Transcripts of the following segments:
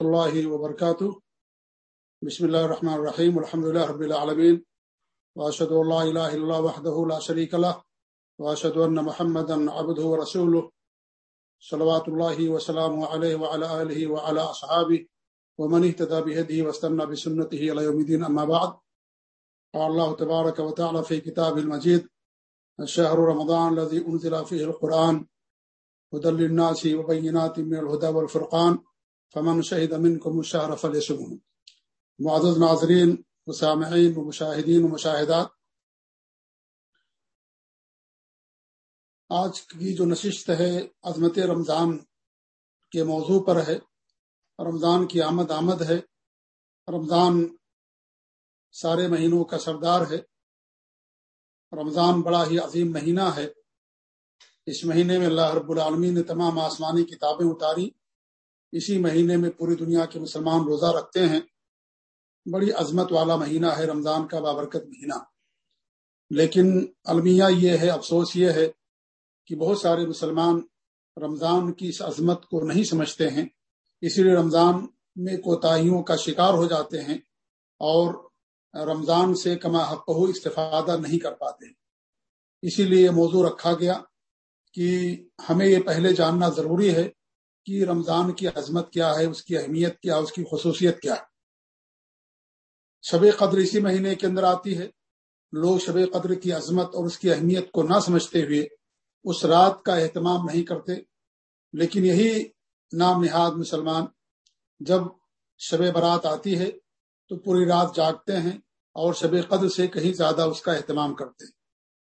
اللہ وبرکاتہ بسم اللہ الرحمن الرحیم الحمد للہ رب العالمین واشهد ان لا اله الا الله وحده لا شريك له واشهد ان محمدا عبده ورسوله صلوات الله وسلامه عليه وعلى اله وعلى اصحابه ومن اهتدى بهديه واستنى بسنته الى يوم الدين اما بعد قال الله تبارك وتعالى في كتابه المجيد الشهر رمضان الذي انزل فيه القران هدى للناس وبينات من الهدى والفرقان فمن شہید امن کو مشارف علیہ معزز ناظرین مسامعین و مشاہدین و مشاہدات آج کی جو نشست ہے عظمت رمضان کے موضوع پر ہے، رمضان کی آمد آمد ہے، رمضان سارے مہینوں کا سردار ہے، رمضان بڑا ہی عظیم مہینہ ہے۔ اس مہینے میں اللہ رب العالمین نے تمام آسمانی کتابیں اتاری۔ اسی مہینے میں پوری دنیا کے مسلمان روزہ رکھتے ہیں۔ بڑی عظمت والا مہینہ ہے، رمضان کا بابرکت مہینہ۔ لیکن المیہ یہ ہے، افسوس یہ ہے کہ بہت سارے مسلمان رمضان کی اس عظمت کو نہیں سمجھتے ہیں۔ اسی لیے رمضان میں کوتاہیوں کا شکار ہو جاتے ہیں اور رمضان سے کما حق استفادہ نہیں کر پاتے۔ اسی لیے یہ موضوع رکھا گیا کہ ہمیں یہ پہلے جاننا ضروری ہے کہ رمضان کی عظمت کیا ہے، اس کی اہمیت کیا اس کی خصوصیت کیا ہے؟ شب قدر اسی مہینے کے اندر آتی ہے۔ لوگ شب قدر کی عظمت اور اس کی اہمیت کو نہ سمجھتے ہوئے اس رات کا اہتمام نہیں کرتے۔ لیکن یہی نام نہاد مسلمان، جب شب برات آتی ہے تو پوری رات جاگتے ہیں اور شب قدر سے کہیں زیادہ اس کا اہتمام کرتے ہیں۔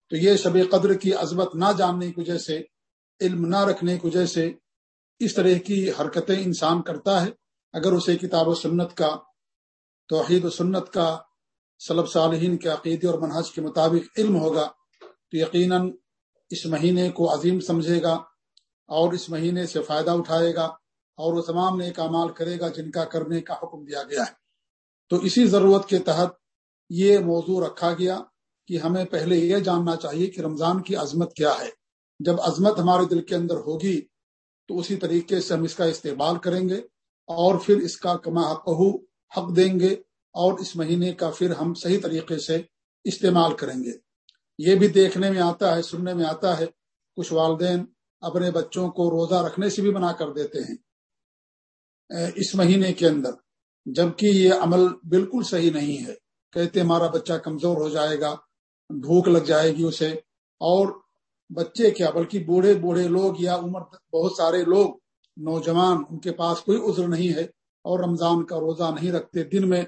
تو یہ شب قدر کی عظمت نہ جاننے کی وجہ سے، علم نہ رکھنے کی وجہ سے اس طرح کی حرکتیں انسان کرتا ہے۔ اگر اسے کتاب و سنت کا، توحید و سنت کا صلب صالحین کے عقیدے اور منحص کے مطابق علم ہوگا، تو یقیناً اس مہینے کو عظیم سمجھے گا اور اس مہینے سے فائدہ اٹھائے گا اور وہ تمام نیک اعمال کرے گا جن کا کرنے کا حکم دیا گیا ہے۔ تو اسی ضرورت کے تحت یہ موضوع رکھا گیا کہ ہمیں پہلے یہ جاننا چاہیے کہ رمضان کی عظمت کیا ہے۔ جب عظمت ہمارے دل کے اندر ہوگی تو اسی طریقے سے ہم اس کا استعمال کریں گے اور پھر اس کا کما حق حق دیں گے اور اس مہینے کا پھر ہم صحیح طریقے سے استعمال کریں گے۔ یہ بھی دیکھنے میں آتا ہے، سننے میں آتا ہے۔ کچھ والدین اپنے بچوں کو روزہ رکھنے سے بھی بنا کر دیتے ہیں۔ اس مہینے کے اندر، جبکہ یہ عمل بالکل صحیح نہیں ہے۔ کہتے ہمارا بچہ کمزور ہو جائے گا، بھوک لگ جائے گی اسے اور بچے کیا، بلکہ بوڑھے بوڑھے لوگ یا عمر بہت سارے لوگ، نوجوان، ان کے پاس کوئی عذر نہیں ہے اور رمضان کا روزہ نہیں رکھتے، دن میں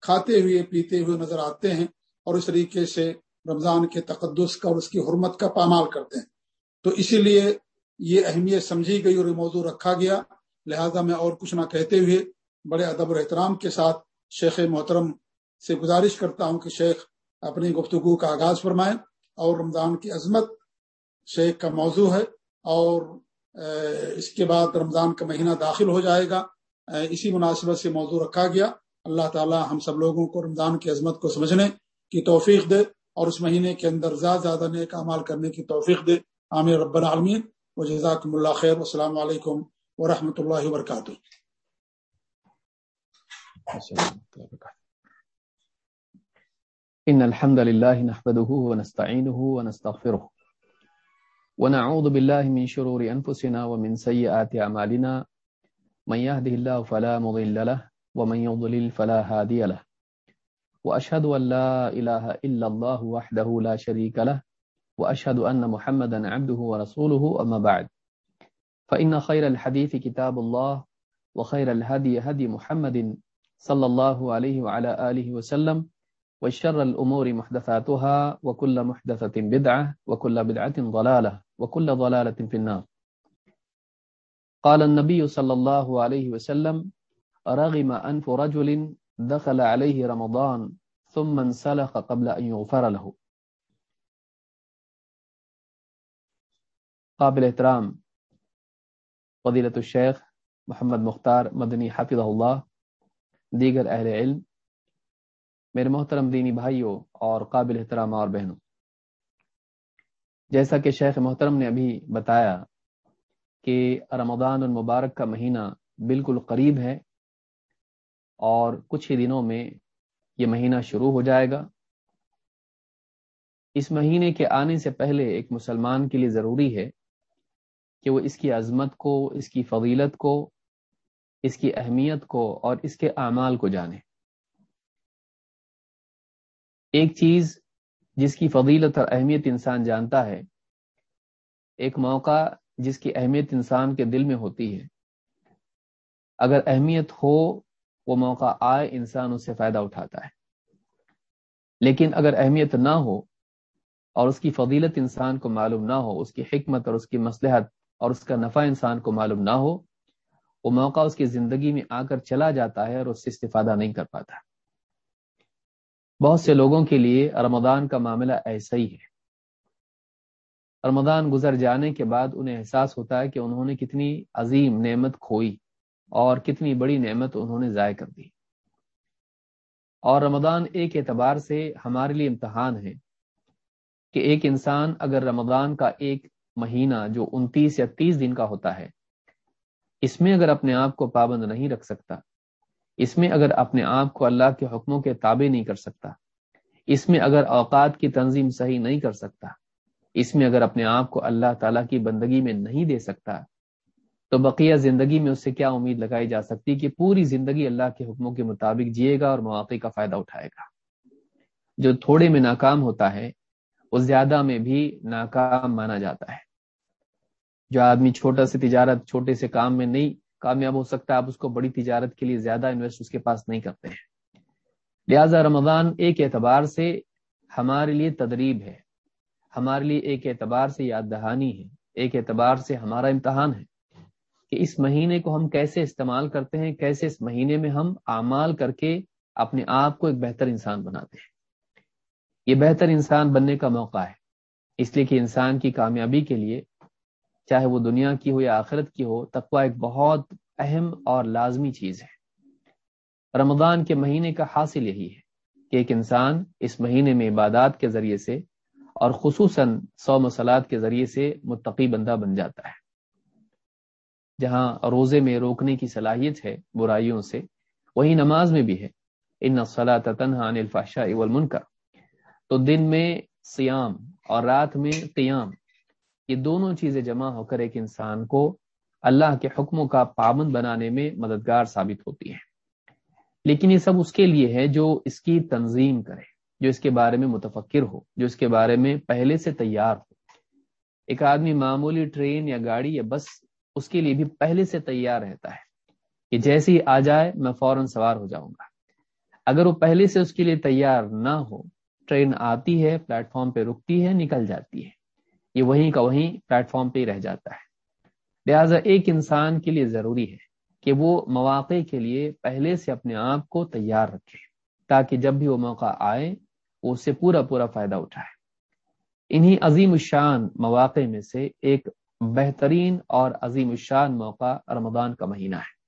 کھاتے ہوئے، پیتے ہوئے نظر آتے ہیں اور اس طریقے سے رمضان کے تقدس کا اور اس کی حرمت کا پامال کرتے ہیں۔ تو اسی لیے یہ اہمیت سمجھی گئی اور یہ موضوع رکھا گیا۔ لہذا میں اور کچھ نہ کہتے ہوئے بڑے ادب و احترام کے ساتھ شیخ محترم سے گزارش کرتا ہوں کہ شیخ اپنی گفتگو کا آغاز فرمائیں اور رمضان کی عظمت شیخ کا موضوع ہے اور اس کے بعد رمضان کا مہینہ داخل ہو جائے گا۔ اسی مناسبت سے موضوع رکھا گیا۔ اللہ تعالی ہم سب لوگوں کو رمضان کی عظمت کو سمجھنے کی توفیق دے اور اس مہینے کے اندر زیادہ زیادہ نیک اعمال کرنے کی توفیق دے۔ عامر رب العالمین۔ و جزاکم اللہ خیر۔ السلام علیکم ورحمۃ اللہ وبرکاتہ۔ ان الحمد لله نحمده ونستعينه ونستغفره ونعوذ بالله من شرور أنفسنا ومن سيئات أعمالنا. من يهده الله فلا مضل له، ومن يضلل فلا هادي له. وأشهد أن لا إله إلا الله وحده لا شريك له، وأشهد أن محمدا عبده ورسوله، أما بعد. فإن خير الحديث كتاب الله، وخير الهدي هدي محمد صلى الله عليه وعلى آله وسلم، وشر الأمور محدثاتها، وكل محدثة بدعة، وكل بدعة ضلالة. وكل ضلالة في النار۔ قال النبي صلى الله عليه وسلم رغم أنف رجل دخل عليه رمضان ثم انسلخ قبل أن يغفر له. قابل احترام، فضیلت الشیخ محمد مختار مدنی حافظ اللہ، دیگر اہل علم، میرے محترم دینی بھائیوں اور قابل احترام اور بہنوں جیسا کہ شیخ محترم نے ابھی بتایا کہ رمضان المبارک کا مہینہ بالکل قریب ہے اور کچھ ہی دنوں میں یہ مہینہ شروع ہو جائے گا۔ اس مہینے کے آنے سے پہلے ایک مسلمان کے لیے ضروری ہے کہ وہ اس کی عظمت کو، اس کی فضیلت کو، اس کی اہمیت کو اور اس کے اعمال کو جانے۔ ایک چیز جس کی فضیلت اور اہمیت انسان جانتا ہے، ایک موقع جس کی اہمیت انسان کے دل میں ہوتی ہے۔ اگر اہمیت ہو، وہ موقع آئے انسان اس سے فائدہ اٹھاتا ہے۔ لیکن اگر اہمیت نہ ہو اور اس کی فضیلت انسان کو معلوم نہ ہو، اس کی حکمت اور اس کی مصلحت اور اس کا نفع انسان کو معلوم نہ ہو، وہ موقع اس کی زندگی میں آ کر چلا جاتا ہے اور اس سے استفادہ نہیں کر پاتا۔ بہت سے لوگوں کے لیے رمضان کا معاملہ ایسا ہی ہے۔ رمضان گزر جانے کے بعد انہیں احساس ہوتا ہے کہ انہوں نے کتنی عظیم نعمت کھوئی اور کتنی بڑی نعمت انہوں نے ضائع کر دی۔ اور رمضان ایک اعتبار سے ہمارے لیے امتحان ہے کہ ایک انسان اگر رمضان کا ایک مہینہ جو انتیس یا تیس دن کا ہوتا ہے، اس میں اگر اپنے آپ کو پابند نہیں رکھ سکتا اس میں اگر اپنے آپ کو اللہ کے حکموں کے تابع نہیں کر سکتا، اس میں اگر اوقات کی تنظیم صحیح نہیں کر سکتا، اس میں اگر اپنے آپ کو اللہ تعالیٰ کی بندگی میں نہیں دے سکتا، تو بقیہ زندگی میں اس سے کیا امید لگائی جا سکتی کہ پوری زندگی اللہ کے حکموں کے مطابق جیے گا اور مواقع کا فائدہ اٹھائے گا؟ جو تھوڑے میں ناکام ہوتا ہے وہ زیادہ میں بھی ناکام مانا جاتا ہے۔ جو آدمی چھوٹا سے تجارت، چھوٹے سے کام میں نہیں کامیاب ہو سکتا ہے، آپ اس کو بڑی تجارت کے لیے زیادہ انویسٹ اس کے پاس نہیں کرتے ہیں۔ لہذا رمضان ایک اعتبار سے ہمارے لیے تدریب ہے۔ ہمارے لیے ایک اعتبار سے یاد دہانی ہے۔ ایک اعتبار سے ہمارا امتحان ہے کہ اس مہینے کو ہم کیسے استعمال کرتے ہیں، کیسے اس مہینے میں ہم اعمال کر کے اپنے آپ کو ایک بہتر انسان بناتے ہیں۔ یہ بہتر انسان بننے کا موقع ہے۔ اس لیے کہ انسان کی کامیابی کے لیے چاہے وہ دنیا کی ہو یا آخرت کی ہو تقوا ایک بہت اہم اور لازمی چیز ہے۔ رمضان کے مہینے کا حاصل یہی ہے کہ ایک انسان اس مہینے میں عبادات کے ذریعے سے اور خصوصاً سو مسلات کے ذریعے سے متقی بندہ بن جاتا ہے۔ جہاں روزے میں روکنے کی صلاحیت ہے برائیوں سے، وہی نماز میں بھی ہے۔ ان تنہا عن الفحشاء والمنکر۔ تو دن میں سیام اور رات میں قیام۔ یہ دونوں چیزیں جمع ہو کر ایک انسان کو اللہ کے حکموں کا پابند بنانے میں مددگار ثابت ہوتی ہے لیکن یہ سب اس کے لیے ہے جو اس کی تنظیم کرے، جو اس کے بارے میں متفکر ہو، جو اس کے بارے میں پہلے سے تیار ہو۔ ایک آدمی معمولی ٹرین یا گاڑی یا بس اس کے لیے بھی پہلے سے تیار رہتا ہے کہ جیسے ہی آ جائے میں فوراً سوار ہو جاؤں گا۔ اگر وہ پہلے سے اس کے لیے تیار نہ ہو، ٹرین آتی ہے، پلیٹ فارم پہ رکتی ہے، نکل جاتی ہے۔ یہ وہیں کا وہیں پلیٹ فارم پہ ہی رہ جاتا ہے۔ لہٰذا ایک انسان کے لیے ضروری ہے کہ وہ مواقع کے لیے پہلے سے اپنے آپ کو تیار رکھے تاکہ جب بھی وہ موقع آئے وہ اس سے پورا پورا فائدہ اٹھائے۔ انہی عظیم الشان مواقع میں سے ایک بہترین اور عظیم الشان موقع رمضان کا مہینہ ہے۔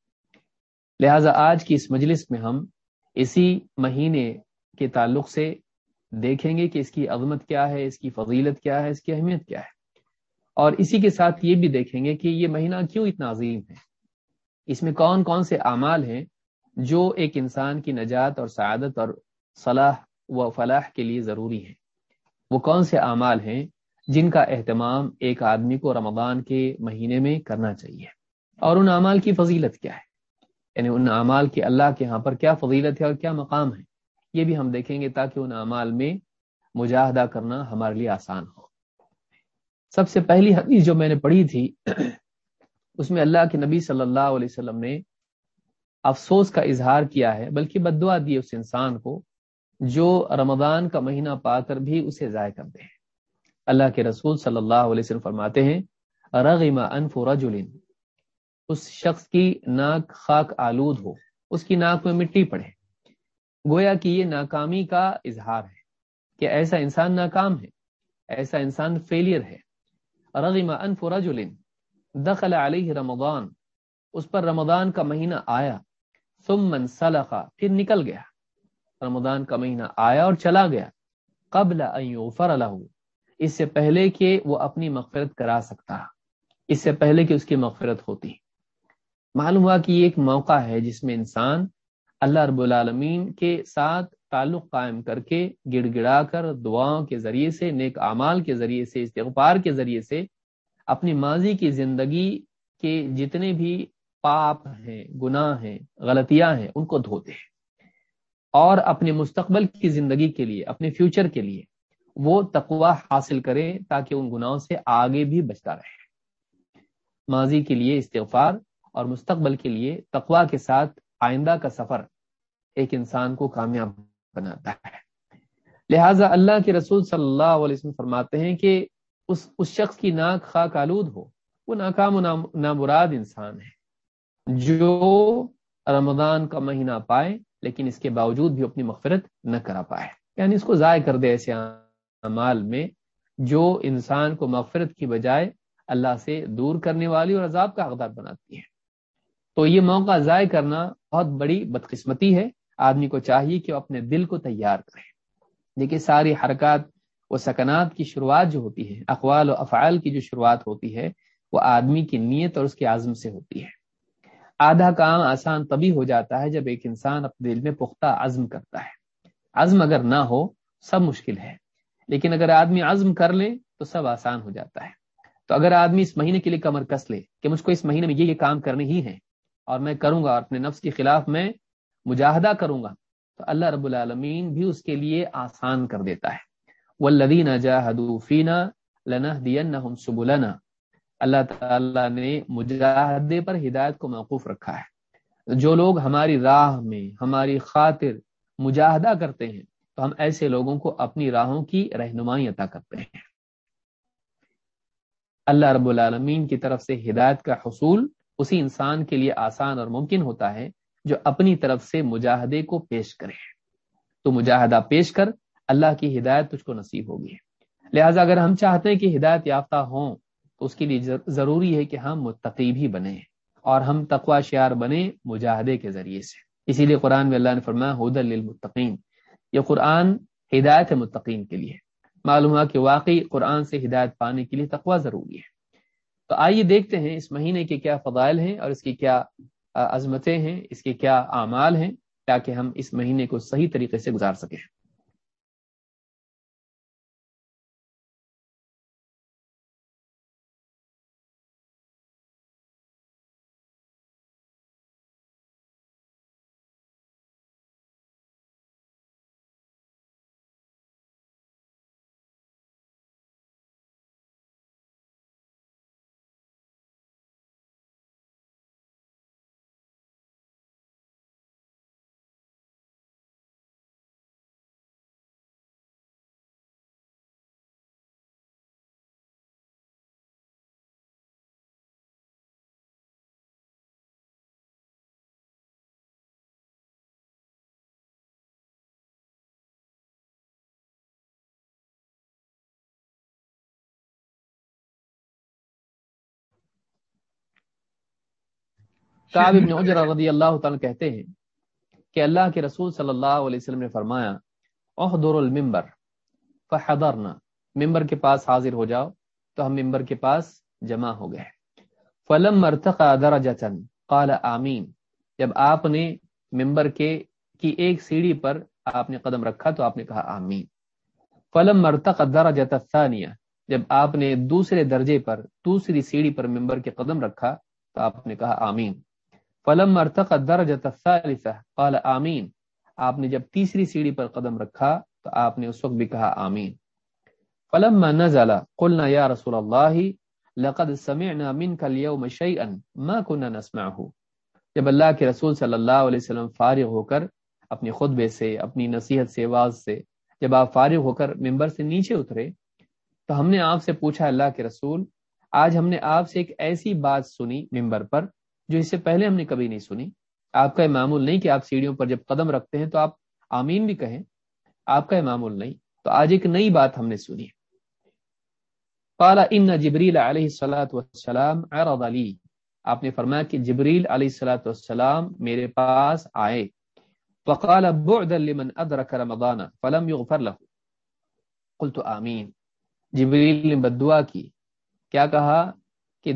لہذا آج کی اس مجلس میں ہم اسی مہینے کے تعلق سے دیکھیں گے کہ اس کی عظمت کیا ہے، اس کی فضیلت کیا ہے، اس کی اہمیت کیا ہے۔ اور اسی کے ساتھ یہ بھی دیکھیں گے کہ یہ مہینہ کیوں اتنا عظیم ہے؟ اس میں کون کون سے اعمال ہیں جو ایک انسان کی نجات اور سعادت اور صلاح و فلاح کے لیے ضروری ہیں؟ وہ کون سے اعمال ہیں جن کا اہتمام ایک آدمی کو رمضان کے مہینے میں کرنا چاہیے؟ اور ان اعمال کی فضیلت کیا ہے؟ یعنی ان اعمال کی اللہ کے ہاں پر کیا فضیلت ہے اور کیا مقام ہے؟ یہ بھی ہم دیکھیں گے تاکہ ان اعمال میں مجاہدہ کرنا ہمارے لیے آسان ہو۔ سب سے پہلی حدیث جو میں نے پڑھی تھی، اس میں اللہ کے نبی صلی اللہ علیہ وسلم نے افسوس کا اظہار کیا ہے، بلکہ بدعا دی اس انسان کو جو رمضان کا مہینہ پا کر بھی اسے ضائع کر دے۔ اللہ کے رسول صلی اللہ علیہ وسلم فرماتے ہیں، رغم انف رجل، اس شخص کی ناک خاک آلود ہو، اس کی ناک میں مٹی پڑے۔ گویا کہ یہ ناکامی کا اظہار ہے کہ ایسا انسان ناکام ہے، ایسا انسان فیلئر ہے۔ رغم انف رجل دخل علیہ رمضان، اس پر رمضان کا مہینہ آیا، ثم من سلخا پھر نکل گیا۔ رمضان کا مہینہ آیا اور چلا گیا۔ قبل ان یغفر له، اس سے پہلے کہ وہ اپنی مغفرت کرا سکتا۔ اس سے پہلے کہ اس کی مغفرت ہوتی۔ معلوم ہوا کہ یہ ایک موقع ہے جس میں انسان اللہ رب العالمین کے ساتھ تعلق قائم کر کے گڑ گڑا کر دعاؤں کے ذریعے سے، نیک اعمال کے ذریعے سے، استغفار کے ذریعے سے اپنی ماضی کی زندگی کے جتنے بھی پاپ ہیں، گناہ ہیں، غلطیاں ہیں، ان کو دھوتے ہیں اور اپنے مستقبل کی زندگی کے لیے، اپنے فیوچر کے لیے وہ تقوا حاصل کرے تاکہ ان گناہوں سے آگے بھی بچتا رہے۔ ماضی کے لیے استغفار اور مستقبل کے لیے تقوا کے ساتھ آئندہ کا سفر ایک انسان کو کامیاب بناتا ہے۔ لہذا اللہ کے رسول صلی اللہ علیہ وسلم فرماتے ہیں کہ اس اس شخص کی ناک خاک آلود ہو، وہ ناکام و نامراد انسان ہے۔ جو رمضان کا مہینہ پائے، لیکن اس کے باوجود بھی اپنی مغفرت نہ کرا پائے۔ یعنی اس کو ضائع کر دے ایسے اعمال میں جو انسان کو مغفرت کی بجائے اللہ سے دور کرنے والی اور عذاب کا حقدار بناتی ہے۔ تو یہ موقع ضائع کرنا بہت بڑی بدقسمتی ہے۔ آدمی کو چاہیے کہ وہ اپنے دل کو تیار کرے۔ دیکھیے، ساری حرکات و سکنات کی شروعات جو ہوتی ہے، اقوال و افعال کی جو شروعات ہوتی ہے، وہ آدمی کی نیت اور اس کے عزم سے ہوتی ہے۔ آدھا کام آسان تبھی ہو جاتا ہے جب ایک انسان اپنے دل میں پختہ عزم کرتا ہے۔ عزم اگر نہ ہو، سب مشکل ہے۔ لیکن اگر آدمی عزم کر لے، تو سب آسان ہو جاتا ہے۔ تو اگر آدمی اس مہینے کے لیے کمر کس لے کہ مجھ کو اس مہینے میں یہ یہ کام کرنے ہی ہیں اور میں کروں گا اور اپنے نفس کے خلاف میں مجاہدہ کروں گا، تو اللہ رب العالمین بھی اس کے لیے آسان کر دیتا ہے۔ وہ لدینہ لنا دین سبلنا۔ اللہ تعالی نے مجاہدے پر ہدایت کو موقوف رکھا ہے۔ جو لوگ ہماری راہ میں، ہماری خاطر مجاہدہ کرتے ہیں، تو ہم ایسے لوگوں کو اپنی راہوں کی رہنمائی عطا کرتے ہیں۔ اللہ رب العالمین کی طرف سے ہدایت کا حصول اسی انسان کے لیے آسان اور ممکن ہوتا ہے۔ جو اپنی طرف سے مجاہدے کو پیش کرے۔ تو مجاہدہ پیش کر، اللہ کی ہدایت تجھ کو نصیب ہوگی۔ لہٰذا اگر ہم چاہتے ہیں کہ ہدایت یافتہ ہوں، تو اس کے لیے ضروری ہے کہ ہم متقیب ہی بنے اور ہم تقوا شعار بنے مجاہدے کے ذریعے سے۔ اسی لیے قرآن میں اللہ نے فرمایا حد للمتقین یہ قرآن ہدایت متقین کے لیے۔ معلوم ہوا کہ واقعی قرآن سے ہدایت پانے کے لیے تقوا ضروری ہے۔ تو آئیے دیکھتے ہیں اس مہینے کے کیا فضائل ہیں اور اس کی کیا عظمتیں ہیں، اس کے کیا اعمال ہیں، تاکہ ہم اس مہینے کو صحیح طریقے سے گزار سکیں۔ کعب ابن عجر رضی اللہ تعالیٰ کہتے ہیں کہ اللہ کے رسول صلی اللہ علیہ وسلم نے فرمایا، احضر الممبر فحضرنا ممبر کے پاس حاضر ہو جاؤ تو ہم ممبر کے پاس جمع ہو گئے۔ فلم مرتقا درجتن قال آمین۔ جب آپ نے ممبر کے، کی ایک سیڑھی پر آپ نے قدم رکھا تو آپ نے کہا آمین۔ فلم مرتقا درجت الثانیہ، جب آپ نے دوسرے درجے پر، دوسری سیڑھی پر ممبر کے قدم رکھا تو آپ نے کہا آمین۔ فلم ارتق درجت قال آمین آپ نے جب تیسری سیڑھی پر قدم رکھا تو آپ نے اس وقت بھی کہا آمین۔ فلم نزل قلنا یا رسول اللہ لقد سمعنا منك اليوم شيئا ما كنا نسمعه۔ جب اللہ کے رسول صلی اللہ علیہ وسلم فارغ ہو کر اپنی خطبے سے، اپنی نصیحت سے واز سے، جب آپ فارغ ہو کر ممبر سے نیچے اترے تو ہم نے آپ سے پوچھا اللہ کے رسول، آج ہم نے آپ سے ایک ایسی بات سنی ممبر پر جو اس سے پہلے ہم نے کبھی نہیں سنی۔ آپ کا معمول نہیں کہ آپ سیڑھیوں پر جب قدم رکھتے ہیں تو آپ آمین بھی کہیں۔ آپ کا معمول نہیں۔ تو آج ایک نئی بات ہم نے سنی۔ ان جبریل علیہ السلاۃ والسلام عرض علی آپ نے فرمایا کہ جبریل علیہ السلاۃ والسلام میرے پاس آئے۔ فقال بعد لمن ادرک رمضان فلم يغفر له۔ قلت آمین۔ جبریل نے بدعا کی۔ کیا کہا کہ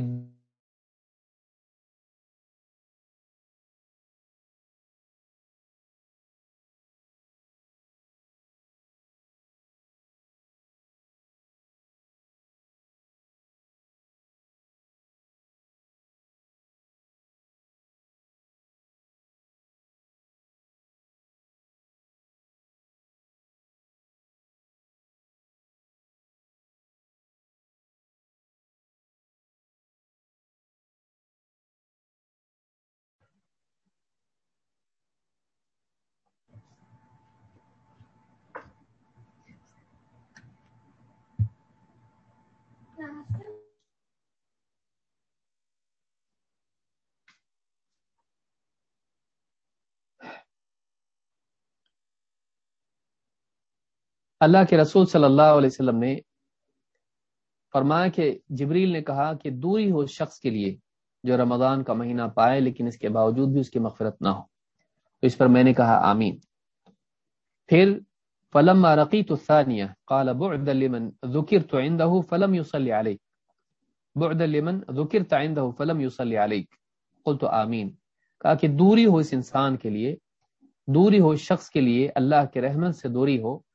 اللہ کے رسول صلی اللہ علیہ وسلم نے فرمایا کہ جبریل نے کہا کہ دوری ہو شخص کے لیے جو رمضان کا مہینہ پائے لیکن اس کے باوجود بھی اس کی مغفرت نہ ہو۔ تو اس پر میں نے کہا آمین۔ پھر فلم رقی تو قال بعد لمن ذکرت عنده فلم يصلي عليك بعد لمن ذکرت عنده فلم يصلي عليك قلت آمین۔ کہا کہ دوری ہو اس انسان کے لیے، دوری ہو شخص کے لیے اللہ کے رحمت سے دوری ہو۔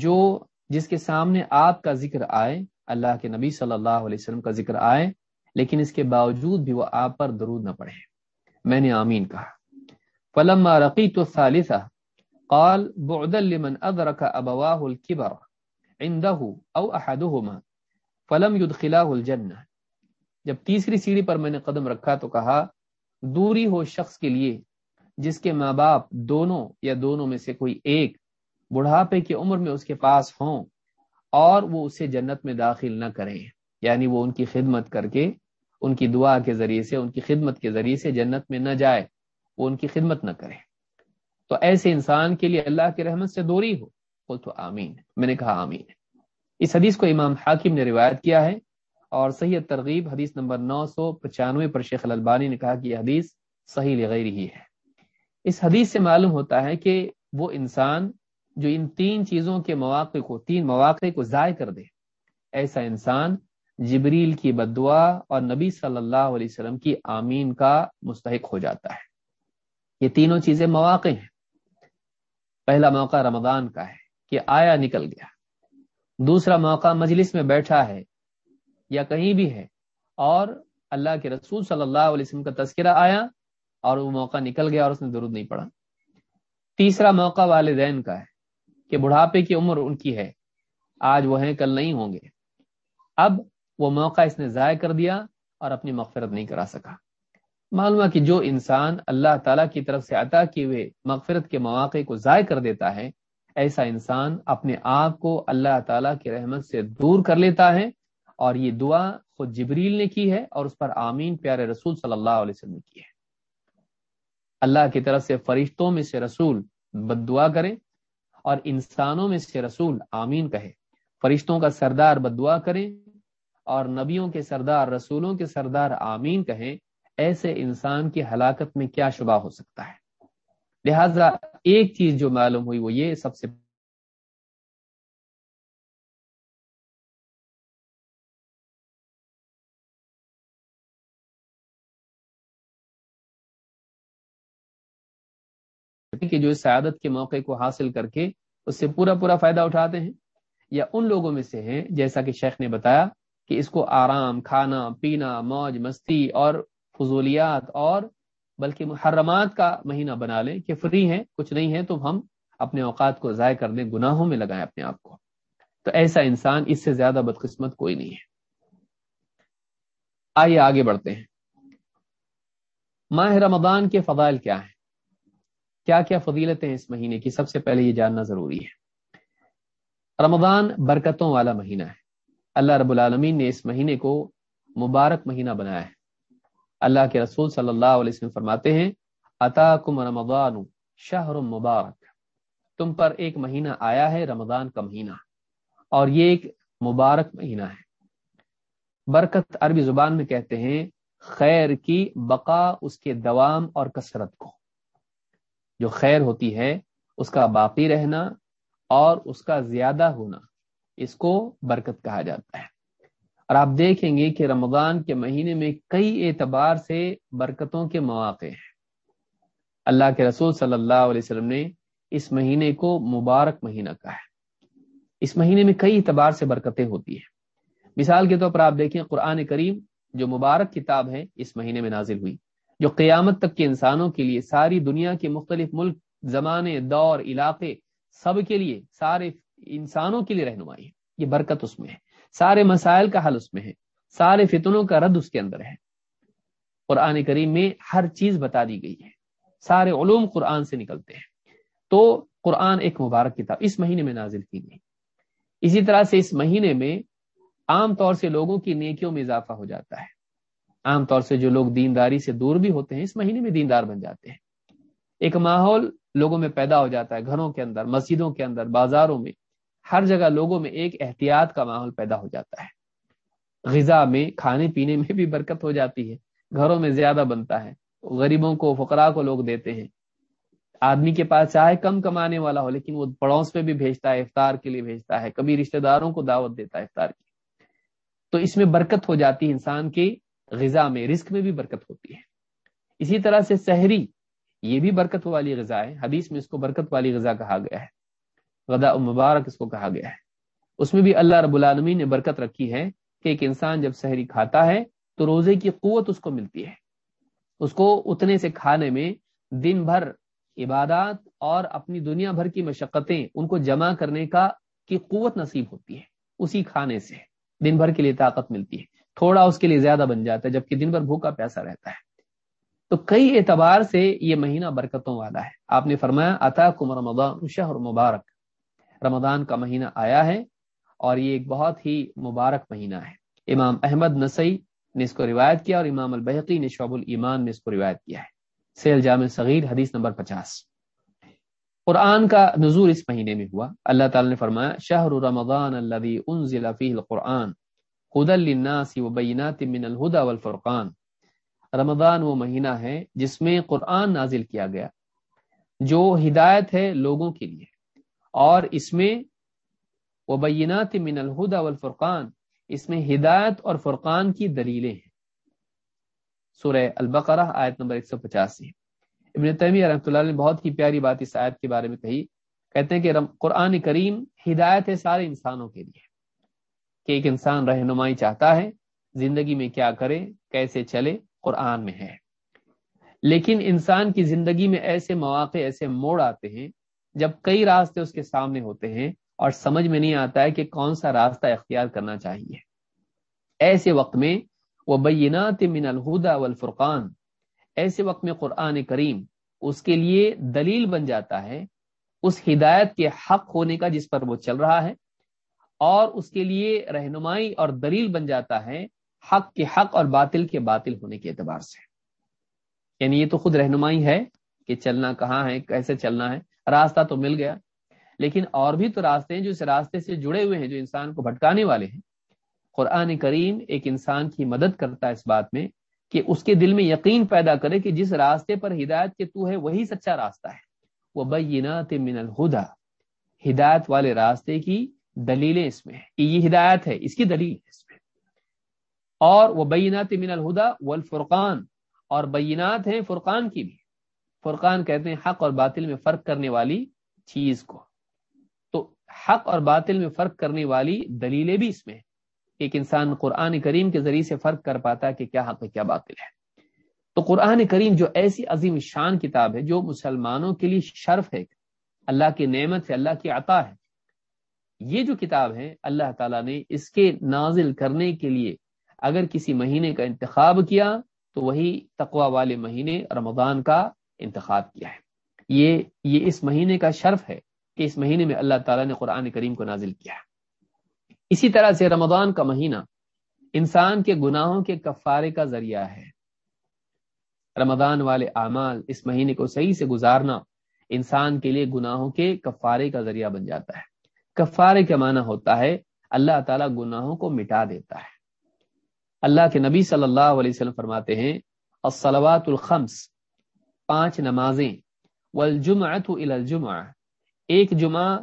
جو جس کے سامنے آپ کا ذکر آئے، اللہ کے نبی صلی اللہ علیہ وسلم کا ذکر آئے، لیکن اس کے باوجود بھی وہ آپ پر درود نہ پڑھے میں نے آمین کہا۔ فلم رقی تو قال بعد لمن ادرك ابواه الكبر عنده او احدهما فلم يدخلاه الجنه جب تیسری سیڑھی پر میں نے قدم رکھا تو کہا، دوری ہو شخص کے لیے جس کے ماں باپ دونوں یا دونوں میں سے کوئی ایک بڑھاپے کی عمر میں اس کے پاس ہوں اور وہ اسے جنت میں داخل نہ کریں۔ یعنی وہ ان کی خدمت کر کے، ان کی دعا کے ذریعے سے، ان کی خدمت کے ذریعے سے جنت میں نہ جائے، وہ ان کی خدمت نہ کرے تو ایسے انسان کے لیے اللہ کی رحمت سے دوری ہو۔ وہ تو آمین۔ میں نے کہا آمین۔ اس حدیث کو امام حاکم نے روایت کیا ہے اور صحیح ترغیب حدیث نمبر نو سو پچانوے پر شیخ البانی نے کہا کہ یہ حدیث صحیح لغیر ہی ہے۔ اس حدیث سے معلوم ہوتا ہے کہ وہ انسان جو ان تین چیزوں کے مواقع کو، تین مواقع کو ضائع کر دے۔ ایسا انسان جبریل کی بد دعا اور نبی صلی اللہ علیہ وسلم کی آمین کا مستحق ہو جاتا ہے۔ یہ تینوں چیزیں مواقع ہیں۔ پہلا موقع رمضان کا ہے کہ آیا نکل گیا۔ دوسرا موقع مجلس میں بیٹھا ہے یا کہیں بھی ہے۔ اور اللہ کے رسول صلی اللہ علیہ وسلم کا تذکرہ آیا اور وہ موقع نکل گیا اور اس نے درود نہیں پڑا تیسرا موقع والدین کا ہے۔ کہ بڑھاپے کی عمر ان کی ہے، آج وہ ہیں، کل نہیں ہوں گے۔ اب وہ موقع اس نے ضائع کر دیا اور اپنی مغفرت نہیں کرا سکا۔ معلوم کہ جو انسان اللہ تعالیٰ کی طرف سے عطا کیے ہوئے مغفرت کے مواقع کو ضائع کر دیتا ہے، ایسا انسان اپنے آپ کو اللہ تعالیٰ کی رحمت سے دور کر لیتا ہے اور یہ دعا خود جبریل نے کی ہے اور اس پر آمین پیارے رسول صلی اللہ علیہ وسلم نے کی ہے۔ اللہ کی طرف سے فرشتوں میں سے رسول بد دعا کریں اور انسانوں میں سے رسول آمین کہے فرشتوں کا سردار بدعا کریں اور نبیوں کے سردار، رسولوں کے سردار آمین کہیں۔ ایسے انسان کی ہلاکت میں کیا شبہ ہو سکتا ہے؟ لہذا ایک چیز جو معلوم ہوئی وہ یہ، سب سے کہ جو سعادت کے موقع کو حاصل کر کے اس سے پورا پورا فائدہ اٹھاتے ہیں یا ان لوگوں میں سے ہیں جیسا کہ شیخ نے بتایا کہ اس کو آرام، کھانا، پینا، موج، مستی اور فضولیات اور بلکہ محرمات کا مہینہ بنا لیں کہ فری ہیں، کچھ نہیں ہے تو ہم اپنے اوقات کو ضائع کر دیں، گناہوں میں لگائیں اپنے آپ کو۔ تو ایسا انسان اس سے زیادہ بدقسمت کوئی نہیں ہے۔ آئیے آگے بڑھتے ہیں۔ ماہ رمضان کے فضائل کیا ہیں؟ کیا کیا فضیلتیں اس مہینے کی؟ سب سے پہلے یہ جاننا ضروری ہے۔ رمضان برکتوں والا مہینہ ہے۔ اللہ رب العالمین نے اس مہینے کو مبارک مہینہ بنایا ہے۔ اللہ کے رسول صلی اللہ علیہ وسلم فرماتے ہیں عطا رمضان شہر مبارک تم پر ایک مہینہ آیا ہے، رمضان کا مہینہ۔ اور یہ ایک مبارک مہینہ ہے۔ برکت عربی زبان میں کہتے ہیں، خیر کی بقا اس کے دوام اور کثرت کو۔ جو خیر ہوتی ہے، اس کا باقی رہنا اور اس کا زیادہ ہونا، اس کو برکت کہا جاتا ہے۔ اور آپ دیکھیں گے کہ رمضان کے مہینے میں کئی اعتبار سے برکتوں کے مواقع ہیں۔ اللہ کے رسول صلی اللہ علیہ وسلم نے اس مہینے کو مبارک مہینہ کہا ہے۔ اس مہینے میں کئی اعتبار سے برکتیں ہوتی ہیں۔ مثال کے طور پر آپ دیکھیں، قرآن کریم جو مبارک کتاب ہے، اس مہینے میں نازل ہوئی۔ جو قیامت تک کے انسانوں کے لیے، ساری دنیا کے مختلف ملک، زمانے، دور، علاقے، سب کے لیے، سارے انسانوں کے لیے رہنمائی ہے۔ یہ برکت اس میں ہے۔ سارے مسائل کا حل اس میں ہے۔ سارے فتنوں کا رد اس کے اندر ہے۔ قرآن کریم میں ہر چیز بتا دی گئی ہے۔ سارے علوم قرآن سے نکلتے ہیں۔ تو قرآن ایک مبارک کتاب، اس مہینے میں نازل کی گئی اسی طرح سے اس مہینے میں عام طور سے لوگوں کی نیکیوں میں اضافہ ہو جاتا ہے۔ عام طور سے جو لوگ دینداری سے دور بھی ہوتے ہیں، اس مہینے میں دیندار بن جاتے ہیں۔ ایک ماحول لوگوں میں پیدا ہو جاتا ہے، گھروں کے اندر، مسجدوں کے اندر، بازاروں میں۔ ہر جگہ لوگوں میں ایک احتیاط کا ماحول پیدا ہو جاتا ہے۔ غذا میں، کھانے پینے میں بھی برکت ہو جاتی ہے۔ گھروں میں زیادہ بنتا ہے۔ غریبوں کو، فقراء کو لوگ دیتے ہیں۔ آدمی کے پاس چاہے کم کمانے والا ہو، لیکن وہ پڑوس پہ بھی بھیجتا ہے، افطار کے لیے بھیجتا ہے۔ کبھی رشتہ داروں کو دعوت دیتا ہے افطار کی۔ تو اس میں برکت ہو جاتی ہے انسان کی۔ غذا میں، رزق میں بھی برکت ہوتی ہے۔ اسی طرح سے سحری، یہ بھی برکت والی غذا ہے۔ حدیث میں اس کو برکت والی غذا کہا گیا ہے۔ غدا مبارک اس کو کہا گیا ہے۔ اس میں بھی اللہ رب العالمین نے برکت رکھی ہے کہ ایک انسان جب سحری کھاتا ہے تو روزے کی قوت اس کو ملتی ہے۔ اس کو اتنے سے کھانے میں دن بھر عبادات اور اپنی دنیا بھر کی مشقتیں ان کو جمع کرنے کا کی قوت نصیب ہوتی ہے۔ اسی کھانے سے دن بھر کے لیے طاقت ملتی ہے۔ تھوڑا اس کے لیے زیادہ بن جاتا ہے، جبکہ دن بھر بھوکا پیسا رہتا ہے۔ تو کئی اعتبار سے یہ مہینہ برکتوں والا ہے۔ آپ نے فرمایا اتا کم رمضان شہر مبارک۔ رمضان کا مہینہ آیا ہے اور یہ ایک بہت ہی مبارک مہینہ ہے۔ امام احمد نسائی نے اس کو روایت کیا اور امام البحقی نے شعب الایمان نے اس کو روایت کیا ہے۔ سیل جامع صغیر، حدیث نمبر پچاس۔ قرآن کا نزول اس مہینے میں ہوا۔ اللہ تعالی نے فرمایا، شہر رمضان الذي انزل فيه القرآن۔ هدى للناس وبينات من الهدى والفرقان۔ رمضان وہ مہینہ ہے جس میں قرآن نازل کیا گیا، جو ہدایت ہے لوگوں کے لیے۔ اور اس میں وبینات من الهدى والفرقان، اس میں ہدایت اور فرقان کی دلیلیں ہیں۔ سورہ البقرہ آیت نمبر 185 ابن تیمیہ رحمۃ اللہ نے بہت ہی پیاری بات اس آیت کے بارے میں کہی، کہتے ہیں کہ قرآن کریم ہدایت ہے سارے انسانوں کے لیے۔ کہ ایک انسان رہنمائی چاہتا ہے، زندگی میں کیا کرے، کیسے چلے، قرآن میں ہے۔ لیکن انسان کی زندگی میں ایسے مواقع، ایسے موڑ آتے ہیں، جب کئی راستے اس کے سامنے ہوتے ہیں اور سمجھ میں نہیں آتا ہے کہ کون سا راستہ اختیار کرنا چاہیے۔ ایسے وقت میں وہ بینات من الہدا والفرقان، ایسے وقت میں قرآن کریم اس کے لیے دلیل بن جاتا ہے، اس ہدایت کے حق ہونے کا جس پر وہ چل رہا ہے۔ اور اس کے لیے رہنمائی اور دلیل بن جاتا ہے حق کے حق اور باطل کے باطل ہونے کے اعتبار سے۔ یعنی یہ تو خود رہنمائی ہے کہ چلنا کہاں ہے، کیسے چلنا ہے۔ راستہ تو مل گیا، لیکن اور بھی تو راستے ہیں جو اس راستے سے جڑے ہوئے ہیں، جو انسان کو بھٹکانے والے ہیں۔ قرآن کریم ایک انسان کی مدد کرتا ہے اس بات میں کہ اس کے دل میں یقین پیدا کرے کہ جس راستے پر ہدایت کے تو ہے، وہی سچا راستہ ہے۔ وہ بینات من الہدا ہدایت والے راستے کی دلیلیں اس میں یہ ہدایت ہے، اس کی دلیل ہے اس میں۔ اور وہ بینات من الہدا والفرقان، اور بینات ہیں فرقان کی بھی۔ فرقان کہتے ہیں حق اور باطل میں فرق کرنے والی چیز کو۔ تو حق اور باطل میں فرق کرنے والی دلیلیں بھی اس میں ایک انسان قرآن کریم کے ذریعے سے فرق کر پاتا ہے کہ کیا حق ہے، کیا باطل ہے۔ تو قرآن کریم جو ایسی عظیم شان کتاب ہے جو مسلمانوں کے لیے شرف ہے۔ اللہ کی نعمت ہے، اللہ کی عطا ہے۔ یہ جو کتاب ہے اللہ تعالیٰ نے اس کے نازل کرنے کے لیے اگر کسی مہینے کا انتخاب کیا، تو وہی تقوا والے مہینے رمضان کا انتخاب کیا ہے۔ یہ یہ اس مہینے کا شرف ہے کہ اس مہینے میں اللہ تعالیٰ نے قرآن کریم کو نازل کیا ہے۔ اسی طرح سے رمضان کا مہینہ انسان کے گناہوں کے کفارے کا ذریعہ ہے۔ رمضان والے اعمال اس مہینے کو صحیح سے گزارنا انسان کے لیے گناہوں کے کفارے کا ذریعہ بن جاتا ہے۔ کفارے کا معنی ہوتا ہے، اللہ تعالیٰ گناہوں کو مٹا دیتا ہے۔ اللہ کے نبی صلی اللہ علیہ وسلم فرماتے ہیں، الصلوات الخمس، پانچ نمازیں، والجمعۃ الى الجمعہ، ایک جمعہ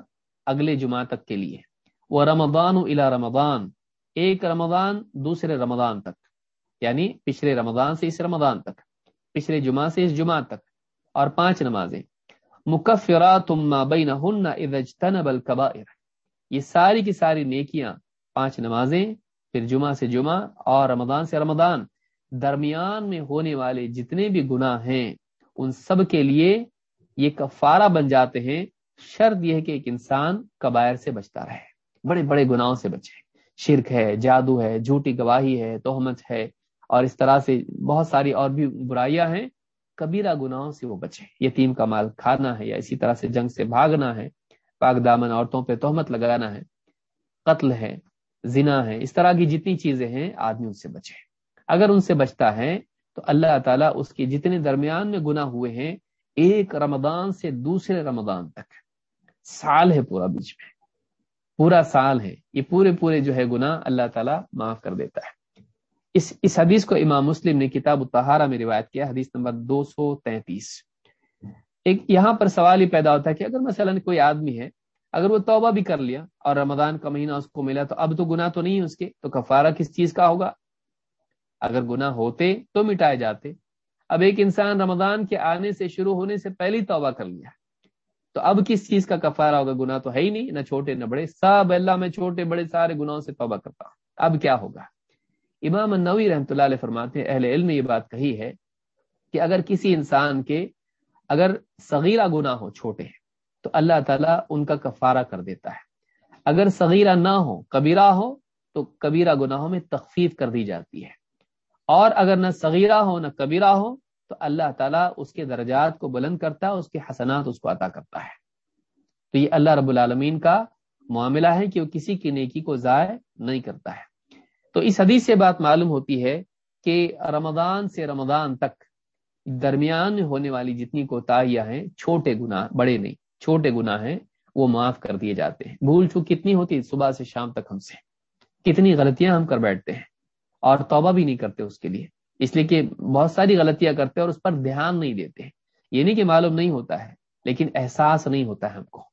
اگلے جمعہ تک کے لیے۔ وہ رمضان الا رمضان، ایک رمضان دوسرے رمضان تک۔ یعنی پچھلے رمضان سے اس رمضان تک، پچھلے جمعہ سے اس جمعہ تک۔ اور پانچ نمازیں۔ مکفرات ما بینہن اذا اجتنب الکبائر۔ یہ ساری کی ساری نیکیاں، پانچ نمازیں، پھر جمعہ سے جمعہ اور رمضان سے رمضان۔ درمیان میں ہونے والے جتنے بھی گناہ ہیں، ان سب کے لیے یہ کفارہ بن جاتے ہیں۔ شرط یہ ہے کہ ایک انسان کبائر سے بچتا رہے۔ بڑے بڑے گناہوں سے بچے۔ شرک ہے، جادو ہے، جھوٹی گواہی ہے توہمت ہے۔ اور اس طرح سے بہت ساری اور بھی برائیاں ہیں۔ کبیرہ گناہوں سے وہ بچے۔ یتیم کا مال کھانا ہے یا اسی طرح سے جنگ سے بھاگنا ہے۔ پاک دامن عورتوں پہ تہمت لگانا ہے، قتل ہے، زنا ہے، اس طرح کی جتنی چیزیں ہیں، آدمی ان سے بچے۔ اگر ان سے بچتا ہے، تو اللہ تعالیٰ اس کے جتنے درمیان میں گناہ ہوئے ہیں، ایک رمضان سے دوسرے رمضان تک۔ سال ہے پورا بیچ میں۔ پورا سال ہے۔ یہ پورے پورے جو ہے گناہ اللہ تعالیٰ معاف کر دیتا ہے۔ اس اس حدیث کو امام مسلم نے کتاب الطہارہ میں روایت کیا، حدیث نمبر دو سو تینتیس۔ ایک یہاں پر سوال ہی پیدا ہوتا ہے کہ اگر مثلا کوئی آدمی ہے، اگر وہ توبہ بھی کر لیا اور رمضان کا مہینہ اس کو ملا تو اب تو گناہ تو نہیں اس کے، تو کفارہ کس چیز کا ہوگا؟ اگر گناہ ہوتے تو مٹائے جاتے۔ اب ایک انسان رمضان کے آنے سے شروع ہونے سے پہلی توبہ کر لیا۔ تو اب کس چیز کا کفارہ ہوگا؟ گناہ تو ہے ہی نہیں، نہ چھوٹے نہ بڑے۔ سب اللہ میں چھوٹے بڑے سارے گناہوں سے توبہ کرتا ہوں۔ اب کیا ہوگا؟ امام النوی رحمۃ اللہ علیہ فرماتے ہیں، اہل علم یہ بات کہی ہے کہ اگر کسی انسان کے اگر صغیرہ گناہ ہو، چھوٹے، تو اللہ تعالیٰ ان کا کفارہ کر دیتا ہے۔ اگر صغیرہ نہ ہو، کبیرہ ہو، تو کبیرہ گناہوں میں تخفیف کر دی جاتی ہے۔ اور اگر نہ صغیرہ ہو، نہ کبیرہ ہو، تو اللہ تعالیٰ اس کے درجات کو بلند کرتا ہے، اس کے حسنات اس کو عطا کرتا ہے۔ تو یہ اللہ رب العالمین کا معاملہ ہے کہ وہ کسی کی نیکی کو ضائع نہیں کرتا ہے۔ تو اس حدیث سے بات معلوم ہوتی ہے کہ رمضان سے رمضان تک درمیان میں ہونے والی جتنی کوتاہیاں ہیں، چھوٹے گناہ، بڑے نہیں، چھوٹے گناہ ہیں، وہ معاف کر دیے جاتے ہیں۔ بھول چوک کتنی ہوتی صبح سے شام تک ہم سے۔ کتنی غلطیاں ہم کر بیٹھتے ہیں اور توبہ بھی نہیں کرتے اس کے لیے۔ اس لیے کہ بہت ساری غلطیاں کرتے ہیں اور اس پر دھیان نہیں دیتے ہیں۔ یہ نہیں کہ معلوم نہیں ہوتا ہے، لیکن احساس نہیں ہوتا ہے ہم کو۔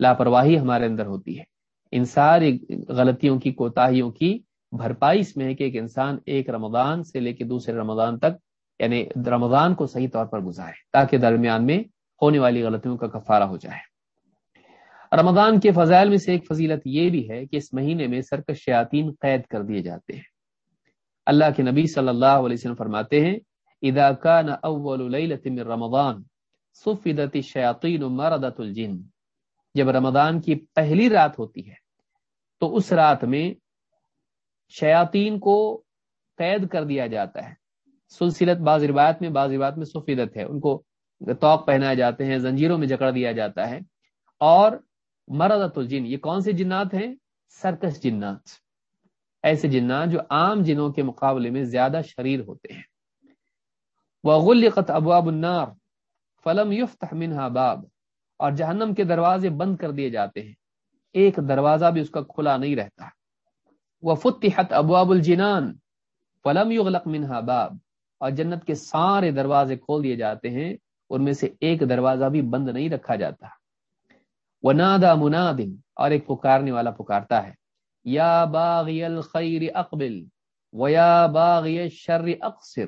لاپرواہی ہمارے اندر ہوتی ہے۔ ان ساری غلطیوں کی، کوتاہیوں کی بھرپائی اس میں ہے کہ ایک انسان ایک رمضان سے لے کے دوسرے رمضان تک یعنی رمضان کو صحیح طور پر گزارے تاکہ درمیان میں ہونے والی غلطیوں کا کفارہ ہو جائے۔ رمضان کے فضائل میں سے ایک فضیلت یہ بھی ہے کہ اس مہینے میں سرکش شیاطین قید کر دیے جاتے ہیں۔ اللہ کے نبی صلی اللہ علیہ وسلم فرماتے ہیں، اذا كان اول من رمضان صفدت الشياطين مردت الجن جب رمضان کی پہلی رات ہوتی ہے، تو اس رات میں شیاطین کو قید کر دیا جاتا ہے۔ سلسلت، بعض روایت میں، بعض روایت میں سفیدت ہے۔ ان کو توق پہنائے جاتے ہیں، زنجیروں میں جکڑ دیا جاتا ہے۔ اور مردت الجن، یہ کون سے جنات ہیں؟ سرکس جنات۔ ایسے جنات جو عام جنوں کے مقابلے میں زیادہ شریر ہوتے ہیں۔ وغلقت ابواب النار، فلم یفتح منها باب، اور جہنم کے دروازے بند کر دیے جاتے ہیں۔ ایک دروازہ بھی اس کا کھلا نہیں رہتا۔ وفتحت ابواب الجنان، فلم يغلق منها باب۔ اور جنت کے سارے دروازے کھول دیے جاتے ہیں، ان میں سے ایک دروازہ بھی بند نہیں رکھا جاتا۔ ونادا منادن اور ایک پکارنے والا پکارتا ہے۔ یا باغی الخیر اقبل و یا باغی الشر اقصر۔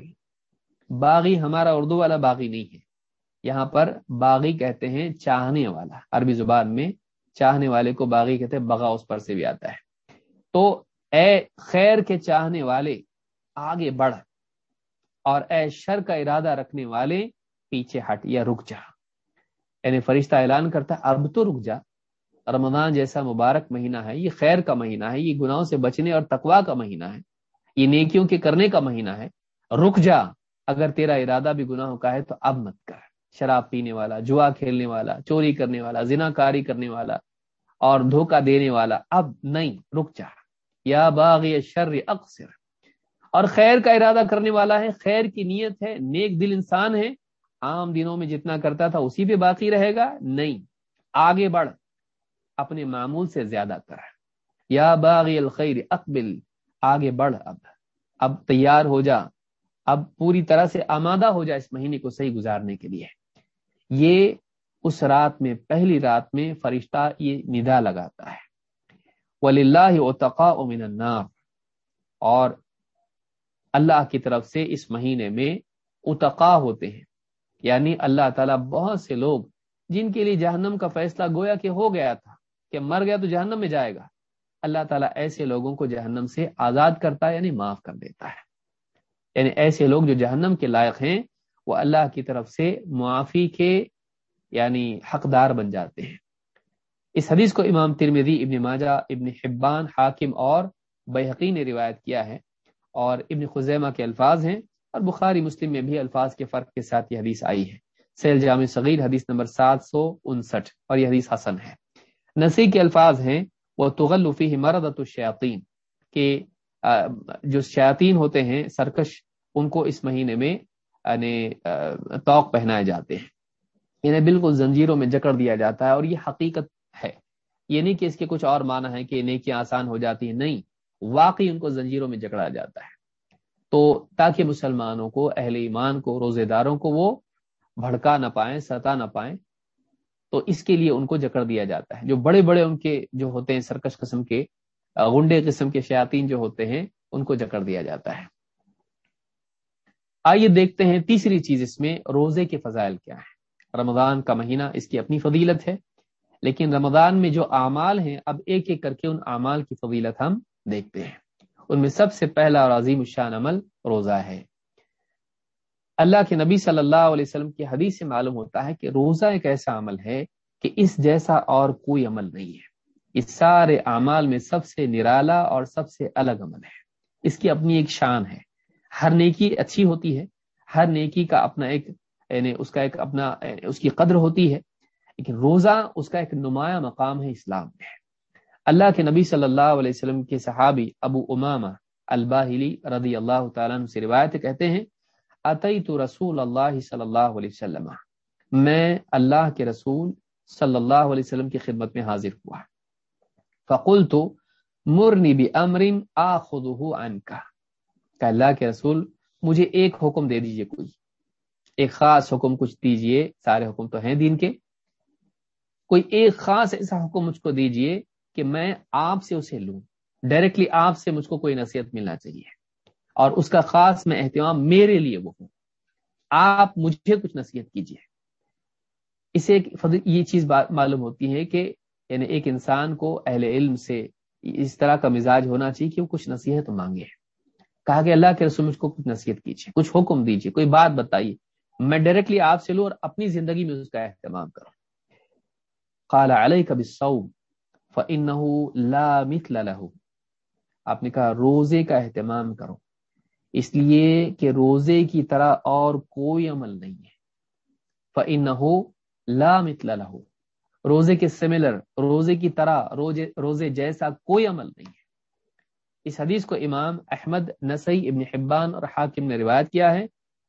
باغی ہمارا اردو والا باغی نہیں ہے۔ یہاں پر باغی کہتے ہیں چاہنے والا۔ عربی زبان میں چاہنے والے کو باغی کہتے ہیں، بغا اس پر سے بھی آتا ہے۔ تو اے خیر کے چاہنے والے، آگے بڑھ۔ اور اے شر کا ارادہ رکھنے والے پیچھے ہٹ یا رک جا۔ یعنی فرشتہ اعلان کرتا اب تو رک جا۔ رمضان جیسا مبارک مہینہ ہے، یہ خیر کا مہینہ ہے، یہ گناہوں سے بچنے اور تقوا کا مہینہ ہے، یہ نیکیوں کے کرنے کا مہینہ ہے۔ رک جا، اگر تیرا ارادہ بھی گناہوں کا ہے تو اب مت کر۔ شراب پینے والا، جوا کھیلنے والا، چوری کرنے والا، زنا کاری کرنے والا اور دھوکہ دینے والا، اب نہیں، رک جا۔ یا باغ شر اکثر اور خیر کا ارادہ کرنے والا ہے، خیر کی نیت ہے، نیک دل انسان ہے۔ عام دنوں میں جتنا کرتا تھا اسی پہ باقی رہے گا۔ نہیں، آگے بڑھ، اپنے معمول سے زیادہ کر۔ یا باغی الخیر، اقبل، آگے بڑھ اب۔ اب تیار ہو جا۔ اب پوری طرح سے آمادہ ہو جا اس مہینے کو صحیح گزارنے کے لیے۔ یہ اس رات میں، پہلی رات میں فرشتہ یہ ندا لگاتا ہے۔ ولی اللہ من النار۔ اور اللہ کی طرف سے اس مہینے میں اتقا ہوتے ہیں۔ یعنی اللہ تعالیٰ بہت سے لوگ جن کے لیے جہنم کا فیصلہ گویا کہ ہو گیا تھا کہ مر گیا تو جہنم میں جائے گا۔ اللہ تعالیٰ ایسے لوگوں کو جہنم سے آزاد کرتا ہے یعنی معاف کر دیتا ہے۔ یعنی ایسے لوگ جو جہنم کے لائق ہیں، وہ اللہ کی طرف سے معافی کے یعنی حقدار بن جاتے ہیں۔ اس حدیث کو امام ترمیدی ابن ماجہ، ابن حبان، حاکم اور بحقی نے روایت کیا ہے۔ اور ابن خزیمہ کے الفاظ ہیں اور بخاری مسلم میں بھی الفاظ کے فرق کے ساتھ یہ حدیث آئی ہے۔ سیل جامع صغیر حدیث نمبر سات سو انسٹھ اور یہ حدیث حسن ہے۔ نسی کے الفاظ ہیں وہ تغلفی مردت الشیاطین کہ جو شیاطین ہوتے ہیں، سرکش، ان کو اس مہینے میں یعنی توق پہنائے جاتے ہیں۔ انہیں بالکل زنجیروں میں جکڑ دیا جاتا ہے اور یہ حقیقت ہے۔ یہ نہیں کہ اس کے کچھ اور معنی ہے کہ نیکیاں آسان ہو جاتی ہیں، نہیں۔ واقعی ان کو زنجیروں میں جکڑا جاتا ہے۔ تو تاکہ مسلمانوں کو، اہل ایمان کو، روزے داروں کو وہ بھڑکا نہ پائیں، ستا نہ پائیں، تو اس کے لیے ان کو جکڑ دیا جاتا ہے۔ جو بڑے بڑے ان کے جو ہوتے ہیں، سرکش قسم کے، غنڈے قسم کے شیاطین جو ہوتے ہیں، ان کو جکڑ دیا جاتا ہے۔ آئیے دیکھتے ہیں تیسری چیز اس میں، روزے کے فضائل کیا ہے رمضان کا مہینہ اس کی اپنی فضیلت ہے، لیکن رمضان میں جو اعمال ہیں، اب ایک ایک کر کے ان اعمال کی فضیلت ہم دیکھتے ہیں۔ ان میں سب سے پہلا اور عظیم الشان عمل روزہ ہے۔ اللہ کے نبی صلی اللہ علیہ وسلم کی حدیث سے معلوم ہوتا ہے کہ روزہ ایک ایسا عمل ہے کہ اس جیسا اور کوئی عمل نہیں ہے۔ اس سارے اعمال میں سب سے نرالا اور سب سے الگ عمل ہے۔ اس کی اپنی ایک شان ہے۔ ہر نیکی اچھی ہوتی ہے۔ ہر نیکی کا اپنا ایک یعنی اس کا ایک اپنا یعنی اس کی قدر ہوتی ہے۔ لیکن روزہ اس کا ایک نمایاں مقام ہے اسلام میں۔ اللہ کے نبی صلی اللہ علیہ وسلم کے صحابی ابو امامہ الباہلی رضی اللہ تعالیٰ سے روایت کہتے ہیں تو رسول اللہ صلی اللہ علیہ وسلم، میں اللہ کے رسول صلی اللہ علیہ وسلم کی خدمت میں حاضر ہوا۔ فقول تو مرنی بھی امرن آ خود اللہ کے رسول، مجھے ایک حکم دے دیجیے کوئی۔ ایک خاص حکم کچھ دیجیے، سارے حکم تو ہیں دین کے۔ کوئی ایک خاص ایسا حکم مجھ کو دیجیے کہ میں آپ سے اسے لوں۔ ڈائریکٹلی آپ سے مجھ کو کوئی نصیحت ملنا چاہیے۔ اور اس کا خاص میں اہتمام میرے لیے وہ ہوں۔ آپ مجھے کچھ نصیحت کیجیے۔ اسے یہ چیز معلوم ہوتی ہے کہ یعنی ایک انسان کو اہل علم سے اس طرح کا مزاج ہونا چاہیے کہ وہ کچھ نصیحت مانگے۔ کہا کہ اللہ کے رسول مجھ کو کچھ نصیحت کیجیے۔ کچھ حکم دیجیے، کوئی بات بتائیے۔ میں ڈائریکٹلی آپ سے لوں اور اپنی زندگی میں اس کا اہتمام کروں۔ قال علیہ کبھی سعود آپ نے کہا روزے کا اہتمام کرو۔ اس لیے کہ روزے کی طرح اور کوئی عمل نہیں ہے۔ لا مثل له۔ روزے کے سملر روزے کی طرح، روزے روزے جیسا کوئی عمل نہیں ہے۔ اس حدیث کو امام احمد نسی ابن حبان اور حاکم نے روایت کیا ہے۔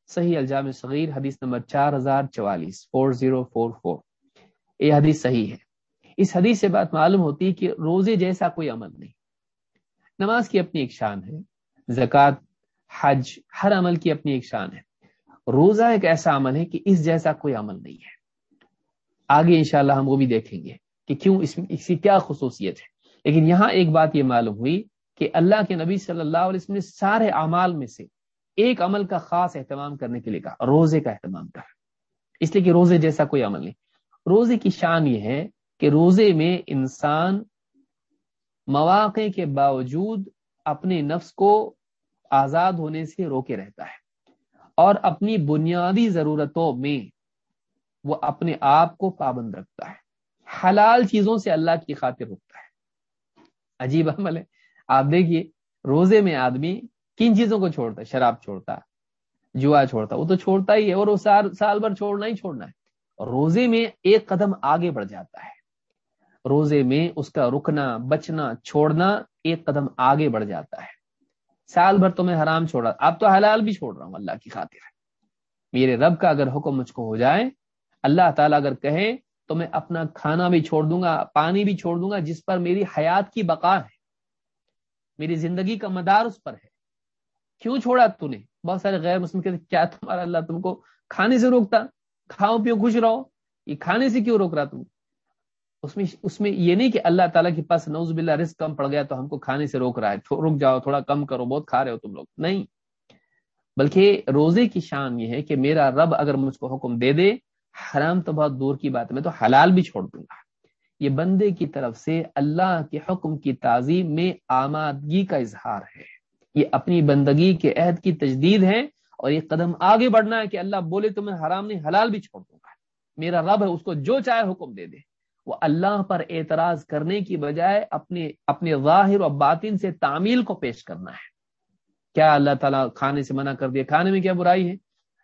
صحیح الجام صغیر، حدیث نمبر چار ہزار چوالیس فور زیرو فور فور یہ حدیث صحیح ہے۔ اس حدیث سے بات معلوم ہوتی ہے کہ روزے جیسا کوئی عمل نہیں۔ نماز کی اپنی ایک شان ہے، زکوٰۃ، حج، ہر عمل کی اپنی ایک شان ہے۔ روزہ ایک ایسا عمل ہے کہ اس جیسا کوئی عمل نہیں ہے۔ آگے انشاءاللہ ہم وہ بھی دیکھیں گے کہ کیوں اس میں اس کی کیا خصوصیت ہے۔ لیکن یہاں ایک بات یہ معلوم ہوئی کہ اللہ کے نبی صلی اللہ علیہ وسلم نے سارے اعمال میں سے ایک عمل کا خاص اہتمام کرنے کے لیے کہا، روزے کا اہتمام کر۔ اس لیے کہ روزے جیسا کوئی عمل نہیں۔ روزے کی شان یہ ہے کہ روزے میں انسان مواقع کے باوجود اپنے نفس کو آزاد ہونے سے روکے رہتا ہے اور اپنی بنیادی ضرورتوں میں وہ اپنے آپ کو پابند رکھتا ہے۔ حلال چیزوں سے اللہ کی خاطر رکتا ہے۔ عجیب عمل ہے۔ آپ دیکھیے، روزے میں آدمی کن چیزوں کو چھوڑتا ہے؟ شراب چھوڑتا، جوا چھوڑتا، وہ تو چھوڑتا ہی ہے اور وہ سال بھر چھوڑنا ہی چھوڑنا ہے۔ روزے میں ایک قدم آگے بڑھ جاتا ہے۔ روزے میں اس کا رکنا، بچنا، چھوڑنا ایک قدم آگے بڑھ جاتا ہے۔ سال بھر تو میں حرام چھوڑا اب تو حلال بھی چھوڑ رہا ہوں اللہ کی خاطر۔ میرے رب کا اگر حکم مجھ کو ہو جائے، اللہ تعالیٰ اگر کہے تو میں اپنا کھانا بھی چھوڑ دوں گا، پانی بھی چھوڑ دوں گا، جس پر میری حیات کی بقا ہے، میری زندگی کا مدار اس پر ہے۔ کیوں چھوڑا تو نے بہت سارے غیر مسلم کہتے کیا تمہارا اللہ تم کو کھانے سے روکتا؟ کھاؤ پیو خوش رہو، یہ کھانے سے کیوں روک رہا تم؟ اس میں اس میں یہ نہیں کہ اللہ تعالیٰ کے پاس نوز باللہ رزق کم پڑ گیا تو ہم کو کھانے سے روک رہا ہے رک جاؤ، تھوڑا کم کرو، بہت کھا رہے ہو تم لوگ۔ نہیں، بلکہ روزے کی شان یہ ہے کہ میرا رب اگر مجھ کو حکم دے دے، حرام تو بہت دور کی بات ہے، میں تو حلال بھی چھوڑ دوں گا۔ یہ بندے کی طرف سے اللہ کے حکم کی تعظیم میں آمادگی کا اظہار ہے۔ یہ اپنی بندگی کے عہد کی تجدید ہے اور یہ قدم آگے بڑھنا ہے کہ اللہ بولے تو میں حرام نہیں، حلال بھی چھوڑ دوں گا۔ میرا رب ہے، اس کو جو چاہے حکم دے دے۔ وہ اللہ پر اعتراض کرنے کی بجائے اپنے اپنے ظاہر و باطن سے تعمیل کو پیش کرنا ہے۔ کیا اللہ تعالیٰ کھانے سے منع کر دیا؟ کھانے میں کیا برائی ہے؟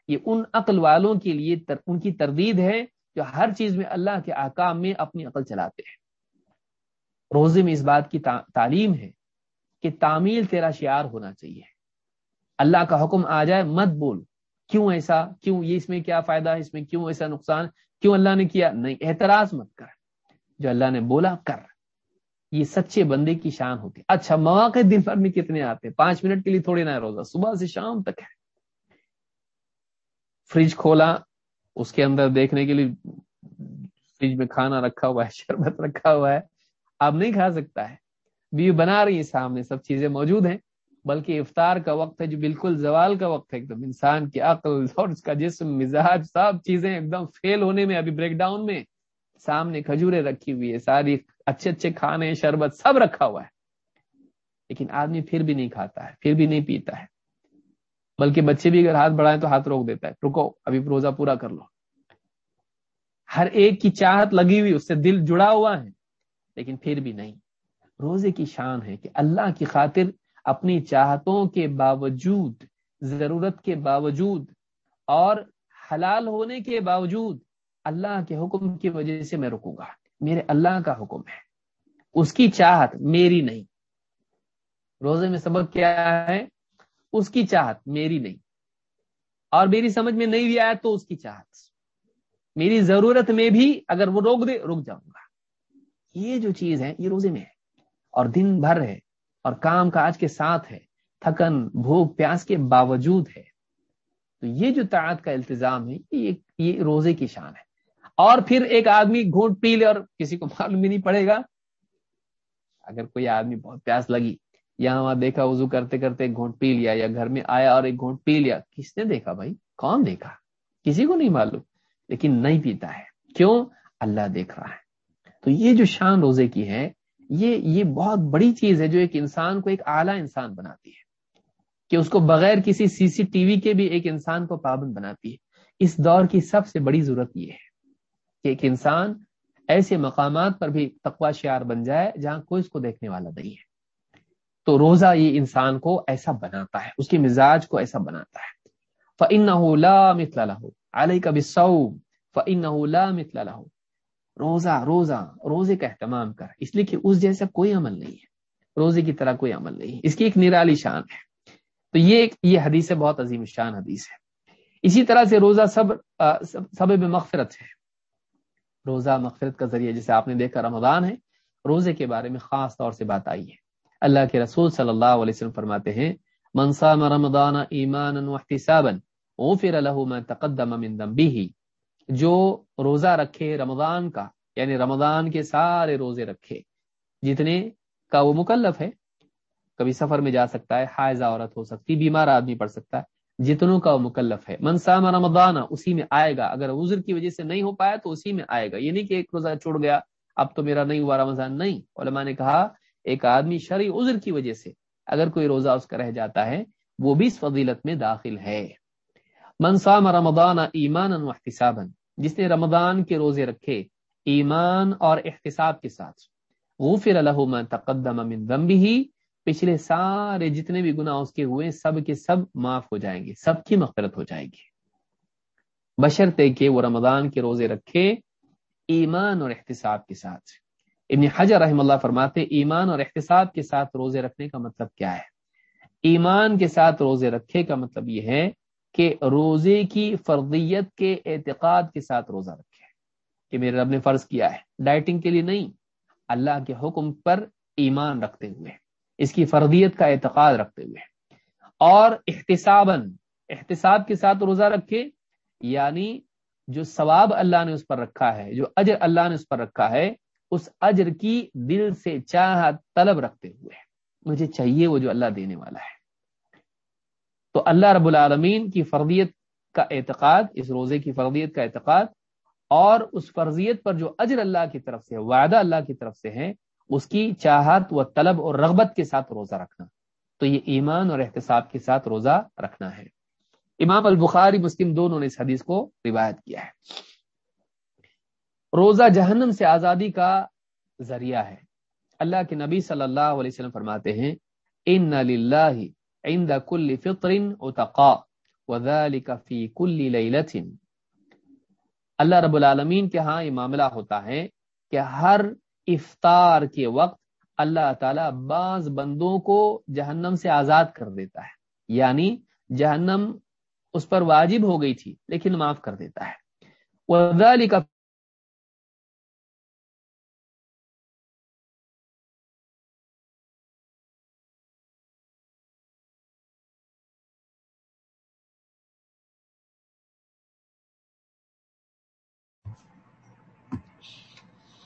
یہ ان عقل والوں کے لیے تر، ان کی تردید ہے جو ہر چیز میں اللہ کے احکام میں اپنی عقل چلاتے ہیں۔ روزے میں اس بات کی تعلیم ہے کہ تعمیل تیرا شعار ہونا چاہیے۔ اللہ کا حکم آ جائے مت بول، کیوں ایسا؟ کیوں یہ اس میں کیا فائدہ ہے؟ اس میں کیوں ایسا نقصان؟ کیوں اللہ نے کیا؟ نہیں، اعتراض مت کر۔ جو اللہ نے بولا کر۔ یہ سچے بندے کی شان ہوتی ہے۔ اچھا مواقع دن بھر میں کتنے آتے ہیں؟ پانچ منٹ کے لیے تھوڑی نہ روزہ۔ صبح سے شام تک ہے۔ فریج کھولا، اس کے اندر دیکھنے کے لیے فریج میں کھانا رکھا ہوا ہے، شربت رکھا ہوا ہے۔ اب نہیں کھا سکتا ہے۔ بیوی بنا رہی ہے سامنے سب چیزیں موجود ہیں۔ بلکہ افطار کا وقت ہے جو بالکل زوال کا وقت ہے۔ ایک دم انسان کی عقل اور اس کا جسم، مزاج، سب چیزیں ایک دم فیل ہونے میں، ابھی بریک ڈاؤن میں۔ سامنے کھجورے رکھی ہوئی ہے، ساری اچھے اچھے کھانے، شربت، سب رکھا ہوا ہے۔ لیکن آدمی پھر بھی نہیں کھاتا ہے، پھر بھی نہیں پیتا ہے۔ بلکہ بچے بھی اگر ہاتھ بڑھائیں تو ہاتھ روک دیتا ہے، رکو، ابھی روزہ پورا کر لو۔ ہر ایک کی چاہت لگی ہوئی، اس سے دل جڑا ہوا ہے، لیکن پھر بھی نہیں۔ روزے کی شان ہے کہ اللہ کی خاطر اپنی چاہتوں کے باوجود، ضرورت کے باوجود اور حلال ہونے کے باوجود اللہ کے حکم کی وجہ سے میں رکوں گا۔ میرے اللہ کا حکم ہے۔ اس کی چاہت میری نہیں۔ روزے میں سبق کیا ہے؟ اس کی چاہت میری نہیں۔ اور میری سمجھ میں نہیں بھی آیا تو اس کی چاہت۔ میری ضرورت میں بھی اگر وہ روک دے، رک جاؤں گا۔ یہ جو چیز ہے، یہ روزے میں ہے۔ اور دن بھر ہے، اور کام کاج کے ساتھ ہے۔ تھکن، بھوک، پیاس کے باوجود ہے۔ تو یہ جو تعداد کا التظام ہے، یہ یہ روزے کی شان ہے۔ اور پھر ایک آدمی گھونٹ پی لے اور کسی کو معلوم بھی نہیں پڑے گا۔ اگر کوئی آدمی بہت پیاس لگی یا وہاں دیکھا وضو کرتے کرتے ایک گھونٹ پی لیا یا گھر میں آیا اور ایک گھونٹ پی لیا، کس نے دیکھا بھائی؟ کون دیکھا؟ کسی کو نہیں معلوم، لیکن نہیں پیتا ہے۔ کیوں؟ اللہ دیکھ رہا ہے۔ تو یہ جو شان روزے کی ہے، یہ یہ بہت بڑی چیز ہے جو ایک انسان کو ایک اعلیٰ انسان بناتی ہے۔ کہ اس کو بغیر کسی سی سی ٹی وی کے بھی ایک انسان کو پابند بناتی ہے۔ اس دور کی سب سے بڑی ضرورت یہ ہے۔ کہ ایک انسان ایسے مقامات پر بھی تقوا شعار بن جائے جہاں کوئی اس کو دیکھنے والا نہیں ہے۔ تو روزہ یہ انسان کو ایسا بناتا ہے، اس کے مزاج کو ایسا بناتا ہے۔ فن نہ علیہ کا بھی سو فن نہ متلا روزہ روزہ، روزے کا اہتمام کر۔ اس لیے کہ اس جیسا کوئی عمل نہیں ہے۔ روزے کی طرح کوئی عمل نہیں ہے۔ اس کی ایک نرالی شان ہے۔ تو یہ یہ حدیث ہے، بہت عظیم شان حدیث ہے۔ اسی طرح سے روزہ سب سب مغفرت ہے۔ روزہ مغفرت کا ذریعہ جسے آپ نے دیکھا رمضان ہے، روزے کے بارے میں خاص طور سے بات آئی ہے۔ اللہ کے رسول صلی اللہ علیہ وسلم فرماتے ہیں منصا رمضان ایمان غفر له ما تقدم من ذنبه. جو روزہ رکھے رمضان کا یعنی رمضان کے سارے روزے رکھے، جتنے کا وہ مکلف ہے، کبھی سفر میں جا سکتا ہے، حائضہ عورت ہو سکتی، بیمار آدمی پڑ سکتا ہے جتنوں کا وہ مکلف ہے۔ منسام رمضان، اسی میں آئے گا۔ اگر عذر کی وجہ سے نہیں ہو پایا تو اسی میں آئے گا۔ یہ نہیں کہ ایک روزہ چھوڑ گیا، اب تو میرا نہیں ہوا رمضان، نہیں۔ علماء نے کہا، ایک آدمی شرعی عذر کی وجہ سے اگر کوئی روزہ اس کا رہ جاتا ہے، وہ بھی اس فضیلت میں داخل ہے۔ منسام رمضان ایمان احتساب جس نے رمضان کے روزے رکھے ایمان اور احتساب کے ساتھ، غفر من تقدم من ذنبه پچھلے سارے جتنے بھی گناہ اس کے ہوئے، سب کے سب معاف ہو جائیں گے، سب کی مغفرت ہو جائے گی۔ بشرطے کہ وہ رمضان کے روزے رکھے ایمان اور احتساب کے ساتھ۔ ابن حجر رحم اللہ فرماتے ایمان اور احتساب کے ساتھ روزے رکھنے کا مطلب کیا ہے؟ ایمان کے ساتھ روزے رکھے کا مطلب یہ ہے کہ روزے کی فرضیت کے اعتقاد کے ساتھ روزہ رکھے۔ کہ میرے رب نے فرض کیا ہے، ڈائٹنگ کے لیے نہیں، اللہ کے حکم پر ایمان رکھتے ہوئے۔ اس کی فرضیت کا اعتقاد رکھتے ہوئے۔ اور احتساباً، احتساب کے ساتھ روزہ رکھے یعنی جو ثواب اللہ نے اس پر رکھا ہے، جو اجر اللہ نے اس پر رکھا ہے، اس اجر کی دل سے چاہت طلب رکھتے ہوئے۔ مجھے چاہیے وہ جو اللہ دینے والا ہے۔ تو اللہ رب العالمین کی فرضیت کا اعتقاد، اس روزے کی فرضیت کا اعتقاد، اور اس فرضیت پر جو اجر اللہ کی طرف سے وعدہ اللہ کی طرف سے ہے اس کی چاہت و طلب اور رغبت کے ساتھ روزہ رکھنا۔ تو یہ ایمان اور احتساب کے ساتھ روزہ رکھنا ہے۔ امام البخاری، مسلم دونوں نے اس حدیث کو روایت کیا ہے۔ روزہ جہنم سے آزادی کا ذریعہ ہے۔ اللہ کے نبی صلی اللہ علیہ وسلم فرماتے ہیں، ان عند كل فطر اتقاء وذلك في كل ليله اللہ رب العالمین کے ہاں یہ معاملہ ہوتا ہے کہ ہر افطار کے وقت اللہ تعالی بعض بندوں کو جہنم سے آزاد کر دیتا ہے۔ یعنی جہنم اس پر واجب ہو گئی تھی لیکن معاف کر دیتا ہے۔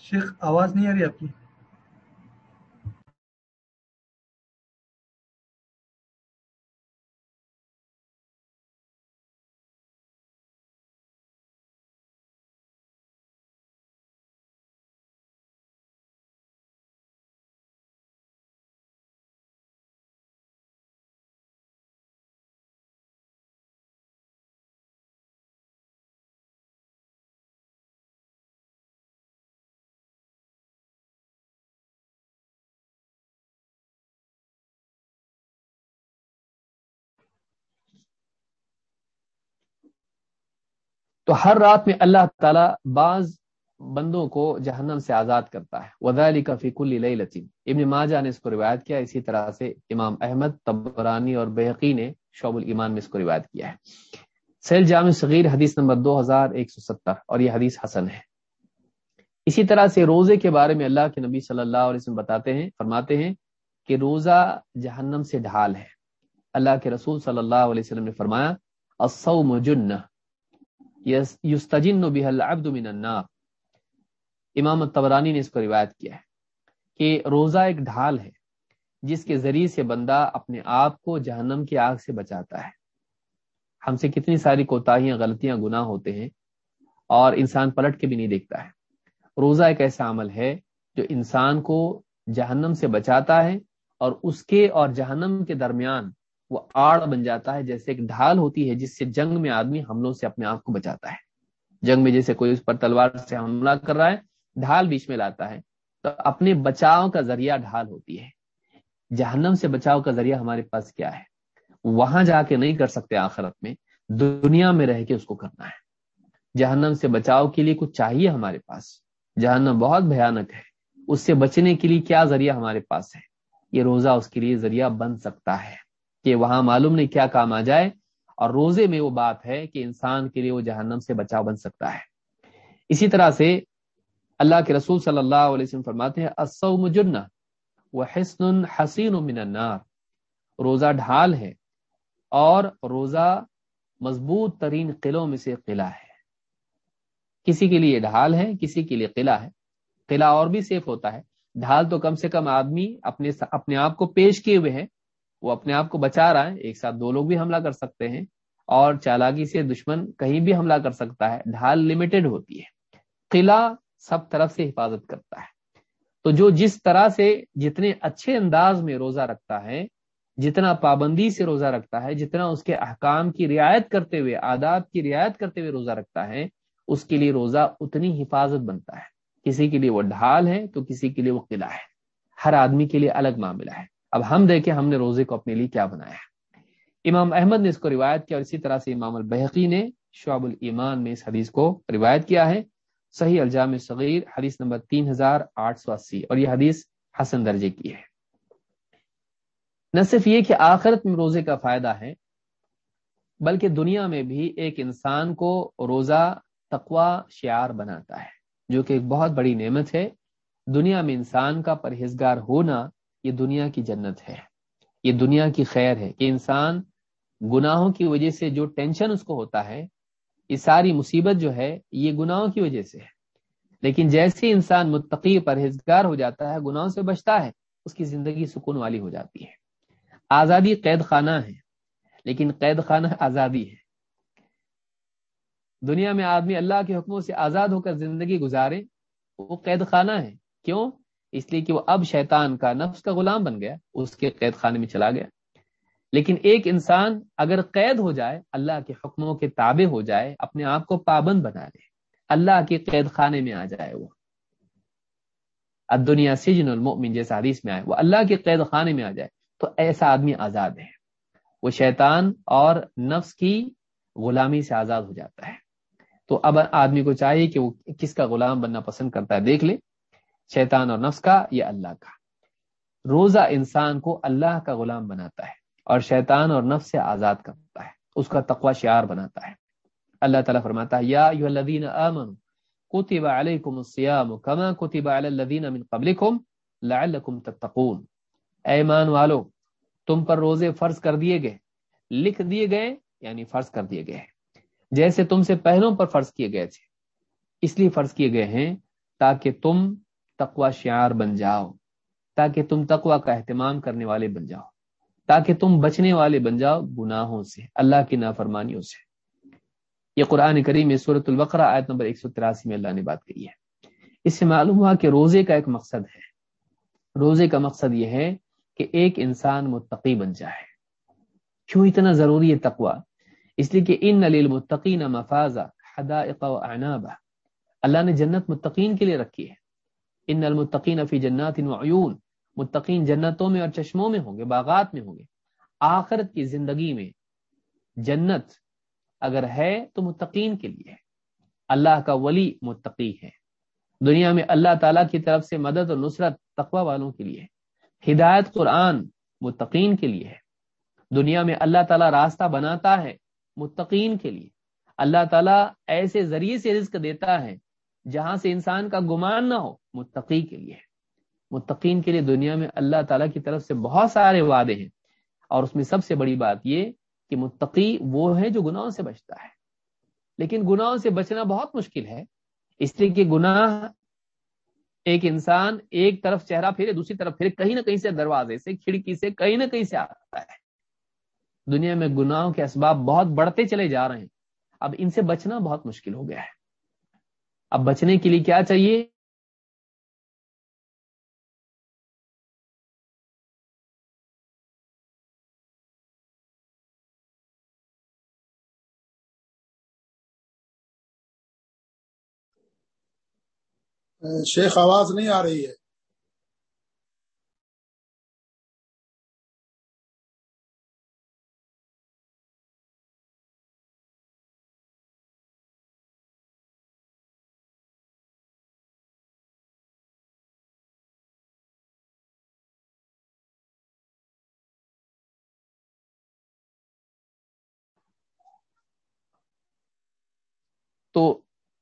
شیخ آواز نہیں آ رہی آپ کی؟ تو ہر رات میں اللہ تعالیٰ بعض بندوں کو جہنم سے آزاد کرتا ہے۔ وزا کا فیق الطیم ابن ماجہ نے اس کو روایت کیا، اسی طرح سے امام احمد تبرانی اور بحقی نے شعب الایمان میں اس کو روایت کیا ہے۔ سیل جامع صغیر، حدیث نمبر دو ہزار ایک سو ستر، اور یہ حدیث حسن ہے۔ اسی طرح سے روزے کے بارے میں اللہ کے نبی صلی اللہ علیہ وسلم بتاتے ہیں، فرماتے ہیں کہ روزہ جہنم سے ڈھال ہے۔ اللہ کے رسول صلی اللہ علیہ وسلم نے فرمایا جنہ یستجن العبد من النار. امام الطبرانی نے اس کو روایت کیا ہے کہ روزہ ایک ڈھال ہے، جس کے ذریعے سے بندہ اپنے آپ کو جہنم کی آگ سے بچاتا ہے۔ ہم سے کتنی ساری کوتاہیاں، غلطیاں، گناہ ہوتے ہیں اور انسان پلٹ کے بھی نہیں دیکھتا ہے۔ روزہ ایک ایسا عمل ہے جو انسان کو جہنم سے بچاتا ہے اور اس کے اور جہنم کے درمیان وہ آڑ بن جاتا ہے، جیسے ایک ڈھال ہوتی ہے، جس سے جنگ میں آدمی حملوں سے اپنے آپ کو بچاتا ہے۔ جنگ میں جیسے کوئی اس پر تلوار سے حملہ کر رہا ہے، ڈھال بیچ میں لاتا ہے۔ تو اپنے بچاؤ کا ذریعہ ڈھال ہوتی ہے۔ جہنم سے بچاؤ کا ذریعہ ہمارے پاس کیا ہے؟ وہاں جا کے نہیں کر سکتے آخرت میں، دنیا میں رہ کے اس کو کرنا ہے۔ جہنم سے بچاؤ کے لیے کچھ چاہیے ہمارے پاس۔ جہنم بہت بھیانک ہے۔ اس سے بچنے کے لیے کیا ذریعہ ہمارے پاس ہے؟ یہ روزہ اس کے لیے ذریعہ بن سکتا ہے۔ کہ وہاں معلوم نہیں کیا کام آ جائے اور روزے میں وہ بات ہے کہ انسان کے لیے وہ جہنم سے بچاؤ بن سکتا ہے۔ اسی طرح سے اللہ کے رسول صلی اللہ علیہ وسلم فرماتے ہیں وہ حسن حسین من النار۔ روزہ ڈھال ہے اور روزہ مضبوط ترین قلعوں میں سے قلعہ ہے۔ کسی کے لیے ڈھال ہے، کسی کے لیے قلعہ ہے۔ قلعہ اور بھی سیف ہوتا ہے۔ ڈھال تو کم سے کم آدمی اپنے اپنے آپ کو پیش کیے ہوئے ہیں۔ وہ اپنے آپ کو بچا رہا ہے، ایک ساتھ دو لوگ بھی حملہ کر سکتے ہیں، اور چالاکی سے دشمن کہیں بھی حملہ کر سکتا ہے، ڈھال لمیٹڈ ہوتی ہے۔ قلعہ سب طرف سے حفاظت کرتا ہے۔ تو جو جس طرح سے جتنے اچھے انداز میں روزہ رکھتا ہے، جتنا پابندی سے روزہ رکھتا ہے، جتنا اس کے احکام کی رعایت کرتے ہوئے، آداب کی رعایت کرتے ہوئے روزہ رکھتا ہے، اس کے لیے روزہ اتنی حفاظت بنتا ہے۔ کسی کے لیے وہ ڈھال ہے، تو کسی کے لیے وہ قلعہ ہے۔ ہر آدمی کے لیے الگ معاملہ ہے۔ اب ہم دیکھیں ہم نے روزے کو اپنے لیے کیا بنایا ہے۔ امام احمد نے اس کو روایت کیا اور اسی طرح سے امام البحقی نے شعب الایمان میں اس حدیث کو روایت کیا ہے۔ صحیح الجام صغیر حدیث نمبر تین ہزار آٹھ سو اسی اور یہ حدیث حسن درجے کی ہے۔ نہ صرف یہ کہ آخرت میں روزے کا فائدہ ہے، بلکہ دنیا میں بھی ایک انسان کو روزہ تقوا شعار بناتا ہے، جو کہ ایک بہت بڑی نعمت ہے۔ دنیا میں انسان کا پرہیزگار ہونا یہ دنیا کی جنت ہے، یہ دنیا کی خیر ہے۔ کہ انسان گناہوں کی وجہ سے جو ٹینشن اس کو ہوتا ہے، یہ ساری مصیبت جو ہے، یہ گناہوں کی وجہ سے ہے۔ لیکن جیسے انسان متقی، پرہیزگار ہو جاتا ہے، گناہوں سے بچتا ہے، اس کی زندگی سکون والی ہو جاتی ہے۔ آزادی قید خانہ ہے، لیکن قید خانہ آزادی ہے۔ دنیا میں آدمی اللہ کے حکموں سے آزاد ہو کر زندگی گزارے، وہ قید خانہ ہے۔ کیوں؟ اس لیے کہ وہ اب شیطان کا نفس کا غلام بن گیا، اس کے قید خانے میں چلا گیا۔ لیکن ایک انسان اگر قید ہو جائے، اللہ کے حکموں کے تابع ہو جائے، اپنے آپ کو پابند بنا لے، اللہ کے قید خانے میں آ جائے وہ۔ دنیا سجن المؤمن جیسا حدیث میں آئے وہ اللہ کے قید خانے میں آ جائے، تو ایسا آدمی آزاد ہے۔ وہ شیطان اور نفس کی غلامی سے آزاد ہو جاتا ہے۔ تو اب آدمی کو چاہیے کہ وہ کس کا غلام بننا پسند کرتا ہے، دیکھ لے۔ شیطان اور نفس کا یا اللہ کا۔ روزہ انسان کو اللہ کا غلام بناتا ہے اور شیطان اور نفس سے آزاد کرتا ہے، اس کا تقوی شعار بناتا ہے۔ اللہ تعالیٰ فرماتا ہے، یا الذین آمنوا، کتب علیکم الصیام کما کتب علی الذین من قبلکم لعلکم تتقون۔ اے ایمان والو، تم پر روزے فرض کر دیے گئے، لکھ دیے گئے یعنی فرض کر دیے گئے۔ جیسے تم سے پہلوں پر فرض کیے گئے تھے، اس لیے فرض کیے گئے ہیں تاکہ تم تقوا شعار بن جاؤ، تاکہ تم تقوا کا اہتمام کرنے والے بن جاؤ، تاکہ تم بچنے والے بن جاؤ گناہوں سے، اللہ کی نافرمانیوں سے۔ یہ قرآن کریم میں صورت البقرہ آیت نمبر 183 میں اللہ نے بات کہی ہے۔ اس سے معلوم ہوا کہ روزے کا ایک مقصد ہے۔ روزے کا مقصد یہ ہے کہ ایک انسان متقی بن جائے۔ کیوں اتنا ضروری ہے تقوا اس لیے کہ ان للمتقین مفازہ حدائق و عنابہ اللہ نے جنت متقین کے لیے رکھی ہے۔ ان المتقین فی جنات و عیون متقین جنتوں میں اور چشموں میں ہوں گے، باغات میں ہوں گے۔ آخرت کی زندگی میں جنت اگر ہے تو متقین کے لیے ہے۔ اللہ کا ولی متقی ہے۔ دنیا میں اللہ تعالیٰ کی طرف سے مدد اور نصرت تقوی والوں کے لیے ہدایت قرآن متقین کے لیے ہے۔ دنیا میں اللہ تعالیٰ راستہ بناتا ہے متقین کے لیے۔ اللہ تعالیٰ ایسے ذریعے سے رزق دیتا ہے جہاں سے انسان کا گمان نہ ہو، متقی کے لیے۔ متقین کے لیے دنیا میں اللہ تعالیٰ کی طرف سے بہت سارے وعدے ہیں۔ اور اس میں سب سے بڑی بات یہ کہ متقی وہ ہے جو گناہوں سے بچتا ہے۔ لیکن گناہوں سے بچنا بہت مشکل ہے۔ اس لیے کہ گناہ ایک انسان ایک طرف چہرہ پھرے دوسری طرف پھرے کہیں نہ کہیں سے دروازے سے، کھڑکی سے، کہیں نہ کہیں سے آتا ہے۔ دنیا میں گناہوں کے اسباب بہت بڑھتے چلے جا رہے ہیں۔ اب ان سے بچنا بہت مشکل ہو گیا ہے۔ اب بچنے کے لیے کیا چاہیے؟ شیخ آواز نہیں آ رہی ہے۔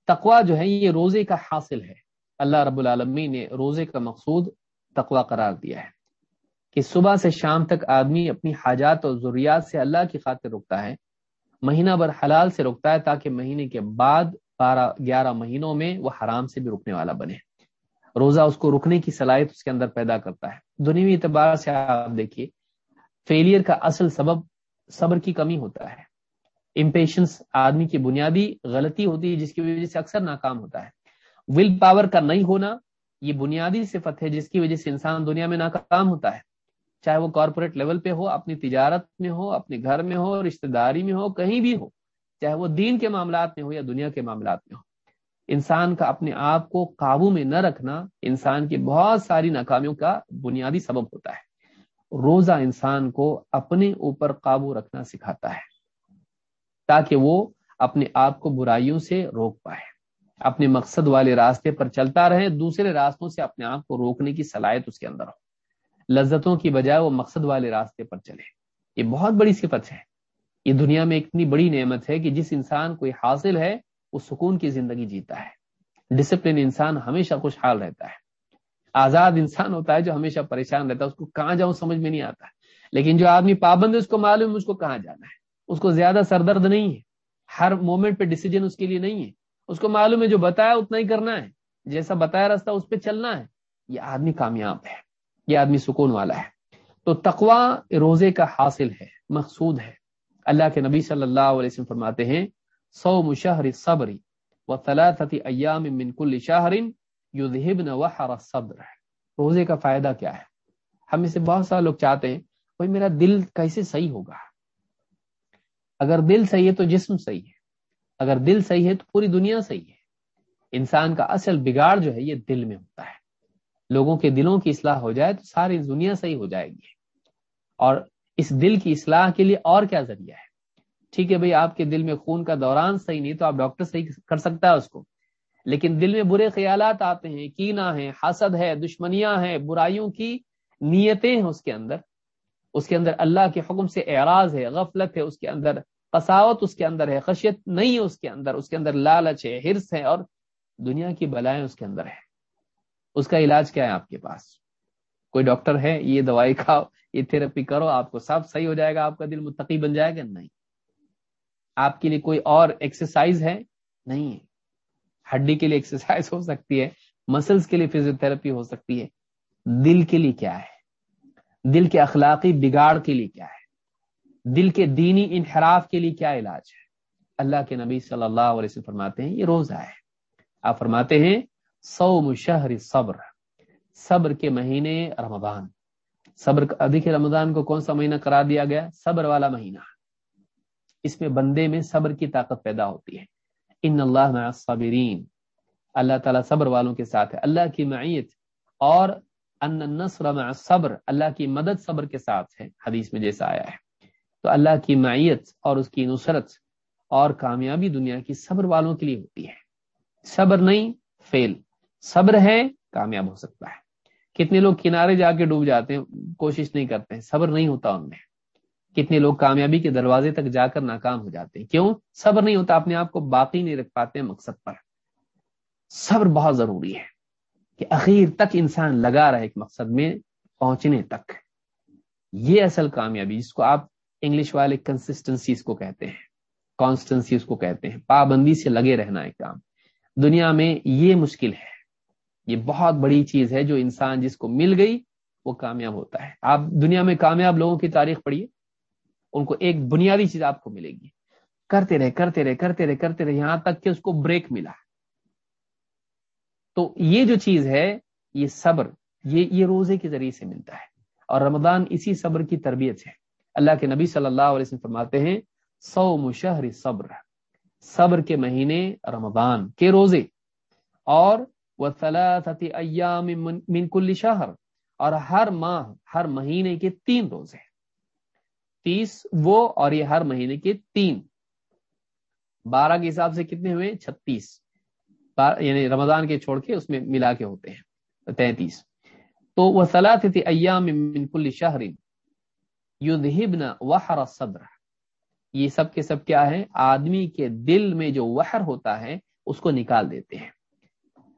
تقوا جو ہے یہ روزے کا حاصل ہے۔ اللہ رب العالمین نے روزے کا مقصود تقوا قرار دیا ہے کہ صبح سے شام تک آدمی اپنی حاجات اور ضروریات سے اللہ کی خاطر رکتا ہے، مہینہ بھر حلال سے رکتا ہے تاکہ مہینے کے بعد بارہ، گیارہ مہینوں میں وہ حرام سے بھی رکنے والا بنے۔ روزہ اس کو رکنے کی صلاحیت اس کے اندر پیدا کرتا ہے۔ دنیوی اعتبار سے آپ دیکھیے فیلئر کا اصل سبب صبر کی کمی ہوتا ہے۔ امپیشنس آدمی کی بنیادی غلطی ہوتی ہے جس کی وجہ سے اکثر ناکام ہوتا ہے۔ ول پاور کا نہیں ہونا یہ بنیادی صفت ہے جس کی وجہ سے انسان دنیا میں ناکام ہوتا ہے۔ چاہے وہ کارپوریٹ لیول پہ ہو، اپنی تجارت میں ہو، اپنے گھر میں ہو، رشتہ داری میں ہو، کہیں بھی ہو۔ چاہے وہ دین کے معاملات میں ہو یا دنیا کے معاملات میں ہو۔ انسان کا اپنے آپ کو قابو میں نہ رکھنا انسان کی بہت ساری ناکامیوں کا بنیادی سبب ہوتا ہے۔ روزہ انسان کو اپنے اوپر قابو رکھنا سکھاتا ہے۔ تاکہ وہ اپنے آپ کو برائیوں سے روک پائے۔ اپنے مقصد والے راستے پر چلتا رہے، دوسرے راستوں سے اپنے آپ کو روکنے کی صلاحیت اس کے اندر ہو۔ لذتوں کی بجائے وہ مقصد والے راستے پر چلے۔ یہ بہت بڑی صفت ہے۔ یہ دنیا میں اتنی بڑی نعمت ہے کہ جس انسان کو یہ حاصل ہے، وہ سکون کی زندگی جیتا ہے۔ ڈسپلن انسان ہمیشہ خوشحال رہتا ہے۔ آزاد انسان ہوتا ہے جو ہمیشہ پریشان رہتا ہے، اس کو کہاں جاؤں سمجھ میں نہیں آتا۔ لیکن جو آدمی پابند ہے، اس کو معلوم ہے، اس کو کہاں جانا ہے۔ اس کو زیادہ سردرد نہیں ہے۔ ہر مومنٹ پہ ڈیسیجن اس کے لیے نہیں ہے۔ اس کو معلوم ہے جو بتایا اتنا ہی کرنا ہے۔ جیسا بتایا راستہ اس پہ چلنا ہے۔ یہ آدمی کامیاب ہے۔ یہ آدمی سکون والا ہے۔ تو تقوا روزے کا حاصل ہے، مقصود ہے۔ اللہ کے نبی صلی اللہ علیہ وسلم فرماتے ہیں سو مشہر صبری و طلاطی ایام من کل شاہرین صبر روزے کا فائدہ کیا ہے؟ ہم اسے بہت سارے لوگ چاہتے ہیں، بھائی میرا دل کیسے صحیح ہوگا؟ اگر دل صحیح ہے تو جسم صحیح ہے۔ اگر دل صحیح ہے تو پوری دنیا صحیح ہے۔ انسان کا اصل بگاڑ جو ہے یہ دل میں ہوتا ہے۔ لوگوں کے دلوں کی اصلاح ہو جائے تو ساری دنیا صحیح ہو جائے گی۔ اور اس دل کی اصلاح کے لیے اور کیا ذریعہ ہے؟ ٹھیک ہے بھائی، آپ کے دل میں خون کا دوران صحیح نہیں تو آپ ڈاکٹر صحیح کر سکتا ہے اس کو۔ لیکن دل میں برے خیالات آتے ہیں کینا ہے حسد ہے، دشمنیاں ہیں، برائیوں کی نیتیں ہیں اس کے اندر۔ اس کے اندر اللہ کے حکم سے اعراض ہے، غفلت ہے، اس کے اندر قساوت، اس کے اندر ہے، خشیت نہیں ہے اس کے اندر، اس کے اندر لالچ ہے ہرس ہے اور دنیا کی بلائیں اس کے اندر ہے اس کا علاج کیا ہے آپ کے پاس؟ کوئی ڈاکٹر ہے، یہ دوائی کھاؤ، یہ تھراپی کرو، آپ کو سب صحیح ہو جائے گا، آپ کا دل متقی بن جائے گا؟ نہیں۔ آپ کے لیے کوئی اور ایکسرسائز ہے؟ نہیں۔ ہے ہڈی کے لیے ایکسرسائز ہو سکتی ہے مسلس کے لیے فزیوتھراپی ہو سکتی ہے۔ دل کے لیے کیا ہے؟ دل کے اخلاقی بگاڑ کے لیے کیا ہے؟ دل کے دینی انحراف کے لیے کیا علاج ہے؟ اللہ کے نبی صلی اللہ علیہ وسلم فرماتے ہیں، یہ روزہ ہے۔ آپ فرماتے ہیں سو مشہر صبر صبر کے مہینے رمضان۔ صبر دیکھیے رمضان کو کون سا مہینہ کرا دیا گیا؟ صبر والا مہینہ۔ اس میں بندے میں صبر کی طاقت پیدا ہوتی ہے۔ ان اللہ صابرین اللہ تعالیٰ صبر والوں کے ساتھ ہے۔ اللہ کی معیت اور ان نصر مع صبر اللہ کی مدد صبر کے ساتھ ہے، حدیث میں جیسا آیا ہے۔ تو اللہ کی معیت اور اس کی نصرت اور کامیابی دنیا کی صبر والوں کے لیے ہوتی ہے۔ صبر نہیں، فیل۔ صبر ہے، کامیاب ہو سکتا ہے۔ کتنے لوگ کنارے جا کے ڈوب جاتے ہیں، کوشش نہیں کرتے ہیں، صبر نہیں ہوتا ان میں۔ کتنے لوگ کامیابی کے دروازے تک جا کر ناکام ہو جاتے ہیں۔ کیوں؟ صبر نہیں ہوتا، اپنے آپ کو باقی نہیں رکھ پاتے مقصد پر۔ صبر بہت ضروری ہے۔ کہ اخیر تک انسان لگا رہے ایک مقصد میں پہنچنے تک۔ یہ اصل کامیابی جس کو آپ انگلش والے کنسسٹنسی اس کو کہتے ہیں۔ کانسٹنسی اس کو کہتے ہیں۔ پابندی سے لگے رہنا ایک کام۔ دنیا میں یہ مشکل ہے۔ یہ بہت بڑی چیز ہے جو انسان جس کو مل گئی وہ کامیاب ہوتا ہے۔ آپ دنیا میں کامیاب لوگوں کی تاریخ پڑھیے۔ ان کو ایک بنیادی چیز آپ کو ملے گی۔ کرتے رہے کرتے رہے کرتے رہے کرتے رہے۔ یہاں تک کہ اس کو بریک ملا۔ تو یہ جو چیز ہے، یہ صبر، یہ یہ روزے کے ذریعے سے ملتا ہے۔ اور رمضان اسی صبر کی تربیت ہے۔ اللہ کے نبی صلی اللہ علیہ وسلم فرماتے ہیں سو مشہر صبر۔ صبر کے مہینے رمضان کے روزے۔ اور وہ ایام من کل شہر۔ اور ہر ماہ، ہر مہینے کے تین روزے تیس وہ، اور یہ ہر مہینے کے تین۔ بارہ کے حساب سے کتنے ہوئے؟ چھتیس۔ یعنی رمضان کے چھوڑ کے اس میں ملا کے ہوتے ہیں، تینتیس۔ تو وہ سلاط تھی ایام من کل شہر وحر صدر یہ سب کے سب کیا ہے آدمی کے دل میں جو وحر ہوتا ہے، اس کو نکال دیتے ہیں۔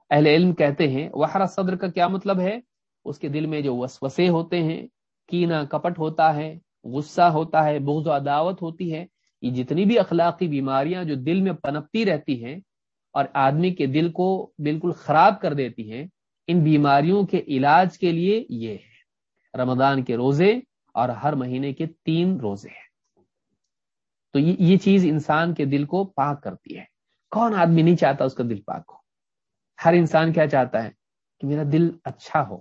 اہل علم کہتے ہیں، وحر صدر کا کیا مطلب ہے؟ اس کے دل میں جو وسوسے ہوتے ہیں، کینا کپٹ ہوتا ہے، غصہ ہوتا ہے، بغض و عداوت ہوتی ہے۔ یہ جتنی بھی اخلاقی بیماریاں جو دل میں پنپتی رہتی ہیں اور آدمی کے دل کو بالکل خراب کر دیتی ہیں، ان بیماریوں کے علاج کے لیے یہ ہے۔ رمضان کے روزے اور ہر مہینے کے تین روزے ہیں۔ تو یہ چیز انسان کے دل کو پاک کرتی ہے۔ کون آدمی نہیں چاہتا اس کا دل پاک ہو؟ ہر انسان کیا چاہتا ہے؟ کہ میرا دل اچھا ہو،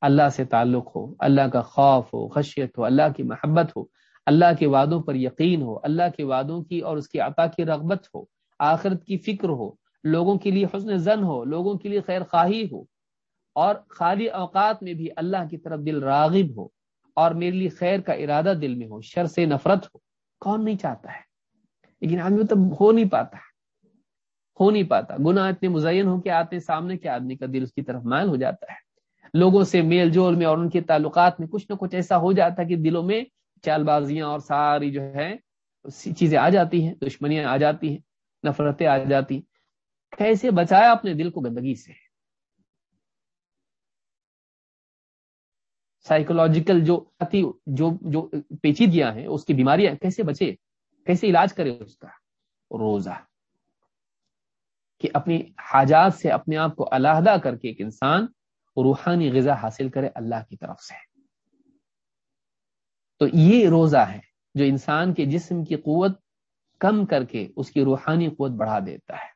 اللہ سے تعلق ہو، اللہ کا خوف ہو، خشیت ہو، اللہ کی محبت ہو، اللہ کے وعدوں پر یقین ہو، اللہ کے وعدوں کی اور اس کی عطا کی رغبت ہو، آخرت کی فکر ہو۔ لوگوں کے لیے حسن زن ہو، لوگوں کے لیے خیر خواہی ہو، اور خالی اوقات میں بھی اللہ کی طرف دل راغب ہو، اور میرے لیے خیر کا ارادہ دل میں ہو، شر سے نفرت ہو، کون نہیں چاہتا ہے؟ لیکن آدمی تو ہو نہیں پاتا ہو نہیں پاتا۔ گناہ اتنے مزین ہو کے آتے سامنے کے آدمی کا دل اس کی طرف مائل ہو جاتا ہے۔ لوگوں سے میل جول میں اور ان کے تعلقات میں کچھ نہ کچھ ایسا ہو جاتا ہے کہ دلوں میں چال بازیاں اور ساری جو ہے چیزیں آ جاتی ہیں، دشمنیاں آ جاتی ہیں، نفرتیں آ جاتی ہیں۔ کیسے بچایا اپنے دل کو گندگی سے؟ سائیکولوجیکل جو جو جو پیچیدگیاں ہیں، اس کی بیماریاں کیسے بچے؟ کیسے علاج کرے اس کا؟ روزہ۔ کہ اپنی حاجات سے اپنے آپ کو علیحدہ کر کے ایک انسان روحانی غذا حاصل کرے اللہ کی طرف سے۔ تو یہ روزہ ہے جو انسان کے جسم کی قوت کم کر کے اس کی روحانی قوت بڑھا دیتا ہے۔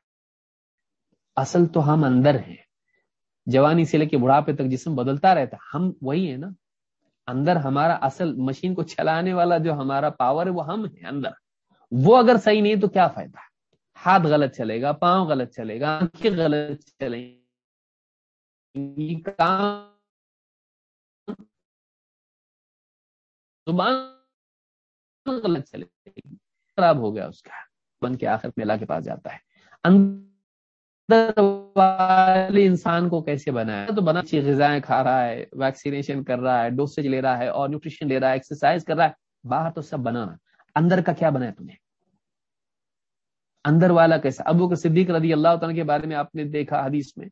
اصل تو ہم اندر ہیں۔ جوانی سے لے کے بڑھاپے تک جسم بدلتا رہتا ہم وہی ہیں نا۔ اندر ہمارا اصل مشین کو چلانے والا جو ہمارا پاور ہے وہ ہم ہیں اندر۔ وہ اگر صحیح نہیں تو کیا فائدہ؟ ہاتھ غلط چلے گا، پاؤں غلط چلے گا، آنکھیں غلط چلے زبان غلط چلے گی، خراب ہو گیا اس کا۔ بن کے آخر میں اللہ کے پاس جاتا ہے۔ والے انسان کو کیسے بنایا تو بنا اچھی غذائیں کھا رہا ہے ویکسینیشن کر رہا ہے ڈوسیج لے رہا ہے اور نیوٹریشن لے رہا ہے ایکسرسائز کر رہا ہے، باہر تو سب بنانا۔ اندر کا کیا بنا ہے تمہیں؟ اندر والا کیسا؟ ابو کے صدیق رضی اللہ تعالیٰ کے بارے میں آپ نے دیکھا حدیث میں،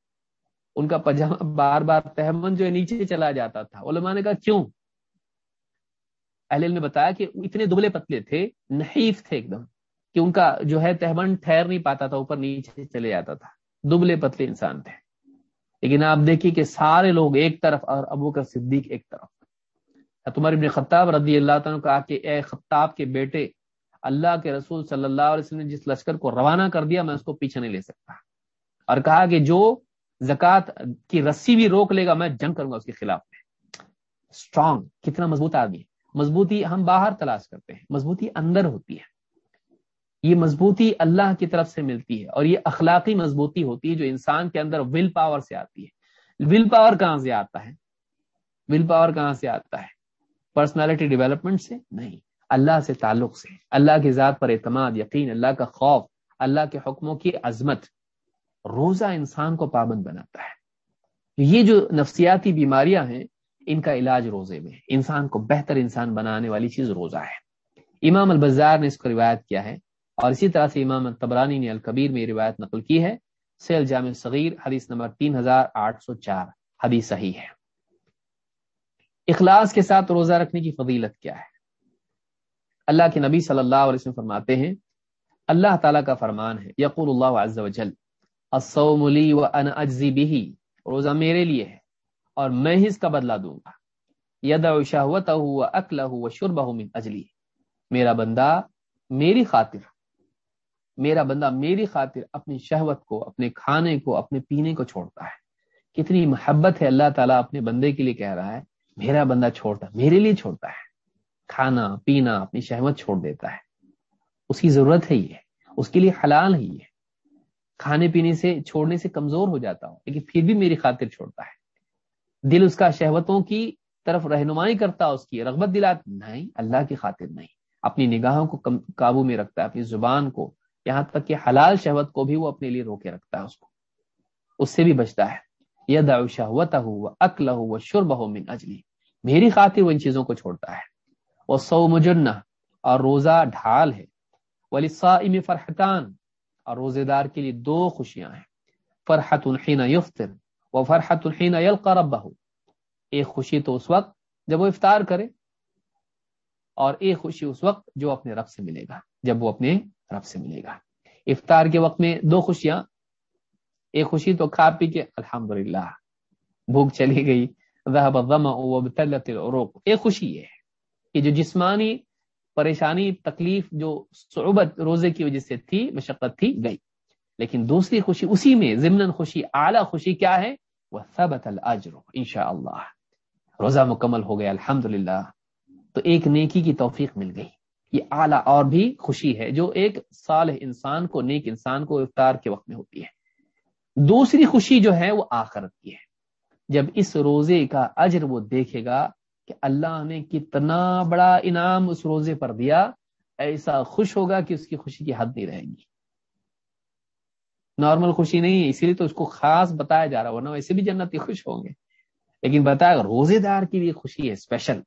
ان کا پجامہ بار بار تہمن جو ہے نیچے چلا جاتا تھا۔ علماء نے کہا، کیوں؟ اہل نے بتایا کہ اتنے دبلے پتلے تھے، نحیف تھے ایک دم، کہ ان کا جو ہے تہمن ٹھہر نہیں پاتا تھا، اوپر نیچے چلے جاتا تھا۔ دبلے پتلے انسان تھے۔ لیکن آپ دیکھیے کہ سارے لوگ ایک طرف اور ابو کا صدیق ایک طرف۔ تمہارے ابن خطاب رضی اللہ تعالیٰ کہا کہ اے خطاب کے بیٹے، اللہ کے رسول صلی اللہ علیہ وسلم نے جس لشکر کو روانہ کر دیا، میں اس کو پیچھے نہیں لے سکتا۔ اور کہا کہ جو زکوٰۃ کی رسی بھی روک لے گا، میں جنگ کروں گا اس کے خلاف میں۔ اسٹرانگ کتنا مضبوط آدمی۔ ہے مضبوطی ہم باہر تلاش کرتے ہیں، مضبوطی اندر ہوتی ہے۔ یہ مضبوطی اللہ کی طرف سے ملتی ہے اور یہ اخلاقی مضبوطی ہوتی ہے جو انسان کے اندر ول پاور سے آتی ہے۔ ول پاور کہاں سے آتا ہے؟ ول پاور کہاں سے آتا ہے؟ پرسنالٹی ڈیولپمنٹ سے نہیں، اللہ سے تعلق سے۔ اللہ کی ذات پر اعتماد، یقین، اللہ کا خوف، اللہ کے حکموں کی عظمت۔ روزہ انسان کو پابند بناتا ہے۔ یہ جو نفسیاتی بیماریاں ہیں، ان کا علاج روزے میں۔ انسان کو بہتر انسان بنانے والی چیز روزہ ہے۔ امام البزار نے اس کو روایت کیا ہے۔ اور اسی طرح سے امام تبرانی نے الکبیر میں روایت نقل کی ہے، سیل جامع صغیر حدیث نمبر تین ہزار آٹھ سو چار، حدیث صحیح ہے۔ اخلاص کے ساتھ روزہ رکھنے کی فضیلت کیا ہے؟ اللہ کے نبی صلی اللہ علیہ وسلم فرماتے ہیں، اللہ تعالیٰ کا فرمان ہے، یقول اللہ عز و جل، الصوم لی و ان اجزی بھی روزہ میرے لیے ہے اور میں ہی اس کا بدلہ دوں گا۔ ید شہوت ہو اکل ہو شربہ من اجلی۔ میرا بندہ، میری خاطر میرا بندہ میری خاطر اپنی شہوت کو، اپنے کھانے کو، اپنے پینے کو چھوڑتا ہے۔ کتنی محبت ہے اللہ تعالیٰ اپنے بندے کے لیے کہہ رہا ہے، میرا بندہ چھوڑتا، میرے لیے چھوڑتا ہے۔ کھانا، پینا، اپنی شہوت چھوڑ دیتا ہے۔ اس کی ضرورت ہے یہ، اس کے لیے حلال ہے یہ۔ کھانے پینے سے، چھوڑنے سے کمزور ہو جاتا ہوں، لیکن پھر بھی میری خاطر چھوڑتا ہے۔ دل اس کا شہوتوں کی طرف رہنمائی کرتا، اس کی رغبت دلات نہیں، اللہ کی خاطر نہیں۔ اپنی نگاہوں کو قابو میں رکھتا ہے اپنی زبان کو یہاں تک کہ حلال شہوت کو بھی وہ اپنے لیے روکے رکھتا ہے اس کو۔ اس سے بھی بچتا ہے۔ یہ شہوت ہو اکل ہو وہ شرب ہو من اجلی۔ میری خاطر وہ ان چیزوں کو چھوڑتا ہے۔ وہ سو مجنہ اور روزہ ڈھال ہے۔ ولی سائم فرحتان۔ اور روزے دار کے لیے دو خوشیاں ہیں۔ فرحت الحین یفتر وہ فرحت الحین یلقا ربہ ایک خوشی تو اس وقت جب وہ افطار کرے۔ اور ایک خوشی اس وقت جو اپنے رب سے ملے گا۔ جب وہ اپنے رب سے ملے گا۔ افطار کے وقت میں دو خوشیاں، ایک خوشی تو کھا پی کے الحمد للہ بھوک چلی گئی ایک خوشی یہ ہے کہ جو جسمانی پریشانی، تکلیف، جو صعوبت روزے کی وجہ سے تھی، مشقت تھی، گئی۔ لیکن دوسری خوشی اسی میں ضمن خوشی اعلیٰ خوشی کیا ہے؟ وہ سبت الجر ان شاء اللہ روزہ مکمل ہو گیا الحمد تو ایک نیکی کی توفیق مل گئی۔ یہ اعلیٰ اور بھی خوشی ہے جو ایک صالح انسان کو، نیک انسان کو افطار کے وقت میں ہوتی ہے۔ دوسری خوشی جو ہے وہ آخرت کی ہے۔ جب اس روزے کا اجر وہ دیکھے گا کہ اللہ نے کتنا بڑا انعام اس روزے پر دیا، ایسا خوش ہوگا کہ اس کی خوشی کی حد نہیں رہے گی۔ نارمل خوشی نہیں ہے، اسی لیے تو اس کو خاص بتایا جا رہا ورنہ ویسے بھی جنتی خوش ہوں گے۔ لیکن بتایا، روزے دار کے لیے خوشی ہے، اسپیشل۔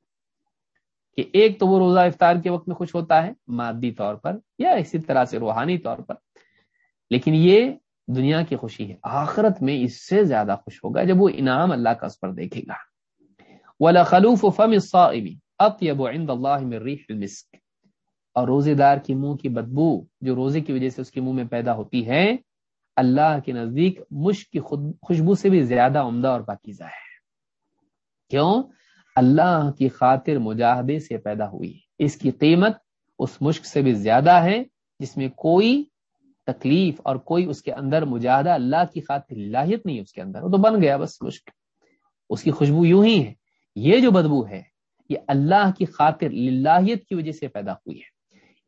کہ ایک تو وہ روزہ افطار کے وقت میں خوش ہوتا ہے، مادی طور پر، یا اسی طرح سے روحانی طور پر۔ لیکن یہ دنیا کی خوشی ہے، آخرت میں اس سے زیادہ خوش ہوگا جب وہ انعام اللہ کا اس پر دیکھے گا۔ خلوف اور روزے دار کی منہ کی بدبو جو روزے کی وجہ سے اس کے منہ میں پیدا ہوتی ہے، اللہ کے نزدیک مشک کی خوشبو سے بھی زیادہ عمدہ اور پاکیزہ ہے۔ کیوں؟ اللہ کی خاطر مجاہدے سے پیدا ہوئی۔ اس کی قیمت اس مشک سے بھی زیادہ ہے جس میں کوئی تکلیف اور کوئی اس کے اندر مجاہدہ اللہ کی خاطر لاہیت نہیں اس کے اندر۔ وہ تو بن گیا بس مشک۔ اس کی خوشبو یوں ہی ہے۔ یہ جو بدبو ہے، یہ اللہ کی خاطر لاہیت کی وجہ سے پیدا ہوئی ہے۔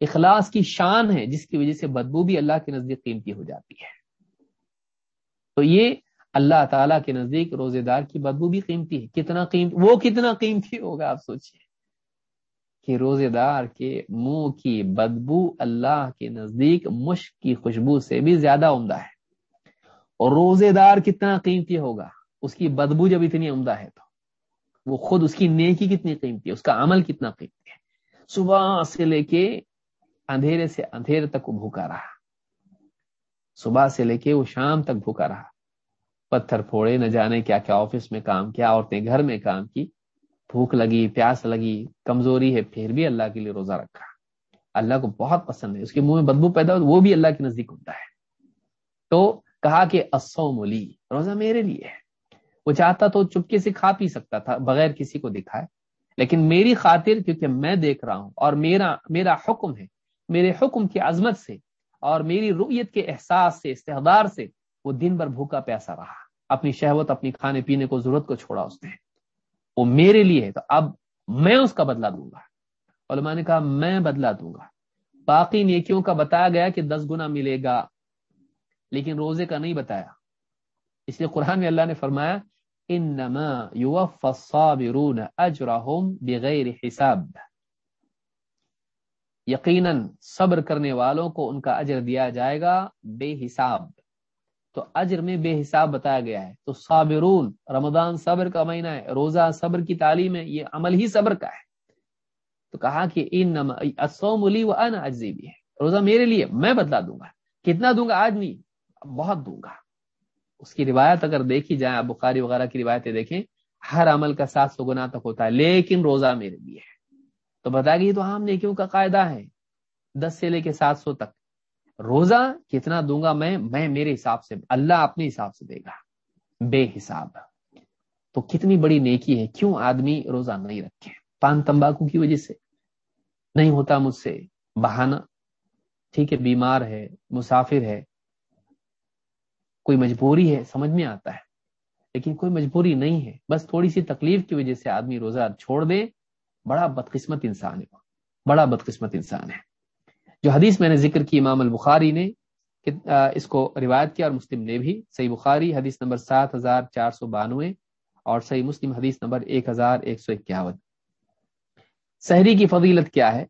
اخلاص کی شان ہے جس کی وجہ سے بدبو بھی اللہ کے نزدیک قیمتی ہو جاتی ہے۔ تو یہ اللہ تعالیٰ کے نزدیک روزے دار کی بدبو بھی قیمتی ہے۔ کتنا قیمتی وہ کتنا قیمتی ہوگا آپ سوچیے کہ روزے دار کے منہ کی بدبو اللہ کے نزدیک مشک کی خوشبو سے بھی زیادہ عمدہ ہے۔ اور روزے دار کتنا قیمتی ہوگا؟ اس کی بدبو جب اتنی عمدہ ہے تو۔ وہ خود اس کی نیکی کتنی قیمتی ہے؟ اس کا عمل کتنا قیمتی ہے؟ صبح سے لے کے اندھیرے سے اندھیرے تک وہ بھوکا رہا۔ صبح سے لے کے وہ شام تک بھوکا رہا۔ پتھر پھوڑے، نہ جانے کیا کیا آفس میں کام کیا، عورتیں گھر میں کام کی، بھوک لگی، پیاس لگی، کمزوری ہے، پھر بھی اللہ کے لیے روزہ رکھا۔ اللہ کو بہت پسند ہے۔ اس کے منہ میں بدبو پیدا ہو وہ بھی اللہ کے نزدیک ہوتا ہے۔ تو کہا کہ مولی روزہ میرے لیے ہے۔ وہ چاہتا تو چپکے سے کھا پی سکتا تھا، بغیر کسی کو دکھائے۔ لیکن میری خاطر، کیونکہ میں دیکھ رہا ہوں، اور میرا میرا حکم ہے، میرے حکم کی عظمت سے، اور میری رویت کے احساس سے، استحدار سے وہ دن بھر بھوکا پیاسا رہا۔ اپنی شہوت، اپنی کھانے پینے کو، ضرورت کو چھوڑا اس نے۔ وہ میرے لیے ہے تو اب میں اس کا بدلہ دوں گا۔ علماء نے کہا، میں بدلا دوں گا۔ باقی نیکیوں کا بتایا گیا کہ دس گنا ملے گا، لیکن روزے کا نہیں بتایا۔ اس لیے قرآن میں اللہ نے فرمایا، انما الصابرون اجرهم بغیر حساب۔ یقیناً صبر کرنے والوں کو ان کا اجر دیا جائے گا بے حساب۔ تو اجر میں بے حساب بتایا گیا ہے۔ تو صابرون، رمضان صبر کا مہینہ ہے، روزہ صبر کی تعلیم ہے، یہ عمل ہی صبر کا ہے۔ تو کہا کہ ان علی و ان اجزی بھی ہے روزہ میرے لیے، میں بدلا دوں گا۔ کتنا دوں گا آج نہیں بہت دوں گا۔ اس کی روایت اگر دیکھی جائے، آپ بخاری وغیرہ کی روایتیں دیکھیں، ہر عمل کا سات سو گنا تک ہوتا ہے، لیکن روزہ میرے لیے ہے۔ تو بتا گئی تو عام نیکیوں کا قاعدہ ہے۔ دس سے لے کے سات سو تک۔ روزہ کتنا دوں گا میں؟ میں میرے حساب سے، اللہ اپنے حساب سے دے گا، بے حساب۔ تو کتنی بڑی نیکی ہے، کیوں آدمی روزہ نہیں رکھے؟ پان تمباکو کی وجہ سے۔ نہیں ہوتا مجھ سے بہانا ٹھیک ہے، بیمار ہے، مسافر ہے، کوئی مجبوری ہے، سمجھ میں آتا ہے، لیکن کوئی مجبوری نہیں ہے۔ بس تھوڑی سی تکلیف کی وجہ سے آدمی روزہ چھوڑ دے۔ بڑا بدقسمت انسان ہے بڑا بدقسمت انسان ہے۔ جو حدیث میں نے ذکر کی امام البخاری نے اس کو روایت کیا اور مسلم نے بھی۔ صحیح بخاری حدیث نمبر سات ہزار چار سو بانوے اور صحیح مسلم حدیث نمبر ایک ہزار ایک سو اکیاون۔ سحری کی فضیلت کیا ہے؟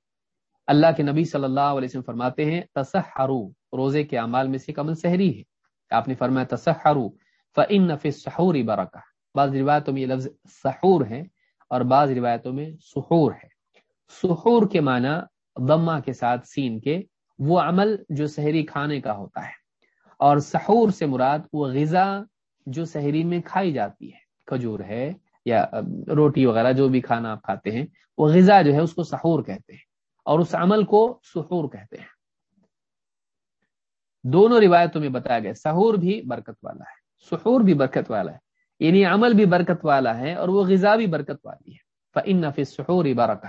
اللہ کے نبی صلی اللہ علیہ وسلم فرماتے ہیں تصحرو روزے کے اعمال میں سے کمل سحری ہے۔ آپ نے فرمایا تصحرو فن نفی سحوری برکا بعض روایتوں میں یہ لفظ سحور ہے اور بعض روایتوں میں سحور ہے۔ سحور کے معنی دما کے ساتھ سین کے وہ عمل جو سحری کھانے کا ہوتا ہے۔ اور سحور سے مراد وہ غذا جو سحری میں کھائی جاتی ہے۔ کھجور ہے یا روٹی وغیرہ جو بھی کھانا آپ کھاتے ہیں، وہ غذا جو ہے اس کو سحور کہتے ہیں اور اس عمل کو سحور کہتے ہیں۔ دونوں روایتوں میں بتایا گیا، سحور بھی برکت والا ہے، سحور بھی برکت والا ہے۔ یعنی عمل بھی برکت والا ہے اور وہ غذا بھی برکت والی ہے۔ فن نفی سحور برکہ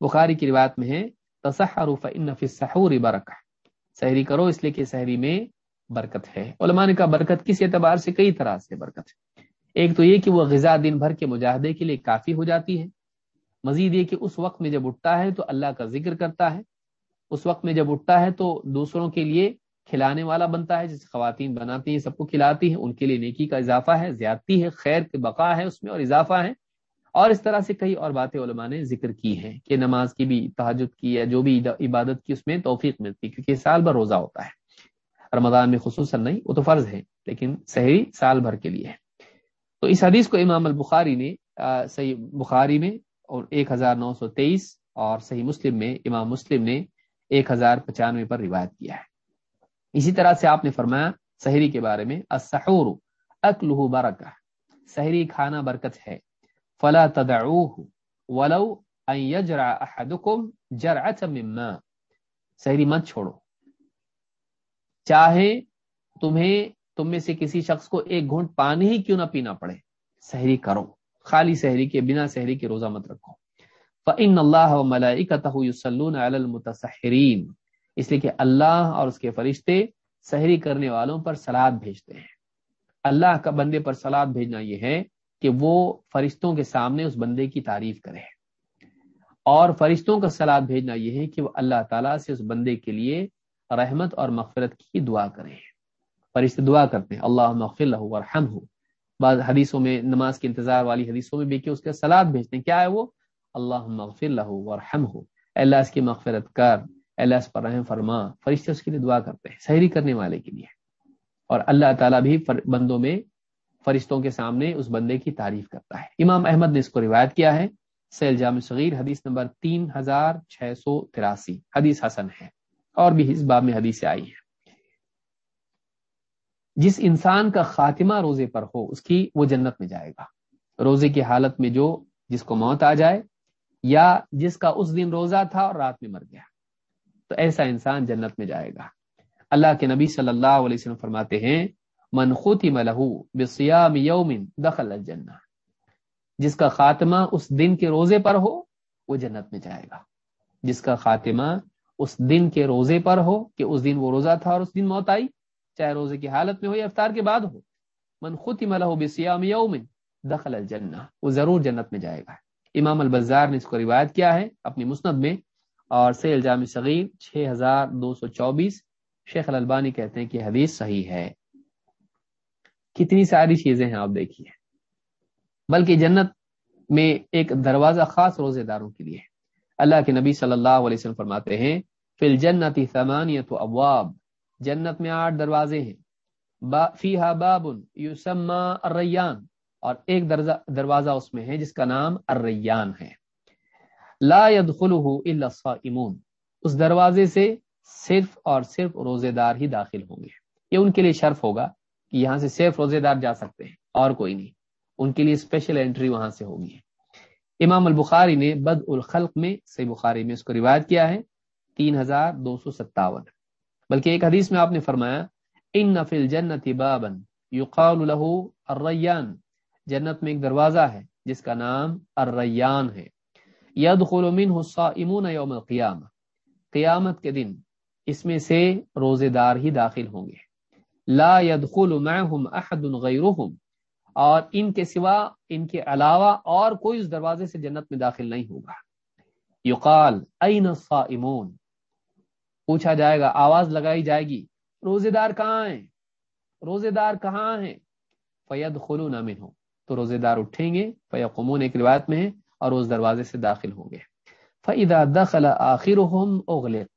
بخاری کی روایت میں ہے تصحر فن نفی سحور برکہ سحری کرو، اس لیے کہ سحری میں برکت ہے۔ علماء نے کہا برکت کس اعتبار سے؟ کئی طرح سے برکت ہے۔ ایک تو یہ کہ وہ غذا دن بھر کے مجاہدے کے لیے کافی ہو جاتی ہے۔ مزید یہ کہ اس وقت میں جب اٹھتا ہے تو اللہ کا ذکر کرتا ہے۔ اس وقت میں جب اٹھتا ہے تو دوسروں کے لیے کھلانے والا بنتا ہے جس خواتین بناتی ہیں، سب کو کھلاتی ہیں۔ ان کے لیے نیکی کا اضافہ ہے، زیادتی ہے، خیر کے بقا ہے اس میں اور اضافہ ہے۔ اور اس طرح سے کئی اور باتیں علماء نے ذکر کی ہیں کہ نماز کی بھی تحجد کی یا جو بھی عبادت کی اس میں توفیق ملتی کیونکہ سال بھر روزہ ہوتا ہے۔ رمضان میں خصوصاً نہیں، وہ تو فرض ہے، لیکن صحیح سال بھر کے لیے ہے۔ تو اس حدیث کو امام البخاری نے صحیح بخاری میں اور ایک ہزار نو سو تیئیس اور صحیح مسلم میں امام مسلم نے ایک ہزار پچانوے پر روایت کیا ہے۔ اسی طرح سے آپ نے فرمایا سحری کے بارے میں، السحور، اکلہ برکہ۔ سحری کھانا برکت ہے۔ فلا تدعوه ولو ان يجرع احدكم جرعه مما. سحری مت چھوڑو. چاہے تمہیں، تم میں سے کسی شخص کو ایک گھونٹ پانی ہی کیوں نہ پینا پڑے. سحری کرو. خالی سحری کے بنا سحری کے روزہ مت رکھو. فعن اللہ المتصحرین اس لیے کہ اللہ اور اس کے فرشتے سحری کرنے والوں پر سلاد بھیجتے ہیں. اللہ کا بندے پر سلاد بھیجنا یہ ہے کہ وہ فرشتوں کے سامنے اس بندے کی تعریف کرے۔ اور فرشتوں کا سلاد بھیجنا یہ ہے کہ وہ اللہ تعالیٰ سے اس بندے کے لیے رحمت اور مغفرت کی دعا کریں۔ فرشتے دعا کرتے ہیں اللہ مغفر ورحم ہو بعض حدیثوں میں، نماز کے انتظار والی حدیثوں میں بھی کہ اس کا سلاد بھیجتے ہیں۔ کیا ہے وہ؟ اللہ مغفر لہو ورحم ہو اللہ، اس کی مغفرت کر۔ اللہ، اس پر رحم فرما۔ فرشتے اس کے لیے دعا کرتے ہیں، سحری کرنے والے کے لیے۔ اور اللہ تعالیٰ بھی بندوں میں فرشتوں کے سامنے اس بندے کی تعریف کرتا ہے۔ امام احمد نے اس کو روایت کیا ہے۔ سیل جامع صغیر، حدیث نمبر تین ہزار چھ سو تراسی۔ حدیث حسن ہے اور بھی اس باب میں حدیث آئی ہے جس انسان کا خاتمہ روزے پر ہو، اس کی وہ جنت میں جائے گا۔ روزے کی حالت میں جو جس کو موت آ جائے یا جس کا اس دن روزہ تھا اور رات میں مر گیا۔ تو ایسا انسان جنت میں جائے گا۔ اللہ کے نبی صلی اللہ علیہ وسلم فرماتے ہیں منخوتی ملہو بسیام یومن دخل الجنہ جس کا خاتمہ اس دن کے روزے پر ہو، وہ جنت میں جائے گا۔ جس کا خاتمہ اس دن کے روزے پر ہو کہ اس دن وہ روزہ تھا اور اس دن موت آئی، چاہے روزے کی حالت میں ہو یا افطار کے بعد ہو۔ من خود ملہ بسیام یومن دخل الجنہ وہ ضرور جنت میں جائے گا۔ امام البزار نے اس کو روایت کیا ہے اپنی مسند میں اور سی الجام صغیر چھ ہزار دو سو چوبیس، شیخ الالبانی کہتے ہیں کہ حدیث صحیح ہے۔ کتنی ساری چیزیں ہیں آپ دیکھیے۔ بلکہ جنت میں ایک دروازہ خاص روزے داروں کے لیے۔ اللہ کے نبی صلی اللہ علیہ وسلم فرماتے ہیں فل جنتی ثمانیت ابواب۔ جنت میں آٹھ دروازے ہیں۔ با، فیہا باب یسمى الریان۔ اور ایک دروازہ اس میں ہے جس کا نام الریان ہے۔ لا يدخله الا الصائمون۔ اس دروازے سے صرف اور صرف روزے دار ہی داخل ہوں گے۔ یہ ان کے لیے شرف ہوگا۔ کہ یہاں سے صرف روزے دار جا سکتے ہیں، اور کوئی نہیں۔ ان کے لیے اسپیشل انٹری وہاں سے ہوگی۔ امام البخاری نے بد الخلق میں سی بخاری میں اس کو روایت کیا ہے، تین ہزار دو سو ستاون۔ بلکہ ایک حدیث میں آپ نے فرمایا، ان نفل جنت بابن یقال له الریان۔ جنت میں ایک دروازہ ہے، جس کا نام الریان ہے۔ یدخل منه الصائمون یوم القیامہ۔ قیامت کے دن اس میں سے روزے دار ہی داخل ہوں گے۔ لا يدخل معهم احد غيرهم، اور ان کے سوا، ان کے علاوہ اور کوئی اس دروازے سے جنت میں داخل نہیں ہوگا۔ یقال این الصائمون؟ پوچھا جائے گا، آواز لگائی جائے گی، روزے دار کہاں ہیں؟ روزے دار کہاں ہیں؟ فید خلو نہ ہو تو روزے دار اٹھیں گے فیقمون ایک روایت میں ہے، اور اس دروازے سے داخل ہوں گے۔ فعدا دخل آخر اغلق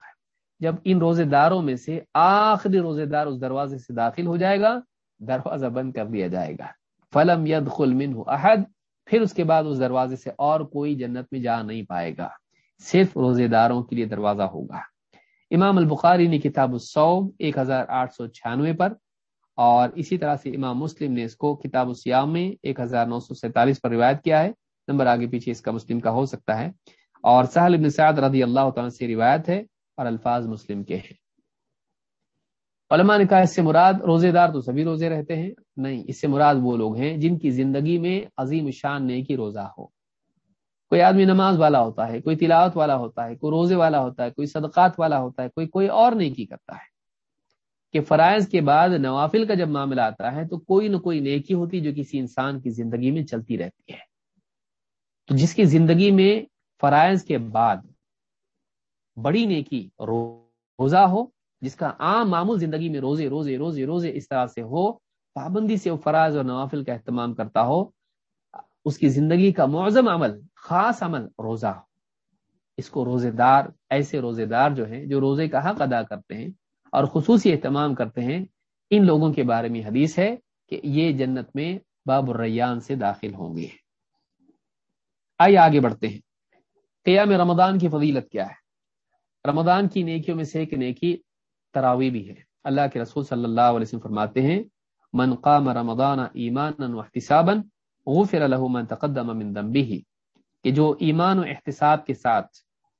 جب ان روزے داروں میں سے آخری روزے دار اس دروازے سے داخل ہو جائے گا، دروازہ بند کر دیا جائے گا۔ فلم ید خلمن احد، پھر اس کے بعد اس دروازے سے اور کوئی جنت میں جا نہیں پائے گا۔ صرف روزے داروں کے لیے دروازہ ہوگا۔ امام البخاری نے کتاب السوم ایک ہزار آٹھ سو چھیانوے پر، اور اسی طرح سے امام مسلم نے اس کو کتاب السیام میں ایک ہزار نو سو سینتالیس پر روایت کیا ہے۔ نمبر آگے پیچھے اس کا مسلم کا ہو سکتا ہے۔ اور سہل ابن سعد رضی اللہ تعالیٰ سے روایت ہے اور الفاظ مسلم کے ہیں۔ علماء نے کہا، اس سے مراد روزے دار تو سبھی روزے رہتے ہیں۔ نہیں، اس سے مراد وہ لوگ ہیں جن کی زندگی میں عظیم شان نیکی روزہ ہو۔ کوئی آدمی نماز والا ہوتا ہے، کوئی تلاوت والا ہوتا ہے، کوئی روزے والا ہوتا ہے، کوئی صدقات والا ہوتا ہے، کوئی کوئی اور نیکی کرتا ہے۔ کہ فرائض کے بعد نوافل کا جب معاملہ آتا ہے تو کوئی نہ کوئی نیکی ہوتی جو کسی انسان کی زندگی میں چلتی رہتی ہے۔ تو جس کی زندگی میں فرائض کے بعد بڑی نیکی روزہ ہو، جس کا عام معمول زندگی میں روزے روزے روزے روزے اس طرح سے ہو، پابندی سے وہ فرائض اور نوافل کا اہتمام کرتا ہو، اس کی زندگی کا معظم عمل، خاص عمل روزہ ہو۔ اس کو روزے دار، ایسے روزے دار جو ہیں، جو روزے کا حق ادا کرتے ہیں اور خصوصی اہتمام کرتے ہیں، ان لوگوں کے بارے میں حدیث ہے کہ یہ جنت میں باب الریان سے داخل ہوں گے۔ آئیے آگے بڑھتے ہیں۔ قیام رمضان کی فضیلت کیا ہے؟ رمضان کی نیکیوں میں سے ایک نیکی تراوی بھی ہے۔ اللہ کے رسول صلی اللہ علیہ وسلم فرماتے ہیں، من قام رمضان ایمانا واحتسابا غفر له من تقدم من ذنبه. کہ جو ایمان و احتساب کے ساتھ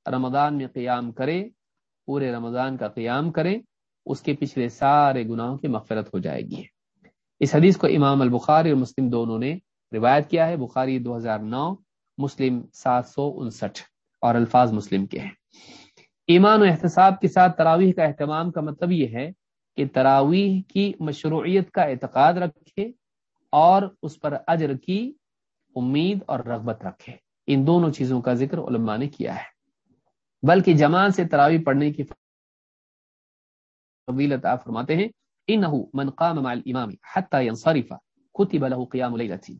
رمضان میں قیام کرے، پورے رمضان کا قیام کرے، اس کے پچھلے سارے گناہوں کی مغفرت ہو جائے گی۔ اس حدیث کو امام البخاری اور مسلم دونوں نے روایت کیا ہے۔ بخاری دو ہزار نو، مسلم سات سو انسٹھ اور الفاظ مسلم کے ہیں۔ ایمان و احتساب کے ساتھ تراویح کا اہتمام کا مطلب یہ ہے کہ تراویح کی مشروعیت کا اعتقاد رکھے اور اس پر اجر کی امید اور رغبت رکھے۔ ان دونوں چیزوں کا ذکر علماء نے کیا ہے۔ بلکہ جماعت سے تراویح پڑھنے کی فضیلت آپ فرماتے ہیں، انہو من قام مع الامام حتی ينصرف کتب له قیام لیلتی۔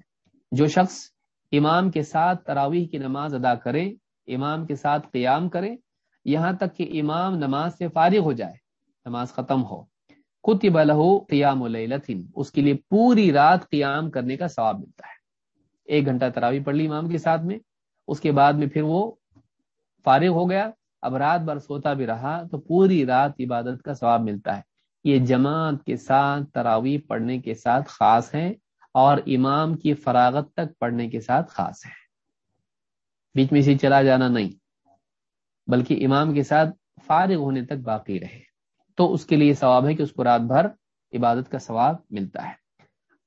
جو شخص امام کے ساتھ تراویح کی نماز ادا کرے، امام کے ساتھ قیام کرے یہاں تک کہ امام نماز سے فارغ ہو جائے، نماز ختم ہو۔ کتب له قیام اس کے لیے پوری رات قیام کرنے کا ثواب ملتا ہے۔ ایک گھنٹہ تراوی پڑھ لی امام کے ساتھ میں، اس کے بعد میں پھر وہ فارغ ہو گیا۔ اب رات بھر سوتا بھی رہا تو پوری رات عبادت کا ثواب ملتا ہے۔ یہ جماعت کے ساتھ تراوی پڑھنے کے ساتھ خاص ہے اور امام کی فراغت تک پڑھنے کے ساتھ خاص ہے بیچ میں سے چلا جانا نہیں۔ بلکہ امام کے ساتھ فارغ ہونے تک باقی رہے۔ تو اس کے لیے ثواب ہے کہ اس کو رات بھر عبادت کا ثواب ملتا ہے۔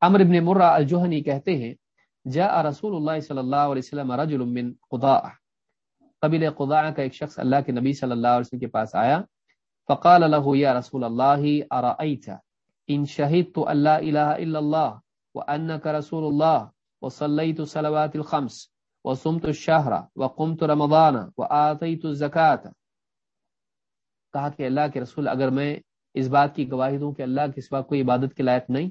امر ابن مرہ الجوہنی کہتے ہیں جا رسول اللہ صلی اللہ علیہ وسلم رجل من قضاء قبیل قضاء کا ایک شخص اللہ کے نبی صلی اللہ علیہ وسلم کے پاس آیا، فقال له، یا رسول اللہ، ارائیت؟ ان شہدت اللہ الہ الا اللہ، وانک رسول اللہ، وصلیت صلوات الخمس۔ وصمت الشہر وقمت رمضان وآتیت الزکاة۔ کہا کہ اللہ کے رسول، اگر میں اس بات کی گواہی دوں کہ اللہ کے سوا کوئی عبادت کے لائق نہیں،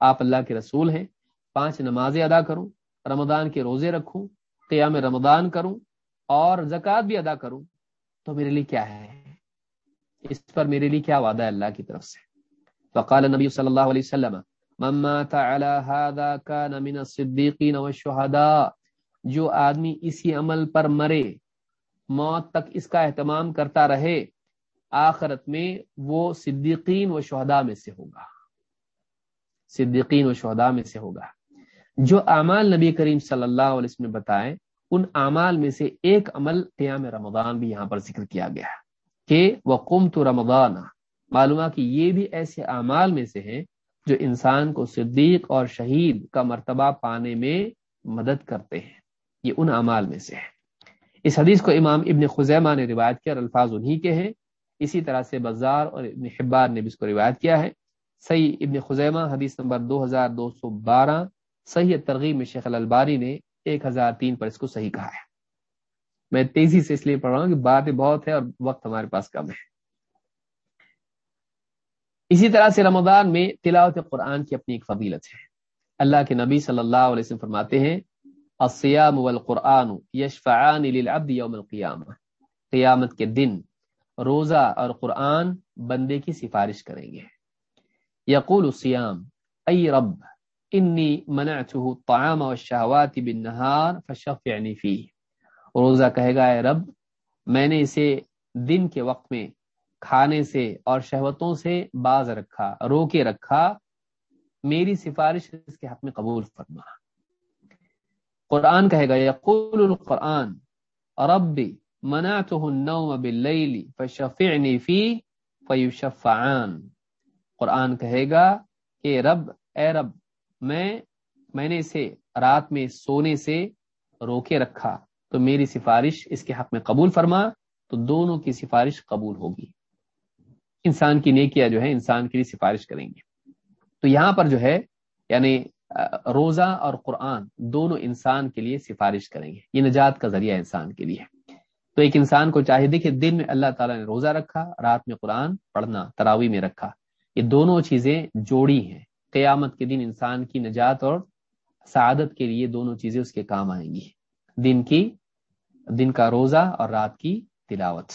آپ اللہ کے رسول ہیں، پانچ نمازیں ادا کروں، رمضان کے روزے رکھوں، قیام رمضان کروں اور زکوٰۃ بھی ادا کروں، تو میرے لیے کیا ہے؟ اس پر میرے لیے کیا وعدہ ہے اللہ کی طرف سے؟ فقال نبی صلی اللہ علیہ وسلم من الصدیقین والشہداء جو آدمی اسی عمل پر مرے، موت تک اس کا اہتمام کرتا رہے، آخرت میں وہ صدیقین و شہداء میں سے ہوگا۔ صدیقین و شہداء میں سے ہوگا۔ جو اعمال نبی کریم صلی اللہ علیہ وسلم نے بتائے، ان اعمال میں سے ایک عمل قیام رمضان بھی یہاں پر ذکر کیا گیا ہے کہ وہ قم تو رمضان۔ معلوم کہ یہ بھی ایسے اعمال میں سے ہیں جو انسان کو صدیق اور شہید کا مرتبہ پانے میں مدد کرتے ہیں۔ یہ ان اعمال میں سے ہے۔ اس حدیث کو امام ابن خزیمہ نے روایت کیا اور الفاظ انہی کے ہیں۔ اسی طرح سے بازار اور ابن حبار نے بھی اس کو روایت کیا ہے۔ صحیح ابن خزیمہ حدیث نمبر دو ہزار دو سو بارہ، صحیح ترغیب میں شیخ الباری نے ایک ہزار تین پر اس کو صحیح کہا ہے۔ میں تیزی سے اس لیے پڑھ رہا ہوں کہ باتیں بہت ہے اور وقت ہمارے پاس کم ہے۔ اسی طرح سے رمضان میں تلاوت قرآن کی اپنی ایک فضیلت ہے۔ اللہ کے نبی صلی اللہ علیہ وسلم فرماتے ہیں الصیام والقرآن یشفعان للعبد یوم القیامہ قیامت کے دن روزہ اور قرآن بندے کی سفارش کریں گے. یقول السیام ای رب، انی منعته الطعام والشہوات بالنہار فشفعنی فیہ. روزہ کہے گا، اے رب، میں نے اسے دن کے وقت میں کھانے سے اور شہوتوں سے باز رکھا رو کے رکھا، میری سفارش اس کے حق میں قبول فرما۔ قرآن کہے گا، یقول القرآن رب منعته النوم باللیل فشفعنی فی فیشفعان۔ قرآن کہے گا کہ، رب، اے رب، میں میں نے اسے رات میں سونے سے روکے رکھا، تو میری سفارش اس کے حق میں قبول فرما، تو دونوں کی سفارش قبول ہوگی۔ انسان کی نیکیا جو ہے انسان کے لیے سفارش کریں گے۔ تو یہاں پر جو ہے یعنی روزہ اور قرآن دونوں انسان کے لیے سفارش کریں گے۔ یہ نجات کا ذریعہ انسان کے لیے تو ایک انسان کو چاہیے دیکھے دن میں اللہ تعالیٰ نے روزہ رکھا، رات میں قرآن پڑھنا تراوی میں رکھا۔ یہ دونوں چیزیں جوڑی ہیں۔ قیامت کے دن انسان کی نجات اور سعادت کے لیے دونوں چیزیں اس کے کام آئیں گی۔ دن کی، دن کا روزہ اور رات کی تلاوت۔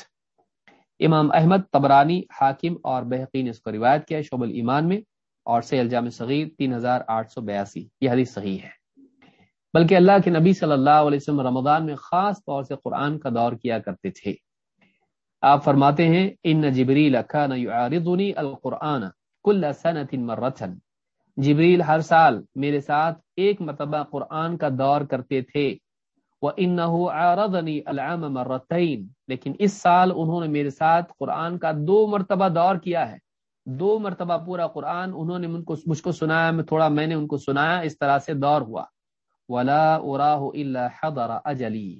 امام احمد تبرانی حاکم اور بحقین نے اس کو روایت کیا شعب الایمان میں۔ اور سے الجام صغیر تین ہزار آٹھ سو بیاسی۔ یہ حدیث صحیح ہے۔ بلکہ اللہ کے نبی صلی اللہ علیہ وسلم رمضان میں خاص طور سے قرآن کا دور کیا کرتے تھے۔ آپ فرماتے ہیں، ان جبریل القرآن کل سنت مرتن۔ جبریل ہر سال میرے ساتھ ایک مرتبہ قرآن کا دور کرتے تھے۔ وہ ان العام مرتین۔ لیکن اس سال انہوں نے میرے ساتھ قرآن کا دو مرتبہ دور کیا ہے۔ دو مرتبہ پورا قرآن انہوں نے مجھ کو سنایا، میں تھوڑا میں نے ان کو سنایا، اس طرح سے دور ہوا۔ ولا اراہ حضر اجلی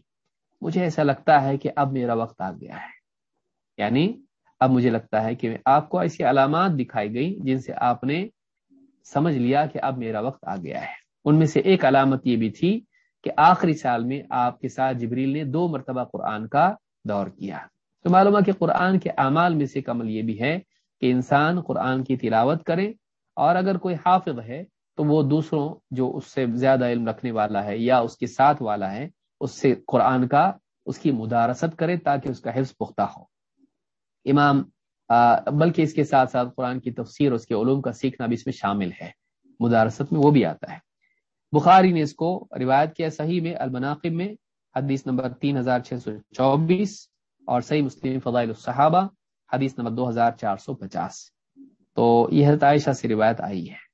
مجھے ایسا لگتا ہے کہ اب میرا وقت آ گیا ہے۔ یعنی اب مجھے لگتا ہے کہ آپ کو ایسی علامات دکھائی گئی جن سے آپ نے سمجھ لیا کہ اب میرا وقت آ گیا ہے۔ ان میں سے ایک علامت یہ بھی تھی کہ آخری سال میں آپ کے ساتھ جبریل نے دو مرتبہ قرآن کا دور کیا۔ تو معلوم ہے کہ قرآن کے اعمال میں سے کمل یہ بھی ہے کہ انسان قرآن کی تلاوت کرے اور اگر کوئی حافظ ہے تو وہ دوسروں جو اس سے زیادہ علم رکھنے والا ہے یا اس کے ساتھ والا ہے، اس سے قرآن کا، اس کی مدارست کرے تاکہ اس کا حفظ پختہ ہو۔ امام بلکہ اس کے ساتھ ساتھ قرآن کی تفسیر، اس کے علوم کا سیکھنا بھی اس میں شامل ہے۔ مدارست میں وہ بھی آتا ہے۔ بخاری نے اس کو روایت کیا صحیح میں، المناقب میں، حدیث نمبر تین ہزار چھ سو چوبیس اور صحیح مسلم فضائل الصحابہ۔ حدیث نمبر دو ہزار چار سو پچاس۔ تو یہ حضرت عائشہ سے روایت آئی ہے۔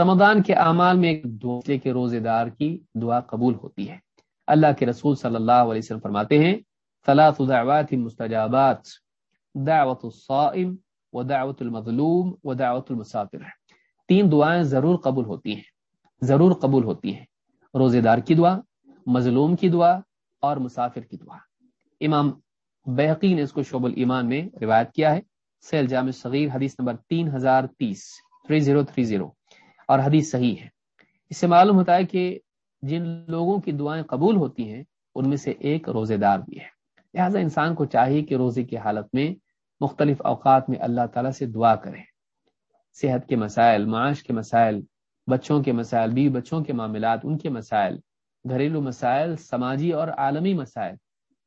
رمضان کے اعمال میں ایک دوسرے کے روزے دار کی دعا قبول ہوتی ہے۔ اللہ کے رسول صلی اللہ علیہ وسلم فرماتے ہیں، ثلاث دعوات مستجابات، دعوت الصائم و دعوت المظلوم و دعوت المسافر۔ تین دعائیں ضرور قبول ہوتی ہیں۔ ضرور قبول ہوتی ہیں۔ روزے دار کی دعا، مظلوم کی دعا اور مسافر کی دعا۔ امام بحقی نے اس کو شعب الایمان میں روایت کیا ہے۔ سیل جامع صغیر، حدیث نمبر تین ہزار تیس تھری زیرو تھری زیرو اور حدیث صحیح ہے۔ اس سے معلوم ہوتا ہے کہ جن لوگوں کی دعائیں قبول ہوتی ہیں، ان میں سے ایک روزے دار بھی ہے۔ لہٰذا انسان کو چاہیے کہ روزے کی حالت میں مختلف اوقات میں اللہ تعالیٰ سے دعا کرے۔ صحت کے مسائل، معاش کے مسائل، بچوں کے مسائل، بیوی بچوں کے معاملات، ان کے مسائل، گھریلو مسائل، سماجی اور عالمی مسائل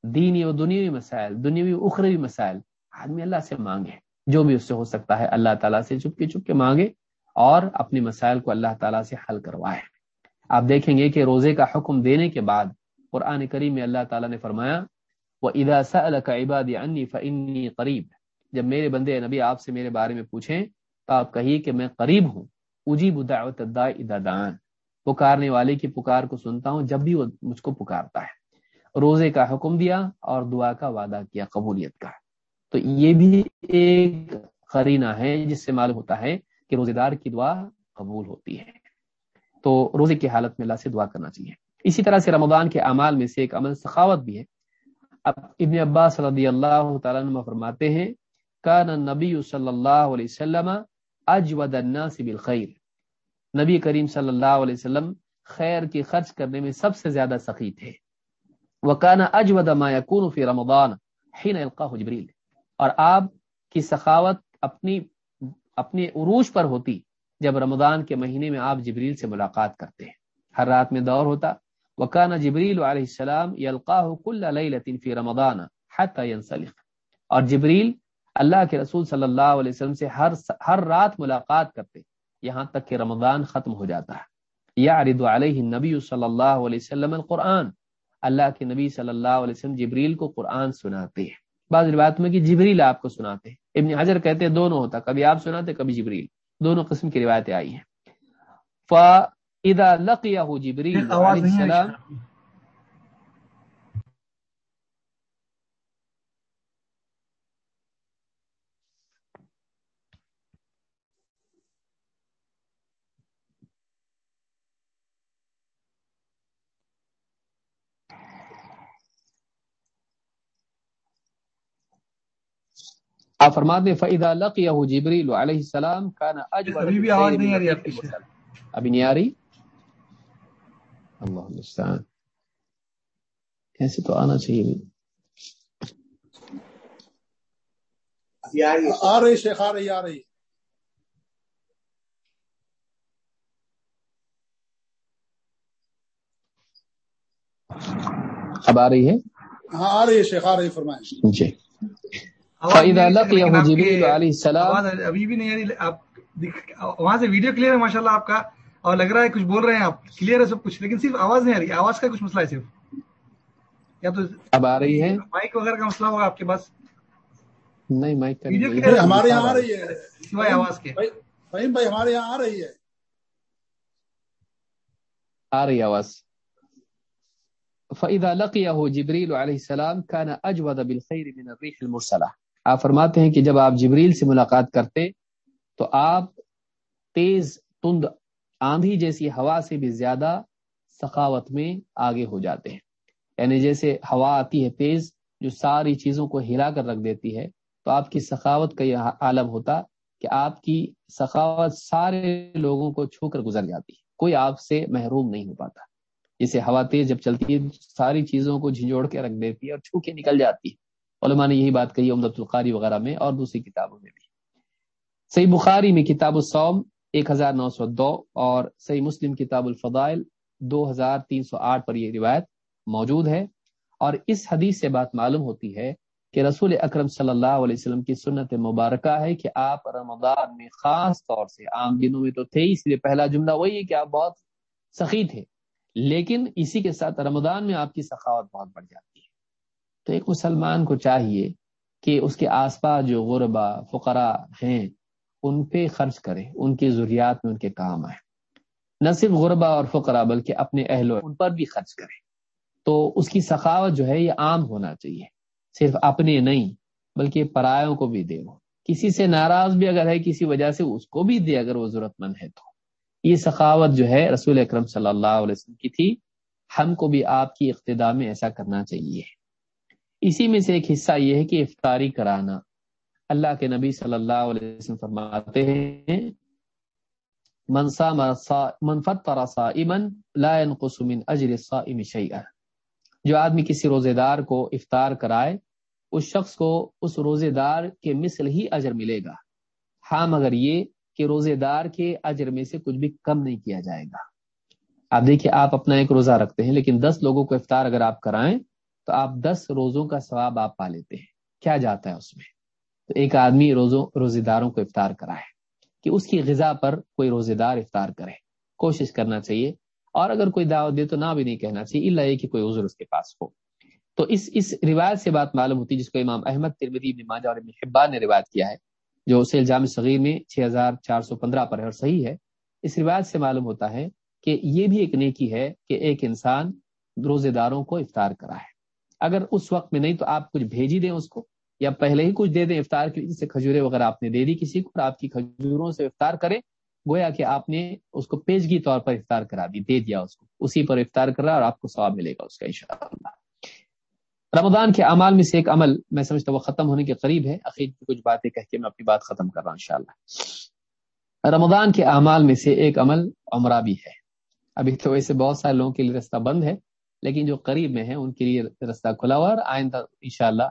دینی و دنیوی مسائل، دنیوی اخروی مسائل، آدمی اللہ سے مانگے۔ جو بھی اس سے ہو سکتا ہے، اللہ تعالیٰ سے چپ کے چپ کے مانگے اور اپنے مسائل کو اللہ تعالیٰ سے حل کروائے۔ آپ دیکھیں گے کہ روزے کا حکم دینے کے بعد قرآن کریم میں اللہ تعالیٰ نے فرمایا وہ ادا عبادی انی فنی قریب جب میرے بندے نبی آپ سے میرے بارے میں پوچھیں، تو آپ کہیے کہ میں قریب ہوں۔ اجیب دعوت دان پکارنے والے کی پکار کو سنتا ہوں جب بھی وہ مجھ کو پکارتا ہے۔ روزے کا حکم دیا اور دعا کا وعدہ کیا، قبولیت کا۔ تو یہ بھی ایک قرینہ ہے جس سے معلوم ہوتا ہے کہ روزے دار کی دعا قبول ہوتی ہے۔ تو روزے کی حالت میں اللہ سے دعا کرنا چاہیے۔ اسی طرح سے رمضان کے اعمال میں سے ایک عمل سخاوت بھی ہے۔ اب ابن عباس رضی اللہ تعالیٰ عنہ فرماتے ہیں، کان نبی صلی اللہ علیہ وسلم اجود الناس بالخیر نبی کریم صلی اللہ علیہ وسلم خیر کی خرچ کرنے میں سب سے زیادہ سخی تھے۔ وکانا اجود ما يكون في رمضان حين يلقاه جبريل اور آپ کی سخاوت اپنی، اپنے عروج پر ہوتی جب رمضان کے مہینے میں آپ جبریل سے ملاقات کرتے ہیں۔ ہر رات میں دور ہوتا۔ وکانا جبریل علیہ السلام یلقاہ کل لیلۃ فی رمضان حتى ينسلخ اور جبریل اللہ کے رسول صلی اللہ علیہ وسلم سے ہر ہر رات ملاقات کرتے۔ یہاں تک کہ رمضان ختم ہو جاتا۔ ہے یا علیہ نبی صلی اللہ علیہ وسلم القرآن۔ اللہ کے نبی صلی اللہ علیہ وسلم جبریل کو قرآن سناتے ہیں۔ بعض روایت میں کہ جبریل آپ کو سناتے ابن حجر کہتے ہیں دونوں ہوتا، کبھی آپ سناتے، کبھی جبریل۔ دونوں قسم کی روایتیں آئی ہیں۔ فَإِذَا لَقِيَهُ جِبْرِيلُ علیہ السلام آپ فرماتے ہیں فَإِذَا لَقِيَهُ جِبْرِيلُ علیہ السلام كَانَ أَجْوَدَ ابھی بھی آواز نہیں آ رہی آپ کی ابھی نہیں آ رہی؟ اللہ المستعان ایسے تو آنا چاہیے؟ بھی آ رہی شیخ آ رہی آ رہی اب آ رہی ہے؟ ہاں آ رہی ہے شیخ آ رہی فرمائیں۔ جی۔ فَإِذَا لَقِيَهُ جِبْرِيلُ علیہ السلام آواز ابھی بھی نہیں آپ وہاں سے ویڈیو کلیئر ہے ماشاءاللہ آپ کا اور لگ رہا ہے کچھ بول رہے ہیں آپ کلیئر ہے سب کچھ لیکن صرف آواز نہیں آ رہی آواز کا کچھ مسئلہ ہے صرف۔ یا تو اب آ رہی ہے؟ مائک وغیرہ کا مسئلہ ہوگا آپ کے پاس۔ نہیں مائک کا ہمارے یہاں آ رہی ہے۔ سوائے آواز کے۔ فہیم بھائی ہمارے یہاں آ رہی ہے۔ آ رہی آواز۔ فَإِذَا لَقِيَهُ جِبْرِيلُ علیہ السلام كَانَ أَجْوَدَ بِالْخَيْرِ مِنَ الرِّيحِ الْمُرْسَلَةِ۔ آپ فرماتے ہیں کہ جب آپ جبریل سے ملاقات کرتے تو آپ تیز تند آندھی جیسی ہوا سے بھی زیادہ سخاوت میں آگے ہو جاتے ہیں۔ یعنی جیسے ہوا آتی ہے تیز جو ساری چیزوں کو ہلا کر رکھ دیتی ہے تو آپ کی سخاوت کا یہ عالم ہوتا کہ آپ کی سخاوت سارے لوگوں کو چھو کر گزر جاتی ہے۔ کوئی آپ سے محروم نہیں ہو پاتا۔ جیسے ہوا تیز جب چلتی ہے ساری چیزوں کو جھنجوڑ کے رکھ دیتی ہے اور چھو کے نکل جاتی ہے۔ علماء نے یہی بات کہی امدت القاری وغیرہ میں اور دوسری کتابوں میں بھی۔ صحیح بخاری میں کتاب الصوم ایک ہزار نو سو دو اور صحیح مسلم کتاب الفضائل دو ہزار تین سو آٹھ پر یہ روایت موجود ہے اور اس حدیث سے بات معلوم ہوتی ہے کہ رسول اکرم صلی اللہ علیہ وسلم کی سنت مبارکہ ہے کہ آپ رمضان میں خاص طور سے عام دنوں میں تو تھے، اس لیے پہلا جملہ وہی ہے کہ آپ بہت سخی تھے۔ لیکن اسی کے ساتھ رمضان میں آپ کی سخاوت بہت بڑھ جاتی ہے۔ تو ایک مسلمان کو چاہیے کہ اس کے آس پاس جو غربا فقراء ہیں، ان پہ خرچ کرے، ان کی ضروریات میں ان کے کام آئے۔ نہ صرف غربا اور فقراء بلکہ اپنے اہل و ان پر بھی خرچ کرے۔ تو اس کی سخاوت جو ہے، یہ عام ہونا چاہیے۔ صرف اپنے نہیں، بلکہ پرایوں کو بھی دے وہ۔ کسی سے ناراض بھی اگر ہے، کسی وجہ سے اس کو بھی دے اگر وہ ضرورت مند ہے تو۔ یہ سخاوت جو ہے، رسول اکرم صلی اللہ علیہ وسلم کی تھی۔ ہم کو بھی آپ کی اقتدا میں ایسا کرنا چاہیے۔ اسی میں سے ایک حصہ یہ ہے کہ افطاری کرانا۔ اللہ کے نبی صلی اللہ علیہ وسلم فرماتے ہیں منسا منفت لا ينقص من اجر الصائم شيئا جو آدمی کسی روزے دار کو افطار کرائے، اس شخص کو اس روزے دار کے مثل ہی اجر ملے گا۔ ہاں مگر یہ کہ روزے دار کے اجر میں سے کچھ بھی کم نہیں کیا جائے گا۔ آپ دیکھیے آپ اپنا ایک روزہ رکھتے ہیں، لیکن دس لوگوں کو افطار اگر آپ کرائیں تو آپ دس روزوں کا ثواب آپ پا لیتے ہیں۔ کیا جاتا ہے اس میں؟ تو ایک آدمی روزوں روزے داروں کو افطار کرائے۔ کہ اس کی غذا پر کوئی روزے دار افطار کرے۔ کوشش کرنا چاہیے۔ اور اگر کوئی دعوت دے تو نہ بھی نہیں کہنا چاہیے۔ اللہ یہ کہ کوئی عذر اس کے پاس ہو۔ تو اس اس روایت سے بات معلوم ہوتی ہے، جس کو امام احمد ترمدی ابن ماجہ اور ابن حبان نے روایت کیا ہے، جو سیل جامع صغیر میں 6415 پر ہے اور صحیح ہے۔ اس روایت سے معلوم ہوتا ہے کہ یہ بھی ایک نیکی ہے کہ ایک انسان روزے داروں کو افطار کرا ہے اگر اس وقت میں نہیں تو آپ کچھ بھیجی دیں اس کو، یا پہلے ہی کچھ دے دیں افطار کی جیسے کھجورے وغیرہ آپ نے دے دی کسی کو اور آپ کی کھجوروں سے افطار کرے گویا کہ آپ نے اس کو پیشگی طور پر افطار کرا دی، دے دیا اس کو۔ اسی پر افطار کر رہا اور آپ کو ثواب ملے گا اس کا انشاءاللہ۔ رمضان کے اعمال میں سے ایک عمل میں سمجھتا وہ ختم ہونے کے قریب ہے۔ کی کچھ باتیں کہہ کے میں اپنی بات ختم کر رہا ہوں انشاءاللہ۔ رمضان کے اعمال میں سے ایک عمل عمرہ بھی ہے۔ ابھی تو ویسے بہت سارے لوگوں کے لیے رستہ بند ہے۔ لیکن جو قریب میں ہے ان کے لیے رستہ کھلا ہوا اور آئندہ انشاءاللہ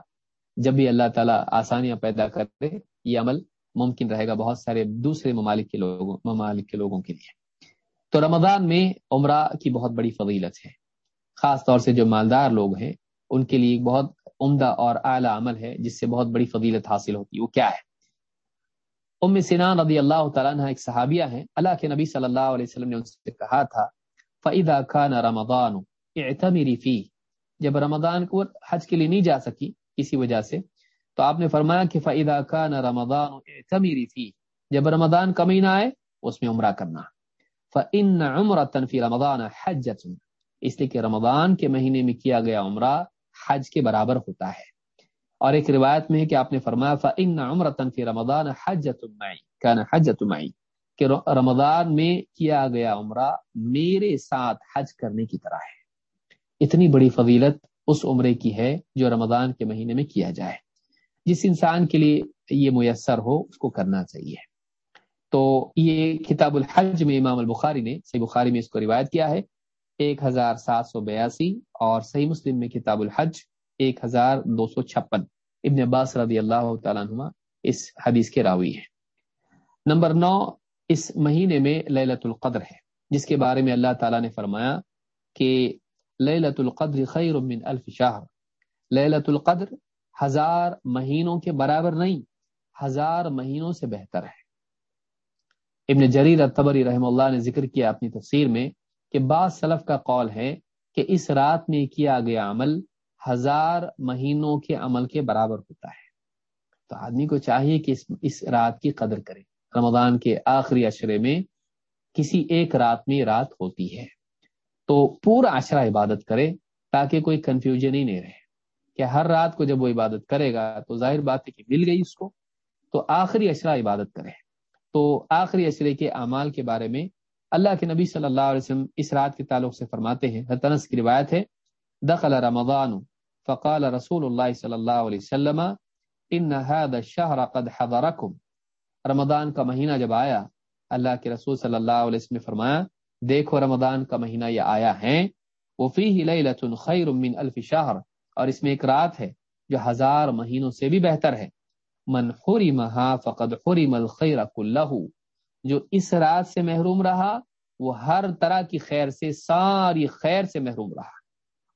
جب بھی اللہ تعالیٰ آسانیاں پیدا کرے، یہ عمل ممکن رہے گا بہت سارے دوسرے ممالک کے لوگوں، ممالک کے لوگوں کے لیے۔ تو رمضان میں عمرہ کی بہت بڑی فضیلت ہے۔ خاص طور سے جو مالدار لوگ ہیں، ان کے لیے بہت عمدہ اور اعلیٰ عمل ہے، جس سے بہت بڑی فضیلت حاصل ہوتی ہے۔ وہ کیا ہے؟ ام سنان رضی اللہ تعالیٰ عنہ ایک صحابیہ ہیں۔ اللہ کے نبی صلی اللہ علیہ وسلم نے ان سے کہا تھا فعدہ خان رمضان فی، جب رمضان کو حج کے لیے نہیں جا سکی کسی وجہ سے، تو آپ نے فرمایا کہ فعدہ خان رمضان فی، جب رمضان کا مہینہ آئے، اس میں عمرہ کرنا۔ فن عمر تنفی رمضان حج اس لیے کہ رمضان کے مہینے میں کیا گیا عمرہ، حج کے برابر ہوتا ہے۔ اور ایک روایت میں ہے کہ آپ نے فرمایا فن عمر تنفی رمضان حج کان حج تمائی کہ رمضان میں کیا گیا عمرہ، میرے ساتھ حج کرنے کی طرح ہے۔ اتنی بڑی فضیلت اس عمرے کی ہے جو رمضان کے مہینے میں کیا جائے۔ جس انسان کے لیے یہ میسر ہو، اس کو کرنا چاہیے۔ تو یہ کتاب الحج میں امام البخاری نے، صحیح بخاری میں اس کو روایت کیا ہے، ایک ہزار سات سو بیاسی اور صحیح مسلم میں کتاب الحج ایک ہزار دو سو چھپن۔ ابن عباس رضی اللہ تعالیٰ عنہ اس حدیث کے راوی ہے نمبر نو، اس مہینے میں للت القدر ہے، جس کے بارے میں اللہ تعالیٰ نے فرمایا کہ للت القدر خیر من الف شاہ للت القدر ہزار مہینوں کے برابر نہیں، ہزار مہینوں سے بہتر ہے۔ ابن جریر التبری رحم اللہ نے ذکر کیا اپنی تفسیر میں کہ بعض سلف کا قول ہے کہ اس رات میں کیا گیا عمل ہزار مہینوں کے عمل کے برابر ہوتا ہے۔ تو آدمی کو چاہیے کہ اس اس رات کی قدر کرے۔ رمضان کے آخری اشرے میں کسی ایک رات میں رات ہوتی ہے۔ تو پورا اشرہ عبادت کرے تاکہ کوئی کنفیوژن ہی نہیں رہے۔ کہ ہر رات کو جب وہ عبادت کرے گا تو ظاہر بات ہے کہ مل گئی اس کو۔ تو آخری اشرا عبادت کرے۔ تو آخری اشرے کے اعمال کے بارے میں اللہ کے نبی صلی اللہ علیہ وسلم اس رات کے تعلق سے فرماتے ہیں۔ حتنس کی روایت ہے، دخل رمضان فقال رسول اللہ صلی اللہ علیہ وسلم، ان هذا الشهر قد حضركم رمضان کا مہینہ جب آیا، اللہ کے رسول صلی اللہ علیہ وسلم نے فرمایا دیکھو رمضان کا مہینہ یہ آیا ہے۔ وفيه ليله خير من الف شهر۔ اور اس میں ایک رات ہے جو ہزار مہینوں سے بھی بہتر ہے۔ من مہا فقد الخیر جو اس رات سے محروم رہا، وہ ہر طرح کی خیر سے، ساری خیر سے محروم رہا۔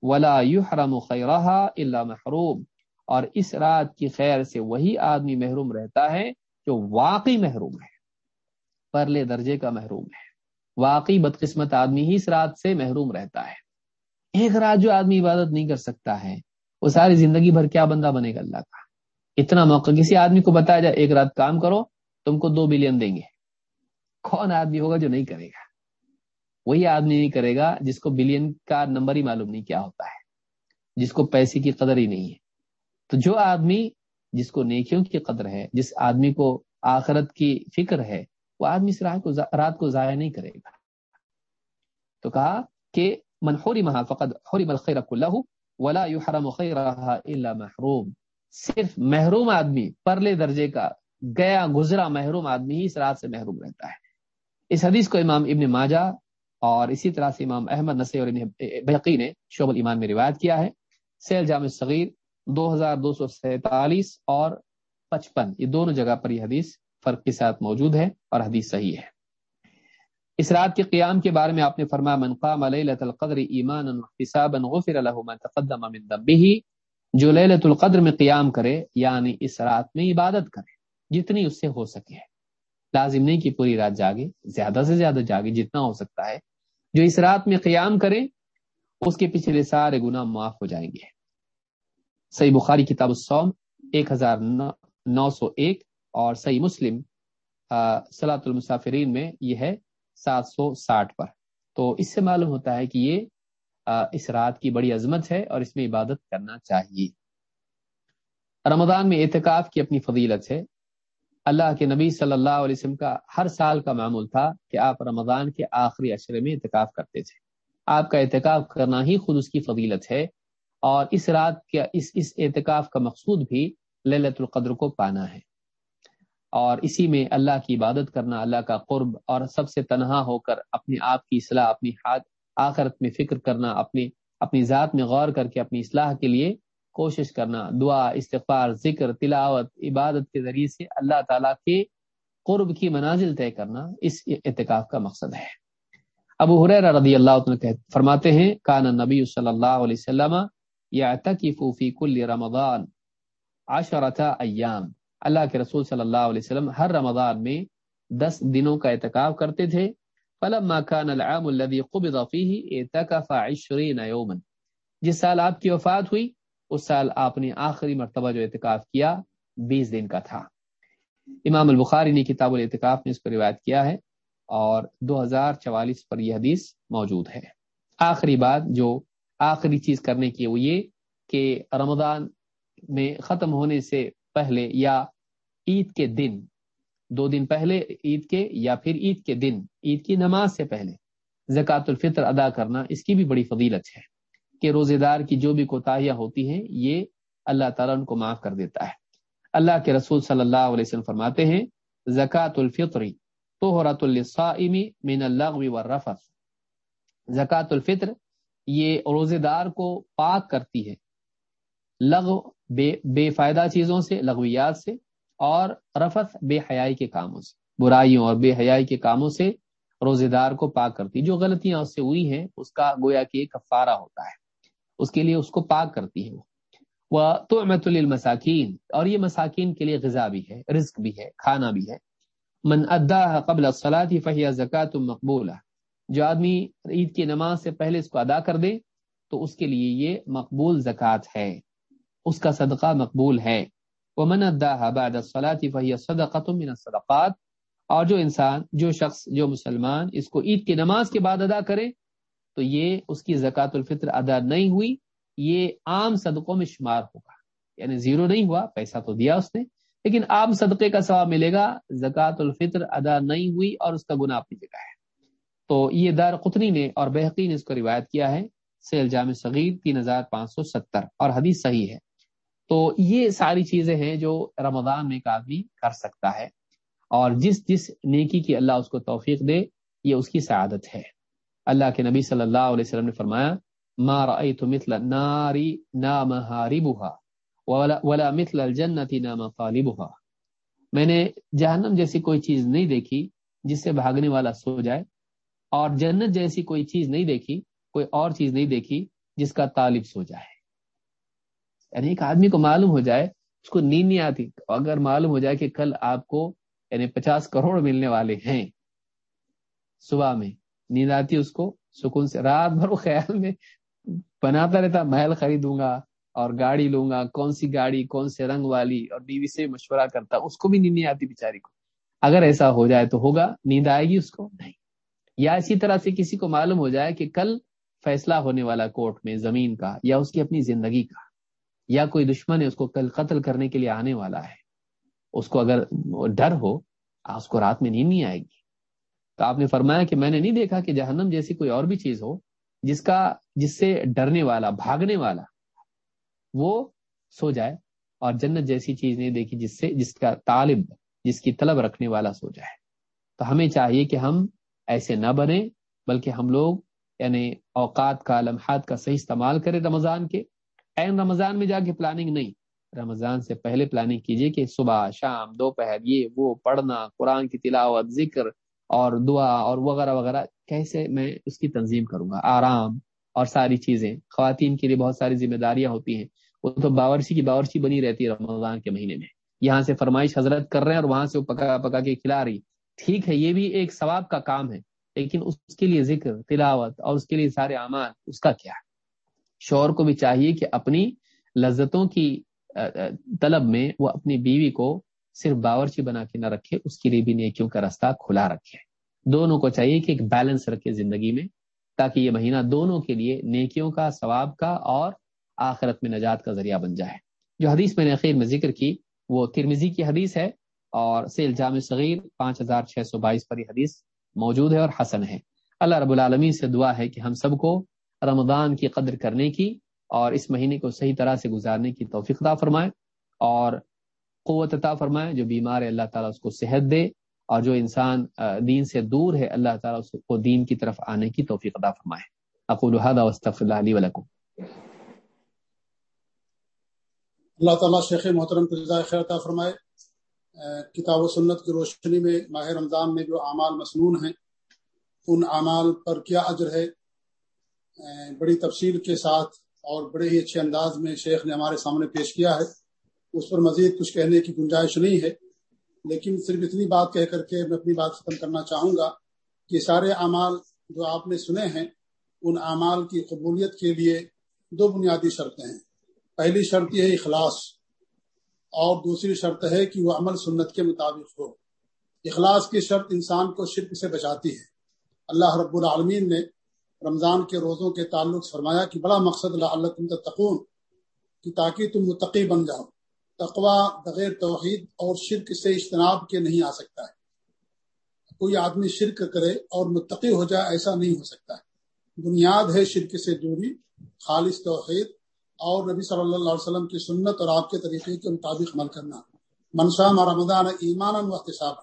ولا يحرم خیرها الا محروم۔ اور اس رات کی خیر سے وہی آدمی محروم رہتا ہے جو واقعی محروم ہے۔ پرلے درجے کا محروم ہے۔ واقعی بدقسمت آدمی ہی اس رات سے محروم رہتا ہے۔ ایک رات جو آدمی عبادت نہیں کر سکتا ہے، وہ ساری زندگی بھر کیا بندہ بنے گا اللہ کا؟ اتنا موقع کسی آدمی کو بتایا جائے ایک رات کام کرو، تم کو دو بلین دیں گے۔ کون آدمی ہوگا جو نہیں کرے گا؟ وہی آدمی نہیں کرے گا جس کو بلین کا نمبر ہی معلوم نہیں کیا ہوتا ہے، جس کو پیسے کی قدر ہی نہیں ہے۔ تو جو آدمی جس کو نیکیوں کی قدر ہے، جس آدمی کو آخرت کی فکر ہے وہ آدمی اس رات کو رات کو ضائع نہیں کرے گا۔ تو کہا کہ منحوری مہا فقد حرم الخیر اللہ ولا يحرم خیرها الا محروم۔ صرف محروم آدمی، پرلے درجے کا گیا گزرا محروم آدمی ہی اس رات سے محروم رہتا ہے۔ اس حدیث کو امام ابن ماجہ اور اسی طرح سے امام احمد نسی اور بحقی نے شعب الایمان میں روایت کیا ہے۔ سیل جامع صغیر دو ہزار دو سو سینتالیس اور پچپن، یہ دونوں جگہ پر یہ حدیث فرق کے ساتھ موجود ہے اور حدیث صحیح ہے۔ اس رات کے قیام کے بارے میں آپ نے فرمایا، من قام لیلۃ القدر ایمانا واحتسابا غفر له ما تقدم من ذنبه، جو لیلۃ القدر میں قیام کرے یعنی اس رات میں عبادت کرے، جتنی اس سے ہو سکے لازم نہیں کہ پوری رات جاگے، زیادہ سے زیادہ جاگے، جتنا ہو سکتا ہے۔ جو اس رات میں قیام کرے، اس کے پچھلے سارے گناہ معاف ہو جائیں گے۔ صحیح بخاری کتاب السوم ایک ہزار نو سو ایک اور صحیح مسلم سلاۃ المسافرین میں یہ ہے سات سو ساٹھ پر۔ تو اس سے معلوم ہوتا ہے کہ یہ اس رات کی بڑی عظمت ہے اور اس میں عبادت کرنا چاہیے۔ رمضان میں اعتکاف کی اپنی فضیلت ہے۔ اللہ کے نبی صلی اللہ علیہ وسلم کا ہر سال کا معمول تھا کہ آپ رمضان کے آخری اشرے میں اعتکاف کرتے تھے۔ آپ کا اعتکاف کرنا ہی خود اس کی فضیلت ہے۔ اور اس رات کے، اس اس اعتکاف کا مقصود بھی للت القدر کو پانا ہے۔ اور اسی میں اللہ کی عبادت کرنا، اللہ کا قرب اور سب سے تنہا ہو کر اپنے آپ کی اصلاح، اپنی آخرت میں فکر کرنا اپنی اپنی ذات میں غور کر کے اپنی اصلاح کے لیے کوشش کرنا۔ دعا، استغفار، ذکر، تلاوت، عبادت کے ذریعے سے اللہ تعالیٰ کے قرب کی منازل طے کرنا اس اعتکاف کا مقصد ہے۔ ابو حریر رضی اللہ عنہ فرماتے ہیں، کان نبی صلی اللہ علیہ وسلم یا فی کل رمضان عشرت ایام اللہ کے رسول صلی اللہ علیہ وسلم ہر رمضان میں دس دنوں کا اعتکاف کرتے تھے۔ فلما كان العام الذي قبض فيه اعتكف 20 يوما جس سال آپ کی وفات ہوئی، اس سال آپ نے آخری مرتبہ جو اعتکاف کیا، بیس دن کا تھا۔ امام البخاری نے کتاب الاعتکاف میں اس کو روایت کیا ہے اور دو ہزار چوالیس پر یہ حدیث موجود ہے۔ آخری بات جو آخری چیز کرنے کی وہ یہ کہ رمضان میں ختم ہونے سے پہلے یا عید کے دن، دو دن پہلے عید کے یا پھر عید کے دن، عید کی نماز سے پہلے زکوٰۃ الفطر ادا کرنا اس کی بھی بڑی فضیلت ہے کہ روزے دار کی جو بھی کوتاہیاں ہوتی ہیں، یہ اللہ تعالیٰ ان کو معاف کر دیتا ہے۔ اللہ کے رسول صلی اللہ علیہ وسلم فرماتے ہیں، زکوٰۃ الفطری تو من اللہ والرفث۔ زکوٰۃ الفطر یہ روزے دار کو پاک کرتی ہے۔ لغو بے بے فائدہ چیزوں سے، لغویات سے، اور رفت بے حیائی کے کاموں سے، برائیوں اور بے حیائی کے کاموں سے روزے دار کو پاک کرتی جو غلطیاں اس سے ہوئی ہیں، اس کا گویا کہ کفارہ ہوتا ہے۔ اس کے لیے اس کو پاک کرتی ہے وہ۔ تو احمد المساکین اور یہ مساکین کے لیے غذا بھی ہے، رزق بھی ہے، کھانا بھی ہے۔ من ادا قبل صلاحی فہیا زکات مقبول جو آدمی عید کی نماز سے پہلے اس کو ادا کر دے، تو اس کے لیے یہ مقبول زکوٰۃ ہے۔ اس کا صدقہ مقبول ہے۔ وہ من بعد صلاحی فہیا صدقۃ من الصدقات۔ اور جو انسان، جو شخص، جو مسلمان اس کو عید کی نماز کے بعد ادا کرے، تو یہ اس کی زکوٰۃ الفطر ادا نہیں ہوئی، یہ عام صدقوں میں شمار ہوگا۔ یعنی زیرو نہیں ہوا، پیسہ تو دیا اس نے، لیکن عام صدقے کا ثواب ملے گا، زکوٰۃ الفطر ادا نہیں ہوئی اور اس کا گناہ اپنی جگہ ہے۔ تو یہ دار قطنی نے اور بحقی نے اس کو روایت کیا ہے، سیل جامع صغیر تین ہزار پانچ سو ستر۔ اور حدیث صحیح ہے۔ تو یہ ساری چیزیں ہیں جو رمضان میں ایک آدمی کر سکتا ہے اور جس جس نیکی کی اللہ اس کو توفیق دے یہ اس کی سعادت ہے۔ اللہ کے نبی صلی اللہ علیہ وسلم نے فرمایا ما رأيت مثل النار نام هاربها ولا, ولا مثل الجنة نام طالبها. میں نے جہنم جیسی کوئی چیز نہیں دیکھی جس سے بھاگنے والا سو جائے اور جنت جیسی کوئی چیز نہیں دیکھی کوئی اور چیز نہیں دیکھی جس کا طالب سو جائے۔ یعنی ایک آدمی کو معلوم ہو جائے، اس کو نیند نہیں آتی۔ اگر معلوم ہو جائے کہ کل آپ کو یعنی پچاس کروڑ ملنے والے ہیں، صبح میں نیند آتی اس کو، سکون سے، رات بھر وہ خیال میں بناتا رہتا، محل خریدوں گا اور گاڑی لوں گا، کون سی گاڑی، کون سے رنگ والی اور بیوی سے مشورہ کرتا، اس کو بھی نیند نہیں آتی بیچاری کو۔ اگر ایسا ہو جائے تو ہوگا، نیند آئے گی اس کو؟ نہیں۔ یا اسی طرح سے کسی کو معلوم ہو جائے کہ کل فیصلہ ہونے والا کورٹ میں زمین کا یا اس کی اپنی زندگی کا یا کوئی دشمن ہے اس کو کل قتل کرنے کے لیے آنے والا ہے، اس کو اگر ڈر ہو اس کو رات میں نیند نہیں آئے گی۔ تو آپ نے فرمایا کہ میں نے نہیں دیکھا کہ جہنم جیسی کوئی اور بھی چیز ہو، جس کا، جس سے ڈرنے والا، بھاگنے والا وہ سو جائے اور جنت جیسی چیز نہیں دیکھی جس سے، جس کا طالب، جس کی طلب رکھنے والا سو جائے۔ تو ہمیں چاہیے کہ ہم ایسے نہ بنے بلکہ ہم لوگ یعنی اوقات کا، لمحات کا صحیح استعمال کریں رمضان کے۔ این رمضان میں جا کے پلاننگ نہیں. رمضان سے پہلے پلاننگ کیجیے کہ صبح، شام، دوپہر، یہ، وہ، پڑھنا، قرآن کی تلاوت، ذکر اور دعا اور وغیرہ وغیرہ. کیسے میں اس کی تنظیم کروں گا؟ آرام اور ساری چیزیں. خواتین کے لیے بہت ساری ذمہ داریاں ہوتی ہیں. وہ تو باورچی کی باورچی بنی رہتی ہے رمضان کے مہینے میں. یہاں سے فرمائش حضرت کر رہے ہیں اور وہاں سے وہ پکا پکا کے کھلا رہی. ٹھیک ہے، یہ بھی ایک ثواب کا کام ہے. لیکن اس کے لیے ذکر، تلاوت اور اس کے لیے سارے اعمال، اس کا کیا؟ ہے شور کو بھی چاہیے کہ اپنی لذتوں کی طلب میں وہ اپنی بیوی کو صرف باورچی بنا کے نہ رکھے، اس کے لیے بھی نیکیوں کا راستہ کھلا رکھے۔ دونوں کو چاہیے کہ ایک بیلنس رکھے زندگی میں، تاکہ یہ مہینہ دونوں کے لیے نیکیوں کا، ثواب کا اور آخرت میں نجات کا ذریعہ بن جائے۔ جو حدیث میں نے اخیر میں ذکر کی، وہ ترمیزی کی حدیث ہے اور سیل جامع صغیر پانچ ہزار چھ سو بائیس پر یہ حدیث موجود ہے اور حسن ہے۔ اللہ رب العالمین سے دعا ہے کہ ہم سب کو رمضان کی قدر کرنے کی اور اس مہینے کو صحیح طرح سے گزارنے کی توفیق عطا فرمائے اور قوت عطا فرمائے جو بیمار ہے اللہ تعالیٰ اس کو صحت دے اور جو انسان دین سے دور ہے اللہ تعالیٰ اس کو دین کی طرف آنے کی توفیق عطا فرمائے۔ اقول هذا واستغفر الله لي ولكم۔ اللہ تعالیٰ شیخ محترم کو جزائے خیر عطا فرمائے۔ کتاب و سنت کی روشنی میں ماہ رمضان میں جو اعمال مسنون ہیں، ان اعمال پر کیا اجر ہے؟ بڑی تفصیل کے ساتھ اور بڑے ہی اچھے انداز میں شیخ نے ہمارے سامنے پیش کیا ہے۔ اس پر مزید کچھ کہنے کی گنجائش نہیں ہے، لیکن صرف اتنی بات کہہ کر کے میں اپنی بات ختم کرنا چاہوں گا کہ سارے اعمال جو آپ نے سنے ہیں، ان اعمال کی قبولیت کے لیے دو بنیادی شرطیں ہیں۔ پہلی شرط یہ ہے اخلاص، اور دوسری شرط ہے کہ وہ عمل سنت کے مطابق ہو۔ اخلاص کی شرط انسان کو شرک سے بچاتی ہے۔ اللہ رب العالمین نے رمضان کے روزوں کے تعلق فرمایا کہ بڑا مقصد اللہ تقون کہ تاکہ تم متقی بن جاؤ۔ تقوا بغیر توحید اور شرک سے اجتناب کے نہیں آ سکتا ہے۔ کوئی آدمی شرک کرے اور متقی ہو جائے ایسا نہیں ہو سکتا ہے۔ بنیاد ہے شرک سے دوری، خالص توحید اور نبی صلی اللہ علیہ وسلم کی سنت اور آپ کے طریقے کے مطابق عمل کرنا۔ منشا رمضان ایمان و احتساب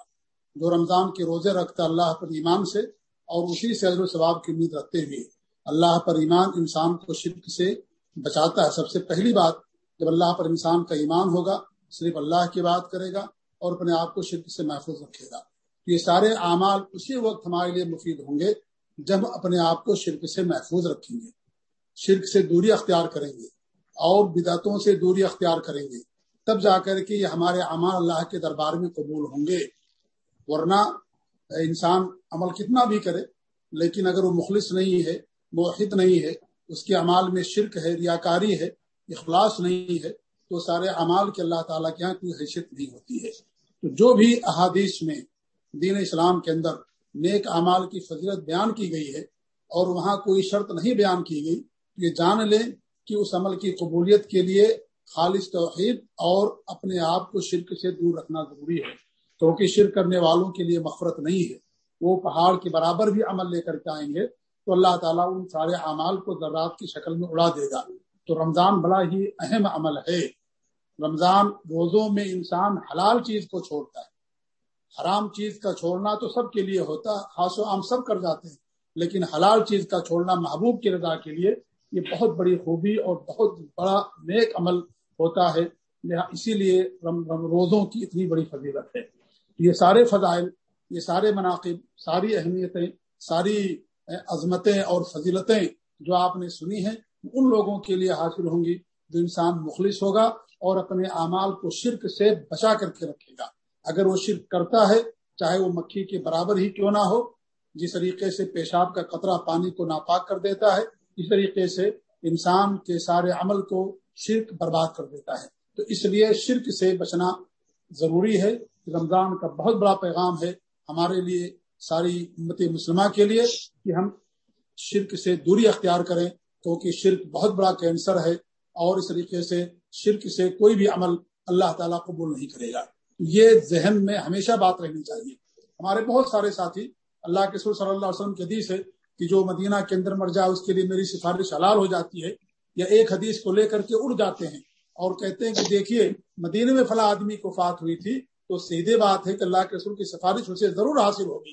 جو رمضان کے روزے رکھتا اللہ پر ایمان سے اور اسی سے عزر و ثواب کی امید رکھتے ہوئے اللہ پر ایمان انسان کو شرک سے بچاتا ہے۔ سب سے پہلی بات، جب اللہ پر انسان کا ایمان ہوگا، صرف اللہ کی بات کرے گا اور اپنے آپ کو شرک سے محفوظ رکھے گا۔ یہ سارے اعمال اسی وقت ہمارے لیے مفید ہوں گے جب اپنے آپ کو شرک سے محفوظ رکھیں گے۔ شرک سے دوری اختیار کریں گے اور بدعتوں سے دوری اختیار کریں گے۔ تب جا کر کے یہ ہمارے اعمال اللہ کے دربار میں قبول ہوں گے۔ ورنہ انسان عمل کتنا بھی کرے، لیکن اگر وہ مخلص نہیں ہے، موحد نہیں ہے، اس کے اعمال میں شرک ہے، ریاکاری ہے، اخلاص نہیں ہے، تو سارے اعمال کے اللہ تعالیٰ کے یہاں کوئی حیثیت نہیں ہوتی ہے۔ تو جو بھی احادیث میں دین اسلام کے اندر نیک اعمال کی فضیلت بیان کی گئی ہے اور وہاں کوئی شرط نہیں بیان کی گئی، تو یہ جان لیں کہ اس عمل کی قبولیت کے لیے خالص توحید اور اپنے آپ کو شرک سے دور رکھنا ضروری ہے۔ کیونکہ شرک کرنے والوں کے لیے مفرت نہیں ہے۔ وہ پہاڑ کے برابر بھی عمل لے کر کے آئیں گے تو اللہ تعالیٰ ان سارے اعمال کو ذرات کی شکل میں اڑا دے گا۔ تو رمضان بڑا ہی اہم عمل ہے۔ رمضان روزوں میں انسان حلال چیز کو چھوڑتا ہے۔ حرام چیز کا چھوڑنا تو سب کے لیے ہوتا، خاص و عام سب کر جاتے ہیں، لیکن حلال چیز کا چھوڑنا محبوب کی رضا کے لیے یہ بہت بڑی خوبی اور بہت بڑا نیک عمل ہوتا ہے۔ اسی لیے روزوں کی اتنی بڑی فضیلت ہے۔ یہ سارے فضائل، یہ سارے مناقب، ساری اہمیتیں، ساری عظمتیں اور فضیلتیں جو آپ نے سنی ہیں، ان لوگوں کے لیے حاصل ہوں گی جو انسان مخلص ہوگا اور اپنے اعمال کو شرک سے بچا کر کے رکھے گا۔ اگر وہ شرک کرتا ہے، چاہے وہ مکھی کے برابر ہی کیوں نہ ہو، جس طریقے سے پیشاب کا قطرہ پانی کو ناپاک کر دیتا ہے، اس طریقے سے انسان کے سارے عمل کو شرک برباد کر دیتا ہے۔ تو اس لیے شرک سے بچنا ضروری ہے۔ رمضان کا بہت بڑا پیغام ہے ہمارے لیے، ساری امت مسلمہ کے لیے کہ ہم شرک سے دوری اختیار کریں کیونکہ شرک بہت بڑا کینسر ہے اور اس طریقے سے شرک سے کوئی بھی عمل اللہ تعالیٰ قبول نہیں کرے گا۔ یہ ذہن میں ہمیشہ بات رہنی چاہیے۔ ہمارے بہت سارے ساتھی اللہ کے سور صلی اللہ علیہ وسلم کے حدیث ہے کہ جو مدینہ کے اندر مر جائے اس کے لیے میری سفارش حلال ہو جاتی ہے یا ایک حدیث کو لے کر کے اڑ جاتے ہیں اور کہتے ہیں کہ دیکھیے مدینہ میں فلاں آدمی کو فات ہوئی تھی تو سیدھے بات ہے کہ اللہ کے رسول کی سفارش اسے ضرور حاصل ہوگی۔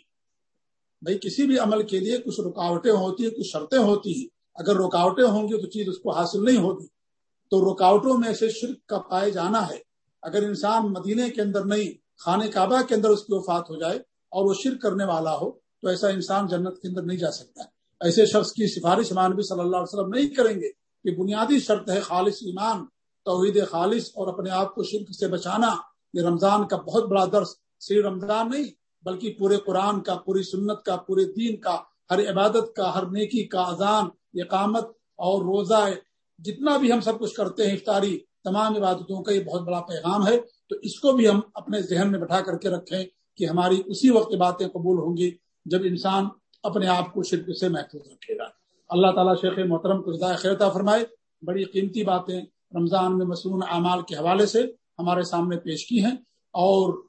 بھائی، کسی بھی عمل کے لیے کچھ رکاوٹیں ہوتی ہیں، کچھ شرطیں ہوتی ہیں۔ اگر رکاوٹیں ہوں گی تو چیز اس کو حاصل نہیں ہوگی۔ تو رکاوٹوں میں سے شرک کا پائے جانا ہے۔ اگر انسان مدینے کے اندر نہیں، خانہ کعبہ کے اندر اس کی وفات ہو جائے اور وہ شرک کرنے والا ہو، تو ایسا انسان جنت کے اندر نہیں جا سکتا۔ ایسے شخص کی سفارش مانبی صلی اللہ علیہ وسلم نہیں کریں گے کہ بنیادی شرط ہے خالص ایمان، توحید خالص اور اپنے آپ کو شرک سے بچانا۔ یہ رمضان کا بہت بڑا درس صرف رمضان نہیں، بلکہ پورے قرآن کا، پوری سنت کا، پورے دین کا، ہر عبادت کا، ہر نیکی کا، اذان، اقامت اور روزہ، جتنا بھی ہم سب کچھ کرتے ہیں افطاری تمام عبادتوں کا یہ بہت بڑا پیغام ہے۔ تو اس کو بھی ہم اپنے ذہن میں بٹھا کر کے رکھیں کہ ہماری اسی وقت باتیں قبول ہوں گی جب انسان اپنے آپ کو شرک سے محفوظ رکھے گا۔ اللہ تعالیٰ شیخ محترم کو خیرتا فرمائے۔ بڑی قیمتی باتیں رمضان میں مصنون اعمال کے حوالے سے۔ ہمارے سامنے پیش کی ہیں اور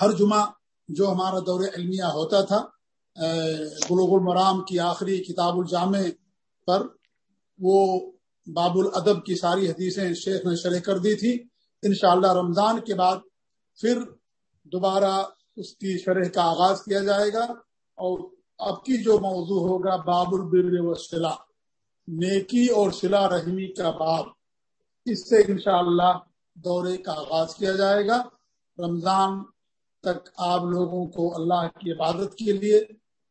ہر جمعہ جو ہمارا دور علمیہ ہوتا تھا بلوغ المرام کی آخری کتاب الجامع پر وہ باب الادب کی ساری حدیثیں شیخ نے شرح کر دی تھی۔ انشاءاللہ رمضان کے بعد پھر دوبارہ اس کی شرح کا آغاز کیا جائے گا۔ اور اب کی جو موضوع ہوگا، باب البر و سلا نیکی اور سلا رحمی کا باب۔ اس سے انشاءاللہ دورے کا آغاز کیا جائے گا۔ رمضان تک آپ لوگوں کو اللہ کی عبادت کے لیے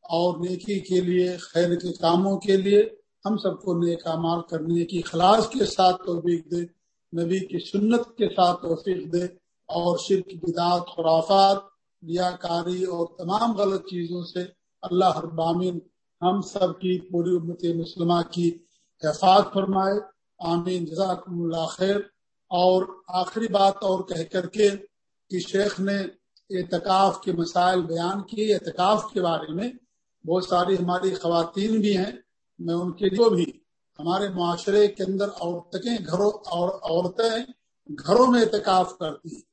اور نیکی کے لیے، خیر کے کاموں کے لیے ہم سب کو نیک مال کرنے کی خلاص کے ساتھ توفیق دے، نبی کی سنت کے ساتھ توفیق دے اور شرک بدعت خرافات ریا کاری اور تمام غلط چیزوں سے اللہ ابامین ہم سب کی پوری امت مسلمہ کی حفاظت فرمائے۔ آمین۔ جزاکم اللہ خیر۔ اور آخری بات اور کہہ کر کے کہ شیخ نے اعتکاف کے مسائل بیان کیے، اعتکاف کے بارے میں بہت ساری ہماری خواتین بھی ہیں، میں ان کے لیے بھی ہمارے معاشرے کے اندر عورتیں گھروں اور عورتیں گھروں میں اعتکاف کرتی ہیں۔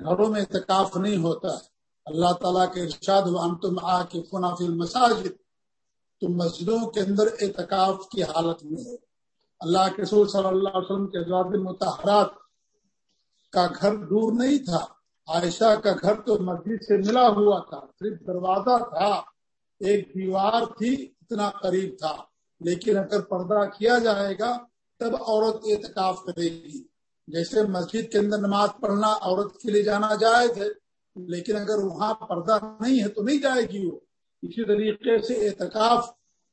گھروں میں اعتکاف نہیں ہوتا۔ ہے اللہ تعالیٰ کے ارشاد تم آ کے فنافی مساجد تم مسجدوں کے اندر اعتکاف کی حالت میں ہو۔ اللہ کے رسول صلی اللہ علیہ وسلم کے ضوابط متحرات کا گھر دور نہیں تھا۔ عائشہ کا گھر تو مسجد سے ملا ہوا تھا، صرف دروازہ تھا، ایک دیوار تھی، اتنا قریب تھا۔ لیکن اگر پردہ کیا جائے گا، تب عورت اعتکاف کرے گی۔ جیسے مسجد کے اندر نماز پڑھنا عورت کے لیے جانا جائز ہے، لیکن اگر وہاں پردہ نہیں ہے تو نہیں جائے گی وہ۔ اسی طریقے سے اعتکاف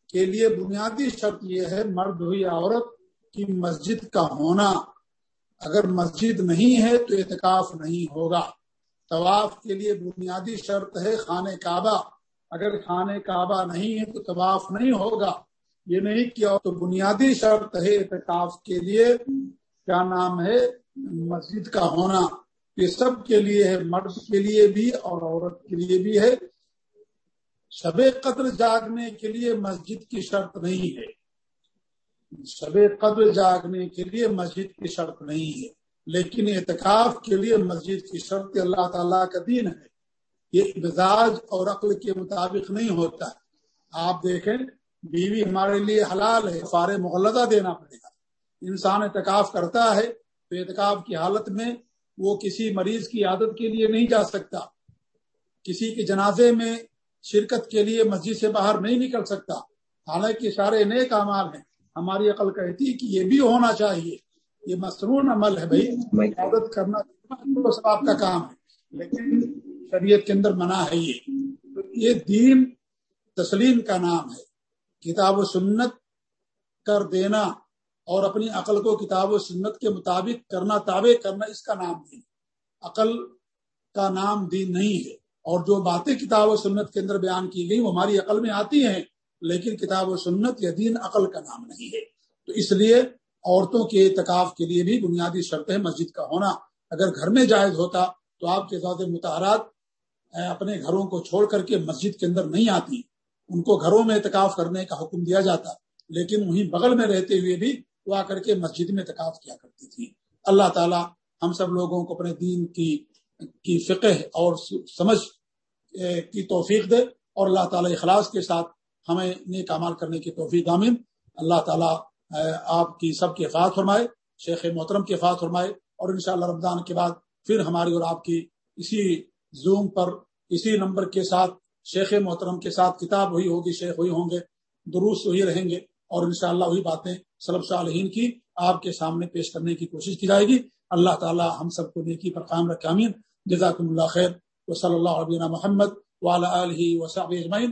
کے لیے بنیادی شرط یہ ہے، مرد ہوئی عورت کی مسجد کا ہونا اگر مسجد نہیں ہے تو اعتکاف نہیں ہوگا۔ طواف کے لیے بنیادی شرط ہے خانہ کعبہ۔ اگر خانہ کعبہ نہیں ہے تو طواف نہیں ہوگا۔ یہ نہیں کیا تو بنیادی شرط ہے اعتکاف کے لیے۔ کیا نام ہے؟ مسجد کا ہونا۔ یہ سب کے لیے ہے، مرد کے لیے بھی اور عورت کے لیے بھی ہے۔ شب قدر جاگنے کے لیے مسجد کی شرط نہیں ہے۔ شب قدر جاگنے کے لیے مسجد کی شرط نہیں ہے۔ لیکن اعتکاف کے لیے مسجد کی شرط اللہ تعالیٰ کا دین ہے۔ یہ مزاج اور عقل کے مطابق نہیں ہوتا۔ آپ دیکھیں، بیوی ہمارے لیے حلال ہے فار مغلدہ دینا پڑے گا۔ انسان اعتکاف کرتا ہے تو اعتکاف کی حالت میں وہ کسی مریض کی عادت کے لیے نہیں جا سکتا۔ کسی کے جنازے میں شرکت کے لیے مسجد سے باہر نہیں نکل سکتا۔ حالانکہ سارے نیک امال ہیں۔ ہماری عقل کہتی کہ یہ بھی ہونا چاہیے۔ یہ مصنون عمل ہے بھائی۔ عادت کرنا آپ کا کام ہے لیکن شریعت کے اندر منع ہے یہ۔ یہ دین تسلیم کا نام ہے۔ کتاب و سنت کر دینا اور اپنی عقل کو کتاب و سنت کے مطابق کرنا تابع کرنا اس کا نام دین۔ عقل کا نام دین نہیں ہے۔ اور جو باتیں کتاب و سنت کے اندر بیان کی گئی وہ ہماری عقل میں آتی ہیں۔ لیکن کتاب و سنت یا دین عقل کا نام نہیں ہے۔ تو اس لیے عورتوں کے اعتکاف کے لیے بھی بنیادی شرط ہے مسجد کا ہونا۔ اگر گھر میں جائز ہوتا تو آپ کے ذات متحرات اپنے گھروں کو چھوڑ کر کے مسجد کے اندر نہیں آتی۔ ان کو گھروں میں اعتکاف کرنے کا حکم دیا جاتا۔ لیکن وہیں بغل میں رہتے ہوئے بھی وہ آ کر کے مسجد میں تقاف کیا کرتی تھی اللہ تعالی ہم سب لوگوں کو اپنے دین کی کی فقہ اور سمجھ کی توفیق دے اور اللہ تعالی اخلاص کے ساتھ ہمیں نیک امال کرنے کی توفیق دامن۔ اللہ تعالیٰ آپ کی سب کی افات فرمائے، شیخ محترم کی افات فرمائے، اور انشاءاللہ رمضان کے بعد پھر ہماری اور آپ کی اسی زوم پر، اسی نمبر کے ساتھ شیخ محترم کے ساتھ کتاب ہوئی ہوگی، شیخ ہوئی ہوں گے، دروس ہوئی رہیں گے، اور انشاءاللہ وہی باتیں سلب صالحین کی آپ کے سامنے پیش کرنے کی کوشش کی جائے گی۔ اللہ تعالی ہم سب کو نیکی پر قائم رکھے امین جزاکم اللہ خیر۔ و صلی اللہ علیہ محمد وعلی آلہ وصحبہ اجمعین۔